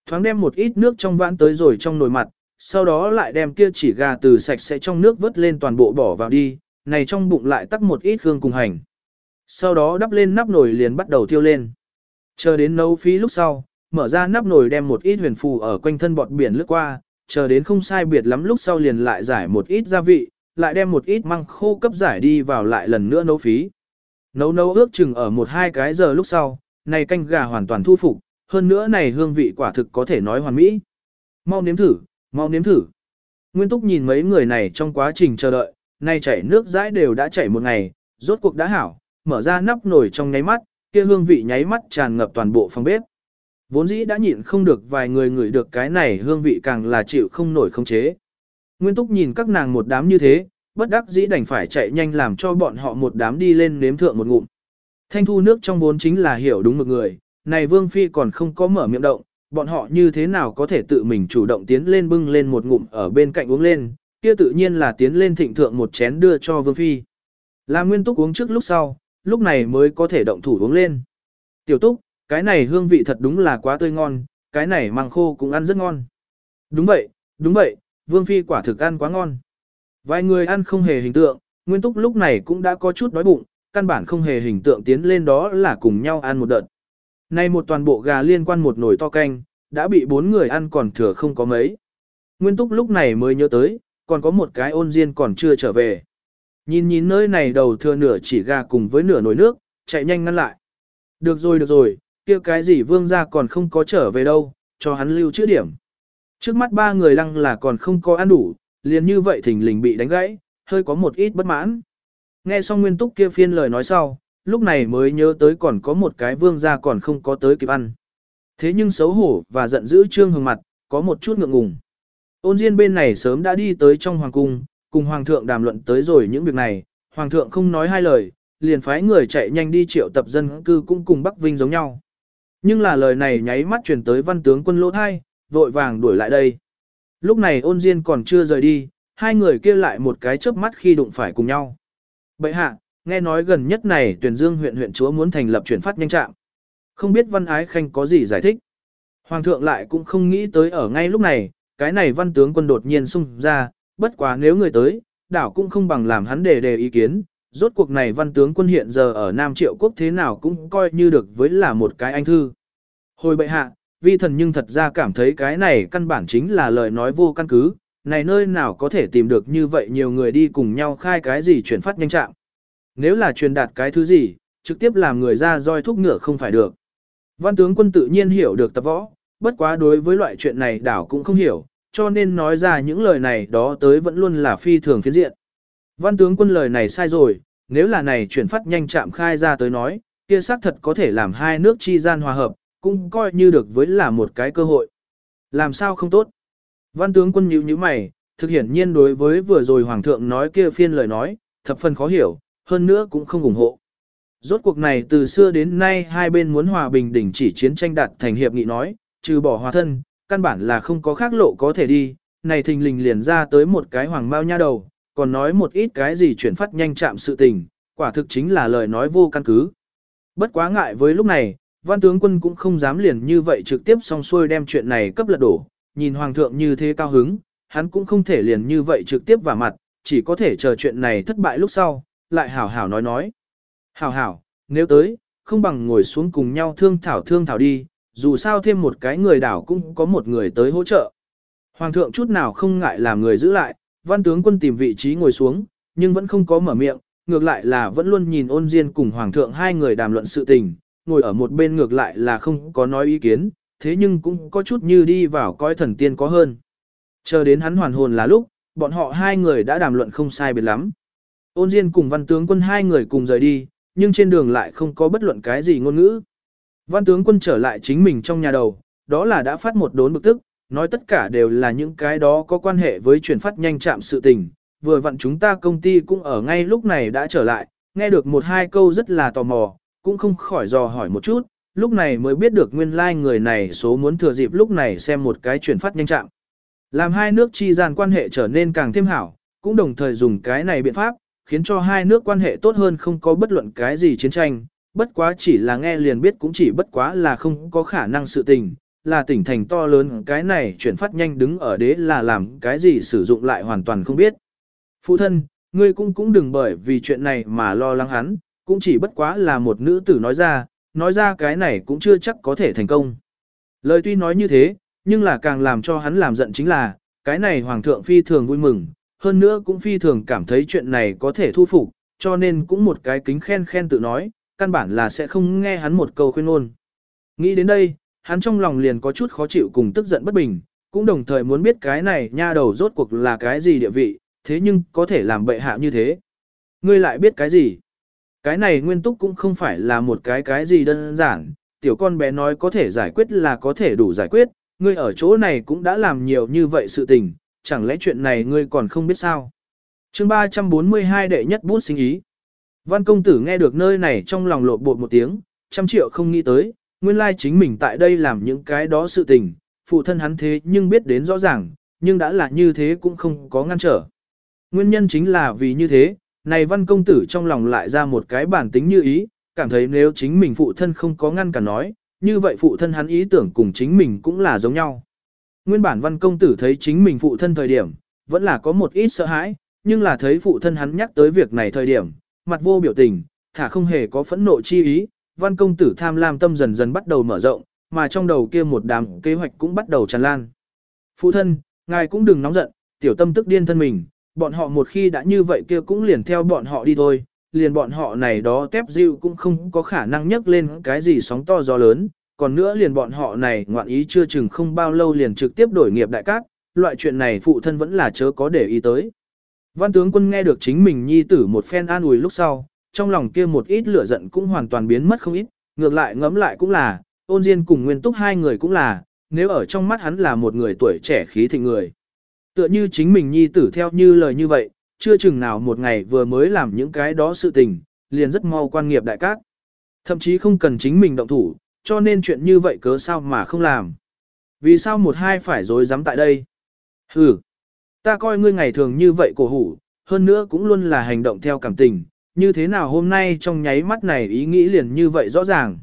Thoáng đem một ít nước trong vãn tới rồi trong nồi mặt, sau đó lại đem kia chỉ gà từ sạch sẽ trong nước vớt lên toàn bộ bỏ vào đi, này trong bụng lại tắc một ít hương cùng hành. Sau đó đắp lên nắp nồi liền bắt đầu thiêu lên. Chờ đến nấu phí lúc sau, mở ra nắp nồi đem một ít huyền phù ở quanh thân bọt biển lướt qua, chờ đến không sai biệt lắm lúc sau liền lại giải một ít gia vị, lại đem một ít măng khô cấp giải đi vào lại lần nữa nấu phí. Nấu nấu ước chừng ở một hai cái giờ lúc sau, này canh gà hoàn toàn thu phục, hơn nữa này hương vị quả thực có thể nói hoàn mỹ. Mau nếm thử, mau nếm thử. Nguyên Túc nhìn mấy người này trong quá trình chờ đợi, nay chảy nước dãi đều đã chảy một ngày, rốt cuộc đã hảo, mở ra nắp nồi trong nháy mắt, kia hương vị nháy mắt tràn ngập toàn bộ phòng bếp. Vốn dĩ đã nhịn không được vài người ngửi được cái này hương vị càng là chịu không nổi không chế. Nguyên Túc nhìn các nàng một đám như thế, bất đắc dĩ đành phải chạy nhanh làm cho bọn họ một đám đi lên nếm thượng một ngụm. Thanh thu nước trong vốn chính là hiểu đúng một người, này Vương Phi còn không có mở miệng động, bọn họ như thế nào có thể tự mình chủ động tiến lên bưng lên một ngụm ở bên cạnh uống lên, kia tự nhiên là tiến lên thịnh thượng một chén đưa cho Vương Phi. Là Nguyên Túc uống trước lúc sau, lúc này mới có thể động thủ uống lên. Tiểu Túc, cái này hương vị thật đúng là quá tươi ngon, cái này măng khô cũng ăn rất ngon. Đúng vậy, đúng vậy, Vương Phi quả thực ăn quá ngon. Vài người ăn không hề hình tượng, Nguyên Túc lúc này cũng đã có chút đói bụng, căn bản không hề hình tượng tiến lên đó là cùng nhau ăn một đợt. Nay một toàn bộ gà liên quan một nồi to canh, đã bị bốn người ăn còn thừa không có mấy. Nguyên Túc lúc này mới nhớ tới, còn có một cái ôn diên còn chưa trở về. Nhìn nhìn nơi này đầu thừa nửa chỉ gà cùng với nửa nồi nước, chạy nhanh ngăn lại. Được rồi được rồi, kia cái gì vương gia còn không có trở về đâu, cho hắn lưu chữ điểm. Trước mắt ba người lăng là còn không có ăn đủ, liền như vậy thình lình bị đánh gãy, hơi có một ít bất mãn. Nghe xong nguyên túc kia phiên lời nói sau, lúc này mới nhớ tới còn có một cái vương gia còn không có tới kịp ăn. Thế nhưng xấu hổ và giận dữ trương hừng mặt, có một chút ngượng ngùng. Ôn Diên bên này sớm đã đi tới trong hoàng cung, cùng hoàng thượng đàm luận tới rồi những việc này, hoàng thượng không nói hai lời, liền phái người chạy nhanh đi triệu tập dân cư cũng cùng Bắc Vinh giống nhau. Nhưng là lời này nháy mắt truyền tới văn tướng quân lỗ thai, vội vàng đuổi lại đây. Lúc này ôn Diên còn chưa rời đi, hai người kia lại một cái chớp mắt khi đụng phải cùng nhau. Bậy hạ, nghe nói gần nhất này tuyển dương huyện huyện chúa muốn thành lập chuyển phát nhanh trạm. Không biết văn ái khanh có gì giải thích. Hoàng thượng lại cũng không nghĩ tới ở ngay lúc này, cái này văn tướng quân đột nhiên xung ra, bất quá nếu người tới, đảo cũng không bằng làm hắn đề đề ý kiến. Rốt cuộc này văn tướng quân hiện giờ ở Nam Triệu Quốc thế nào cũng coi như được với là một cái anh thư. Hồi bệ hạ, vi thần nhưng thật ra cảm thấy cái này căn bản chính là lời nói vô căn cứ, này nơi nào có thể tìm được như vậy nhiều người đi cùng nhau khai cái gì chuyển phát nhanh trạng. Nếu là truyền đạt cái thứ gì, trực tiếp làm người ra roi thúc ngựa không phải được. Văn tướng quân tự nhiên hiểu được tập võ, bất quá đối với loại chuyện này đảo cũng không hiểu, cho nên nói ra những lời này đó tới vẫn luôn là phi thường phiến diện. Văn tướng quân lời này sai rồi, nếu là này chuyển phát nhanh chạm khai ra tới nói, kia xác thật có thể làm hai nước chi gian hòa hợp, cũng coi như được với là một cái cơ hội. Làm sao không tốt? Văn tướng quân nhíu nhíu mày, thực hiện nhiên đối với vừa rồi hoàng thượng nói kia phiên lời nói, thập phần khó hiểu, hơn nữa cũng không ủng hộ. Rốt cuộc này từ xưa đến nay hai bên muốn hòa bình đỉnh chỉ chiến tranh đạt thành hiệp nghị nói, trừ bỏ hòa thân, căn bản là không có khác lộ có thể đi, này thình lình liền ra tới một cái hoàng mao nha đầu, còn nói một ít cái gì chuyển phát nhanh chạm sự tình, quả thực chính là lời nói vô căn cứ. Bất quá ngại với lúc này, văn tướng quân cũng không dám liền như vậy trực tiếp xong xuôi đem chuyện này cấp lật đổ, nhìn hoàng thượng như thế cao hứng, hắn cũng không thể liền như vậy trực tiếp vào mặt, chỉ có thể chờ chuyện này thất bại lúc sau, lại hảo hảo nói nói. Hảo hảo, nếu tới, không bằng ngồi xuống cùng nhau thương thảo thương thảo đi, dù sao thêm một cái người đảo cũng có một người tới hỗ trợ. Hoàng thượng chút nào không ngại làm người giữ lại, văn tướng quân tìm vị trí ngồi xuống, nhưng vẫn không có mở miệng, ngược lại là vẫn luôn nhìn ôn diên cùng hoàng thượng hai người đàm luận sự tình, ngồi ở một bên ngược lại là không có nói ý kiến, thế nhưng cũng có chút như đi vào coi thần tiên có hơn. Chờ đến hắn hoàn hồn là lúc, bọn họ hai người đã đàm luận không sai biệt lắm. Ôn Diên cùng văn tướng quân hai người cùng rời đi, nhưng trên đường lại không có bất luận cái gì ngôn ngữ. Văn tướng quân trở lại chính mình trong nhà đầu, đó là đã phát một đốn bực tức, nói tất cả đều là những cái đó có quan hệ với chuyển phát nhanh chạm sự tình. Vừa vặn chúng ta công ty cũng ở ngay lúc này đã trở lại, nghe được một hai câu rất là tò mò, cũng không khỏi dò hỏi một chút, lúc này mới biết được nguyên lai like người này số muốn thừa dịp lúc này xem một cái chuyển phát nhanh chạm. Làm hai nước chi gian quan hệ trở nên càng thêm hảo, cũng đồng thời dùng cái này biện pháp, khiến cho hai nước quan hệ tốt hơn không có bất luận cái gì chiến tranh, bất quá chỉ là nghe liền biết cũng chỉ bất quá là không có khả năng sự tình, là tỉnh thành to lớn cái này chuyển phát nhanh đứng ở đế là làm cái gì sử dụng lại hoàn toàn không biết. Phụ thân, ngươi cũng cũng đừng bởi vì chuyện này mà lo lắng hắn, cũng chỉ bất quá là một nữ tử nói ra, nói ra cái này cũng chưa chắc có thể thành công. Lời tuy nói như thế, nhưng là càng làm cho hắn làm giận chính là, cái này hoàng thượng phi thường vui mừng, hơn nữa cũng phi thường cảm thấy chuyện này có thể thu phục, cho nên cũng một cái kính khen khen tự nói, căn bản là sẽ không nghe hắn một câu khuyên ngôn. Nghĩ đến đây, hắn trong lòng liền có chút khó chịu cùng tức giận bất bình, cũng đồng thời muốn biết cái này nha đầu rốt cuộc là cái gì địa vị, thế nhưng có thể làm bệ hạ như thế. Ngươi lại biết cái gì? Cái này nguyên túc cũng không phải là một cái cái gì đơn giản, tiểu con bé nói có thể giải quyết là có thể đủ giải quyết, ngươi ở chỗ này cũng đã làm nhiều như vậy sự tình, chẳng lẽ chuyện này ngươi còn không biết sao? chương 342 đệ nhất bút sinh ý. Văn công tử nghe được nơi này trong lòng lột bột một tiếng, trăm triệu không nghĩ tới, nguyên lai chính mình tại đây làm những cái đó sự tình, phụ thân hắn thế nhưng biết đến rõ ràng, nhưng đã là như thế cũng không có ngăn trở. Nguyên nhân chính là vì như thế, này văn công tử trong lòng lại ra một cái bản tính như ý, cảm thấy nếu chính mình phụ thân không có ngăn cả nói, như vậy phụ thân hắn ý tưởng cùng chính mình cũng là giống nhau. Nguyên bản văn công tử thấy chính mình phụ thân thời điểm, vẫn là có một ít sợ hãi, nhưng là thấy phụ thân hắn nhắc tới việc này thời điểm, mặt vô biểu tình, thả không hề có phẫn nộ chi ý, văn công tử tham lam tâm dần dần bắt đầu mở rộng, mà trong đầu kia một đám kế hoạch cũng bắt đầu tràn lan. Phụ thân, ngài cũng đừng nóng giận, tiểu tâm tức điên thân mình, bọn họ một khi đã như vậy kia cũng liền theo bọn họ đi thôi, liền bọn họ này đó tép dịu cũng không có khả năng nhấc lên cái gì sóng to gió lớn, còn nữa liền bọn họ này ngoạn ý chưa chừng không bao lâu liền trực tiếp đổi nghiệp đại cát, loại chuyện này phụ thân vẫn là chớ có để ý tới. Văn tướng quân nghe được chính mình nhi tử một phen an ủi lúc sau, trong lòng kia một ít lửa giận cũng hoàn toàn biến mất không ít, ngược lại ngẫm lại cũng là, ôn diên cùng nguyên túc hai người cũng là, nếu ở trong mắt hắn là một người tuổi trẻ khí thịnh người. Tựa như chính mình nhi tử theo như lời như vậy, chưa chừng nào một ngày vừa mới làm những cái đó sự tình, liền rất mau quan nghiệp đại cát. Thậm chí không cần chính mình động thủ, cho nên chuyện như vậy cớ sao mà không làm. Vì sao một hai phải dối dám tại đây? Hừ, ta coi ngươi ngày thường như vậy cổ hủ, hơn nữa cũng luôn là hành động theo cảm tình, như thế nào hôm nay trong nháy mắt này ý nghĩ liền như vậy rõ ràng.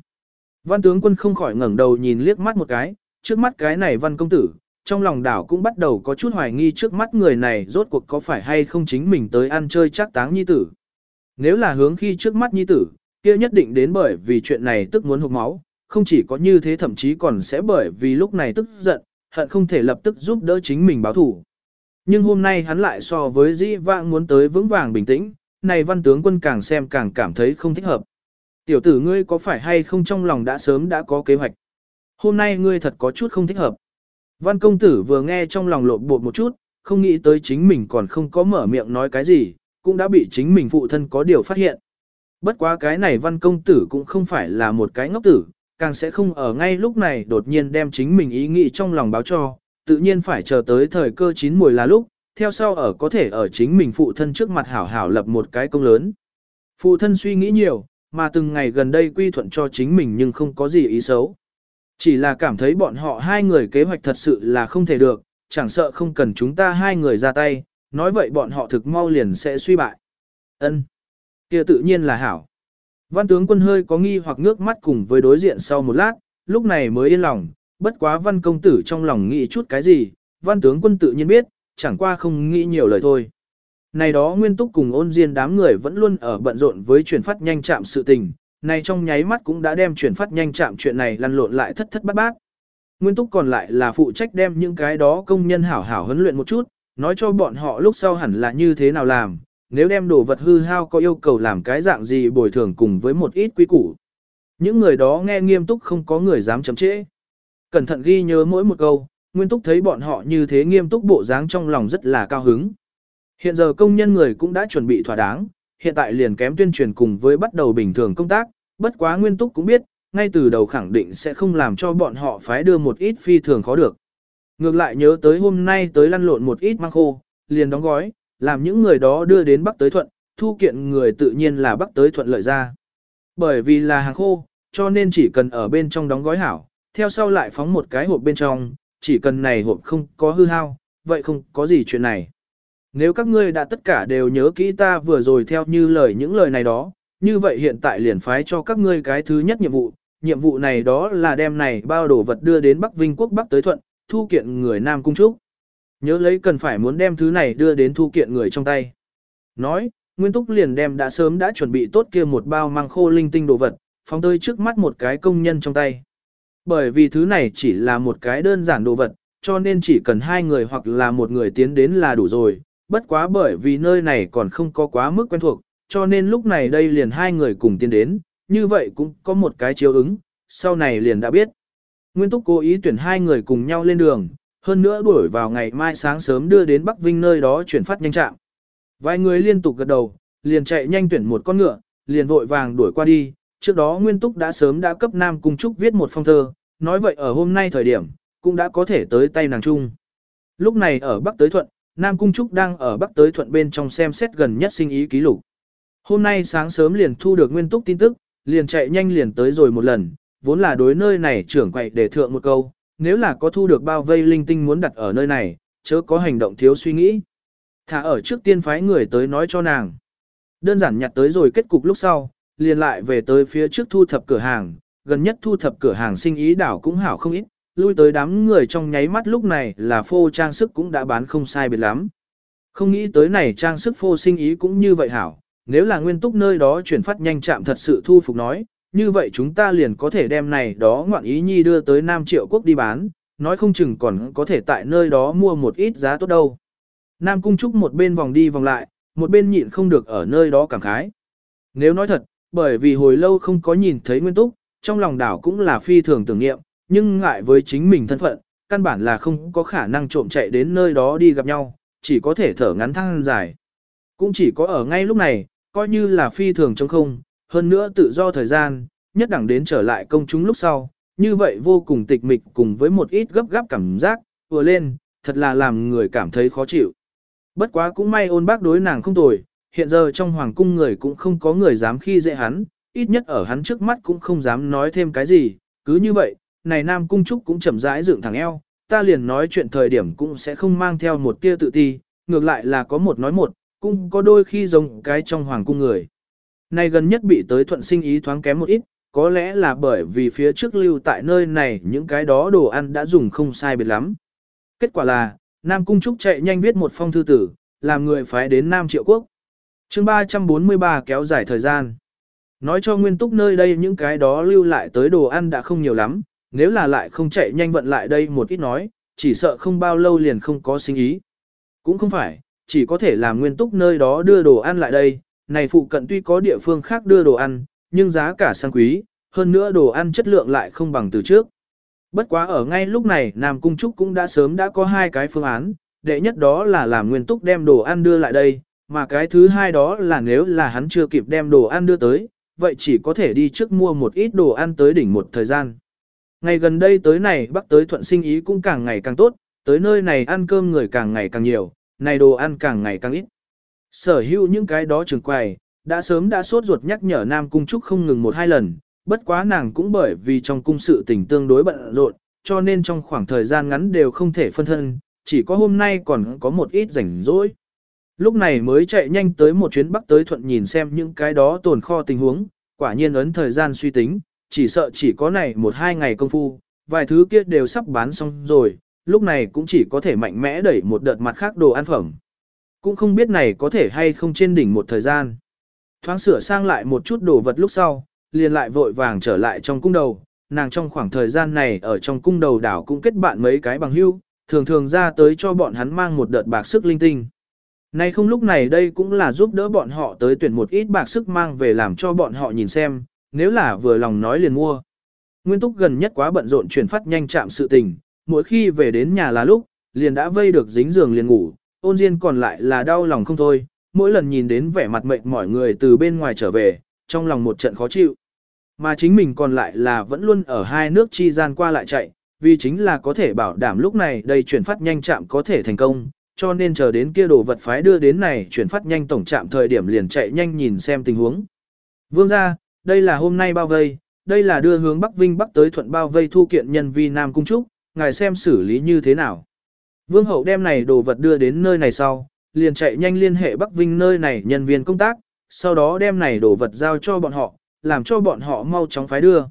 Văn tướng quân không khỏi ngẩng đầu nhìn liếc mắt một cái, trước mắt cái này văn công tử, trong lòng đảo cũng bắt đầu có chút hoài nghi trước mắt người này rốt cuộc có phải hay không chính mình tới ăn chơi chắc táng nhi tử. Nếu là hướng khi trước mắt nhi tử, kia nhất định đến bởi vì chuyện này tức muốn hụt máu, không chỉ có như thế thậm chí còn sẽ bởi vì lúc này tức giận, hận không thể lập tức giúp đỡ chính mình báo thủ. Nhưng hôm nay hắn lại so với dĩ vãng muốn tới vững vàng bình tĩnh, này văn tướng quân càng xem càng cảm thấy không thích hợp. Tiểu tử ngươi có phải hay không trong lòng đã sớm đã có kế hoạch? Hôm nay ngươi thật có chút không thích hợp. Văn công tử vừa nghe trong lòng lộn bột một chút, không nghĩ tới chính mình còn không có mở miệng nói cái gì, cũng đã bị chính mình phụ thân có điều phát hiện. Bất quá cái này văn công tử cũng không phải là một cái ngốc tử, càng sẽ không ở ngay lúc này đột nhiên đem chính mình ý nghĩ trong lòng báo cho, tự nhiên phải chờ tới thời cơ chín mùi là lúc, theo sau ở có thể ở chính mình phụ thân trước mặt hảo hảo lập một cái công lớn. Phụ thân suy nghĩ nhiều, mà từng ngày gần đây quy thuận cho chính mình nhưng không có gì ý xấu. Chỉ là cảm thấy bọn họ hai người kế hoạch thật sự là không thể được, chẳng sợ không cần chúng ta hai người ra tay, nói vậy bọn họ thực mau liền sẽ suy bại. Ân, kia tự nhiên là hảo. Văn tướng quân hơi có nghi hoặc ngước mắt cùng với đối diện sau một lát, lúc này mới yên lòng, bất quá văn công tử trong lòng nghĩ chút cái gì, văn tướng quân tự nhiên biết, chẳng qua không nghĩ nhiều lời thôi. Này đó nguyên túc cùng ôn diên đám người vẫn luôn ở bận rộn với chuyển phát nhanh chạm sự tình, này trong nháy mắt cũng đã đem chuyển phát nhanh chạm chuyện này lăn lộn lại thất thất bát bát. Nguyên túc còn lại là phụ trách đem những cái đó công nhân hảo hảo huấn luyện một chút, nói cho bọn họ lúc sau hẳn là như thế nào làm, nếu đem đồ vật hư hao có yêu cầu làm cái dạng gì bồi thường cùng với một ít quy củ. Những người đó nghe nghiêm túc không có người dám chấm trễ. Cẩn thận ghi nhớ mỗi một câu, Nguyên Túc thấy bọn họ như thế nghiêm túc bộ dáng trong lòng rất là cao hứng. Hiện giờ công nhân người cũng đã chuẩn bị thỏa đáng, hiện tại liền kém tuyên truyền cùng với bắt đầu bình thường công tác, bất quá Nguyên Túc cũng biết, ngay từ đầu khẳng định sẽ không làm cho bọn họ phái đưa một ít phi thường khó được. Ngược lại nhớ tới hôm nay tới lăn lộn một ít mang khô, liền đóng gói, làm những người đó đưa đến Bắc tới Thuận, thu kiện người tự nhiên là Bắc tới Thuận lợi ra. Bởi vì là hàng khô, cho nên chỉ cần ở bên trong đóng gói hảo, theo sau lại phóng một cái hộp bên trong, chỉ cần này hộp không có hư hao, vậy không có gì chuyện này. Nếu các ngươi đã tất cả đều nhớ kỹ ta vừa rồi theo như lời những lời này đó, như vậy hiện tại liền phái cho các ngươi cái thứ nhất nhiệm vụ, nhiệm vụ này đó là đem này bao đồ vật đưa đến Bắc Vinh quốc Bắc tới Thuận, thu kiện người Nam Cung Trúc. Nhớ lấy cần phải muốn đem thứ này đưa đến thu kiện người trong tay. Nói, Nguyên Túc liền đem đã sớm đã chuẩn bị tốt kia một bao mang khô linh tinh đồ vật, phóng tới trước mắt một cái công nhân trong tay. Bởi vì thứ này chỉ là một cái đơn giản đồ vật, cho nên chỉ cần hai người hoặc là một người tiến đến là đủ rồi, bất quá bởi vì nơi này còn không có quá mức quen thuộc, cho nên lúc này đây liền hai người cùng tiến đến, như vậy cũng có một cái chiếu ứng, sau này liền đã biết. Nguyên Túc cố ý tuyển hai người cùng nhau lên đường, hơn nữa đuổi vào ngày mai sáng sớm đưa đến Bắc Vinh nơi đó chuyển phát nhanh trạng. Vài người liên tục gật đầu, liền chạy nhanh tuyển một con ngựa, liền vội vàng đuổi qua đi, trước đó Nguyên Túc đã sớm đã cấp Nam Cung Trúc viết một phong thơ, nói vậy ở hôm nay thời điểm, cũng đã có thể tới tay nàng chung. Lúc này ở Bắc Tới Thuận, Nam Cung Trúc đang ở Bắc Tới Thuận bên trong xem xét gần nhất sinh ý ký lục. Hôm nay sáng sớm liền thu được Nguyên Túc tin tức, liền chạy nhanh liền tới rồi một lần, vốn là đối nơi này trưởng quậy để thượng một câu, nếu là có thu được bao vây linh tinh muốn đặt ở nơi này, chớ có hành động thiếu suy nghĩ. Thả ở trước tiên phái người tới nói cho nàng. Đơn giản nhặt tới rồi kết cục lúc sau, liền lại về tới phía trước thu thập cửa hàng, gần nhất thu thập cửa hàng sinh ý đảo cũng hảo không ít, lui tới đám người trong nháy mắt lúc này là phô trang sức cũng đã bán không sai biệt lắm. Không nghĩ tới này trang sức phô sinh ý cũng như vậy hảo, nếu là nguyên túc nơi đó chuyển phát nhanh chạm thật sự thu phục nói, như vậy chúng ta liền có thể đem này đó ngoạn ý nhi đưa tới Nam Triệu Quốc đi bán, nói không chừng còn có thể tại nơi đó mua một ít giá tốt đâu. Nam Cung Trúc một bên vòng đi vòng lại, một bên nhịn không được ở nơi đó cảm khái. Nếu nói thật, bởi vì hồi lâu không có nhìn thấy Nguyên Túc, trong lòng đảo cũng là phi thường tưởng niệm, nhưng ngại với chính mình thân phận, căn bản là không có khả năng trộm chạy đến nơi đó đi gặp nhau, chỉ có thể thở ngắn thăng dài. Cũng chỉ có ở ngay lúc này, coi như là phi thường trong không, hơn nữa tự do thời gian, nhất đẳng đến trở lại công chúng lúc sau, như vậy vô cùng tịch mịch cùng với một ít gấp gáp cảm giác, vừa lên, thật là làm người cảm thấy khó chịu. Bất quá cũng may ôn bác đối nàng không tồi, hiện giờ trong hoàng cung người cũng không có người dám khi dễ hắn, ít nhất ở hắn trước mắt cũng không dám nói thêm cái gì, cứ như vậy, này nam cung trúc cũng chậm rãi dựng thẳng eo, ta liền nói chuyện thời điểm cũng sẽ không mang theo một tia tự ti, ngược lại là có một nói một, cũng có đôi khi giống cái trong hoàng cung người. Này gần nhất bị tới thuận sinh ý thoáng kém một ít, có lẽ là bởi vì phía trước lưu tại nơi này những cái đó đồ ăn đã dùng không sai biệt lắm. Kết quả là, Nam Cung Trúc chạy nhanh viết một phong thư tử, làm người phái đến Nam Triệu Quốc chương 343 kéo dài thời gian. Nói cho nguyên túc nơi đây những cái đó lưu lại tới đồ ăn đã không nhiều lắm, nếu là lại không chạy nhanh vận lại đây một ít nói, chỉ sợ không bao lâu liền không có sinh ý. Cũng không phải, chỉ có thể làm nguyên túc nơi đó đưa đồ ăn lại đây, này phụ cận tuy có địa phương khác đưa đồ ăn, nhưng giá cả sang quý, hơn nữa đồ ăn chất lượng lại không bằng từ trước. Bất quá ở ngay lúc này Nam Cung Trúc cũng đã sớm đã có hai cái phương án, đệ nhất đó là làm nguyên túc đem đồ ăn đưa lại đây, mà cái thứ hai đó là nếu là hắn chưa kịp đem đồ ăn đưa tới, vậy chỉ có thể đi trước mua một ít đồ ăn tới đỉnh một thời gian. Ngày gần đây tới này bắc tới thuận sinh ý cũng càng ngày càng tốt, tới nơi này ăn cơm người càng ngày càng nhiều, này đồ ăn càng ngày càng ít. Sở hữu những cái đó trường quầy, đã sớm đã sốt ruột nhắc nhở Nam Cung Trúc không ngừng một hai lần, bất quá nàng cũng bởi vì trong cung sự tình tương đối bận rộn, cho nên trong khoảng thời gian ngắn đều không thể phân thân, chỉ có hôm nay còn có một ít rảnh rỗi. Lúc này mới chạy nhanh tới một chuyến bắc tới thuận nhìn xem những cái đó tồn kho tình huống, quả nhiên ấn thời gian suy tính, chỉ sợ chỉ có này một hai ngày công phu, vài thứ kia đều sắp bán xong rồi, lúc này cũng chỉ có thể mạnh mẽ đẩy một đợt mặt khác đồ ăn phẩm. Cũng không biết này có thể hay không trên đỉnh một thời gian. Thoáng sửa sang lại một chút đồ vật lúc sau, liền lại vội vàng trở lại trong cung đầu, nàng trong khoảng thời gian này ở trong cung đầu đảo cũng kết bạn mấy cái bằng hữu, thường thường ra tới cho bọn hắn mang một đợt bạc sức linh tinh. Nay không lúc này đây cũng là giúp đỡ bọn họ tới tuyển một ít bạc sức mang về làm cho bọn họ nhìn xem, nếu là vừa lòng nói liền mua. Nguyên Túc gần nhất quá bận rộn chuyển phát nhanh chạm sự tình, mỗi khi về đến nhà là lúc, liền đã vây được dính giường liền ngủ, ôn diên còn lại là đau lòng không thôi, mỗi lần nhìn đến vẻ mặt mệt mỏi người từ bên ngoài trở về, trong lòng một trận khó chịu. Mà chính mình còn lại là vẫn luôn ở hai nước chi gian qua lại chạy, vì chính là có thể bảo đảm lúc này đây chuyển phát nhanh chạm có thể thành công, cho nên chờ đến kia đồ vật phái đưa đến này chuyển phát nhanh tổng trạm thời điểm liền chạy nhanh nhìn xem tình huống. Vương ra, đây là hôm nay bao vây, đây là đưa hướng Bắc Vinh Bắc tới thuận bao vây thu kiện nhân vi Nam Cung Trúc, ngài xem xử lý như thế nào. Vương hậu đem này đồ vật đưa đến nơi này sau, liền chạy nhanh liên hệ Bắc Vinh nơi này nhân viên công tác, sau đó đem này đồ vật giao cho bọn họ, làm cho bọn họ mau chóng phái đưa.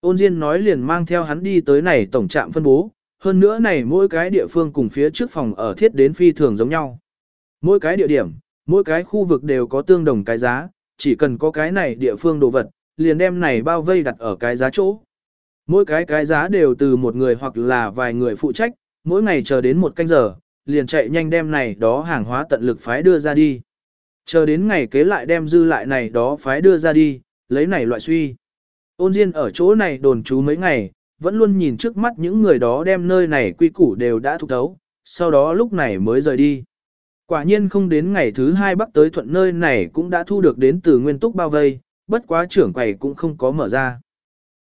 Ôn Diên nói liền mang theo hắn đi tới này tổng trạm phân bố, hơn nữa này mỗi cái địa phương cùng phía trước phòng ở thiết đến phi thường giống nhau. Mỗi cái địa điểm, mỗi cái khu vực đều có tương đồng cái giá, chỉ cần có cái này địa phương đồ vật, liền đem này bao vây đặt ở cái giá chỗ. Mỗi cái cái giá đều từ một người hoặc là vài người phụ trách, mỗi ngày chờ đến một canh giờ, liền chạy nhanh đem này đó hàng hóa tận lực phái đưa ra đi. Chờ đến ngày kế lại đem dư lại này đó phái đưa ra đi, lấy này loại suy. Ôn Diên ở chỗ này đồn trú mấy ngày, vẫn luôn nhìn trước mắt những người đó đem nơi này quy củ đều đã thục thấu, sau đó lúc này mới rời đi. Quả nhiên không đến ngày thứ hai bắc tới thuận nơi này cũng đã thu được đến từ nguyên túc bao vây, bất quá trưởng quầy cũng không có mở ra.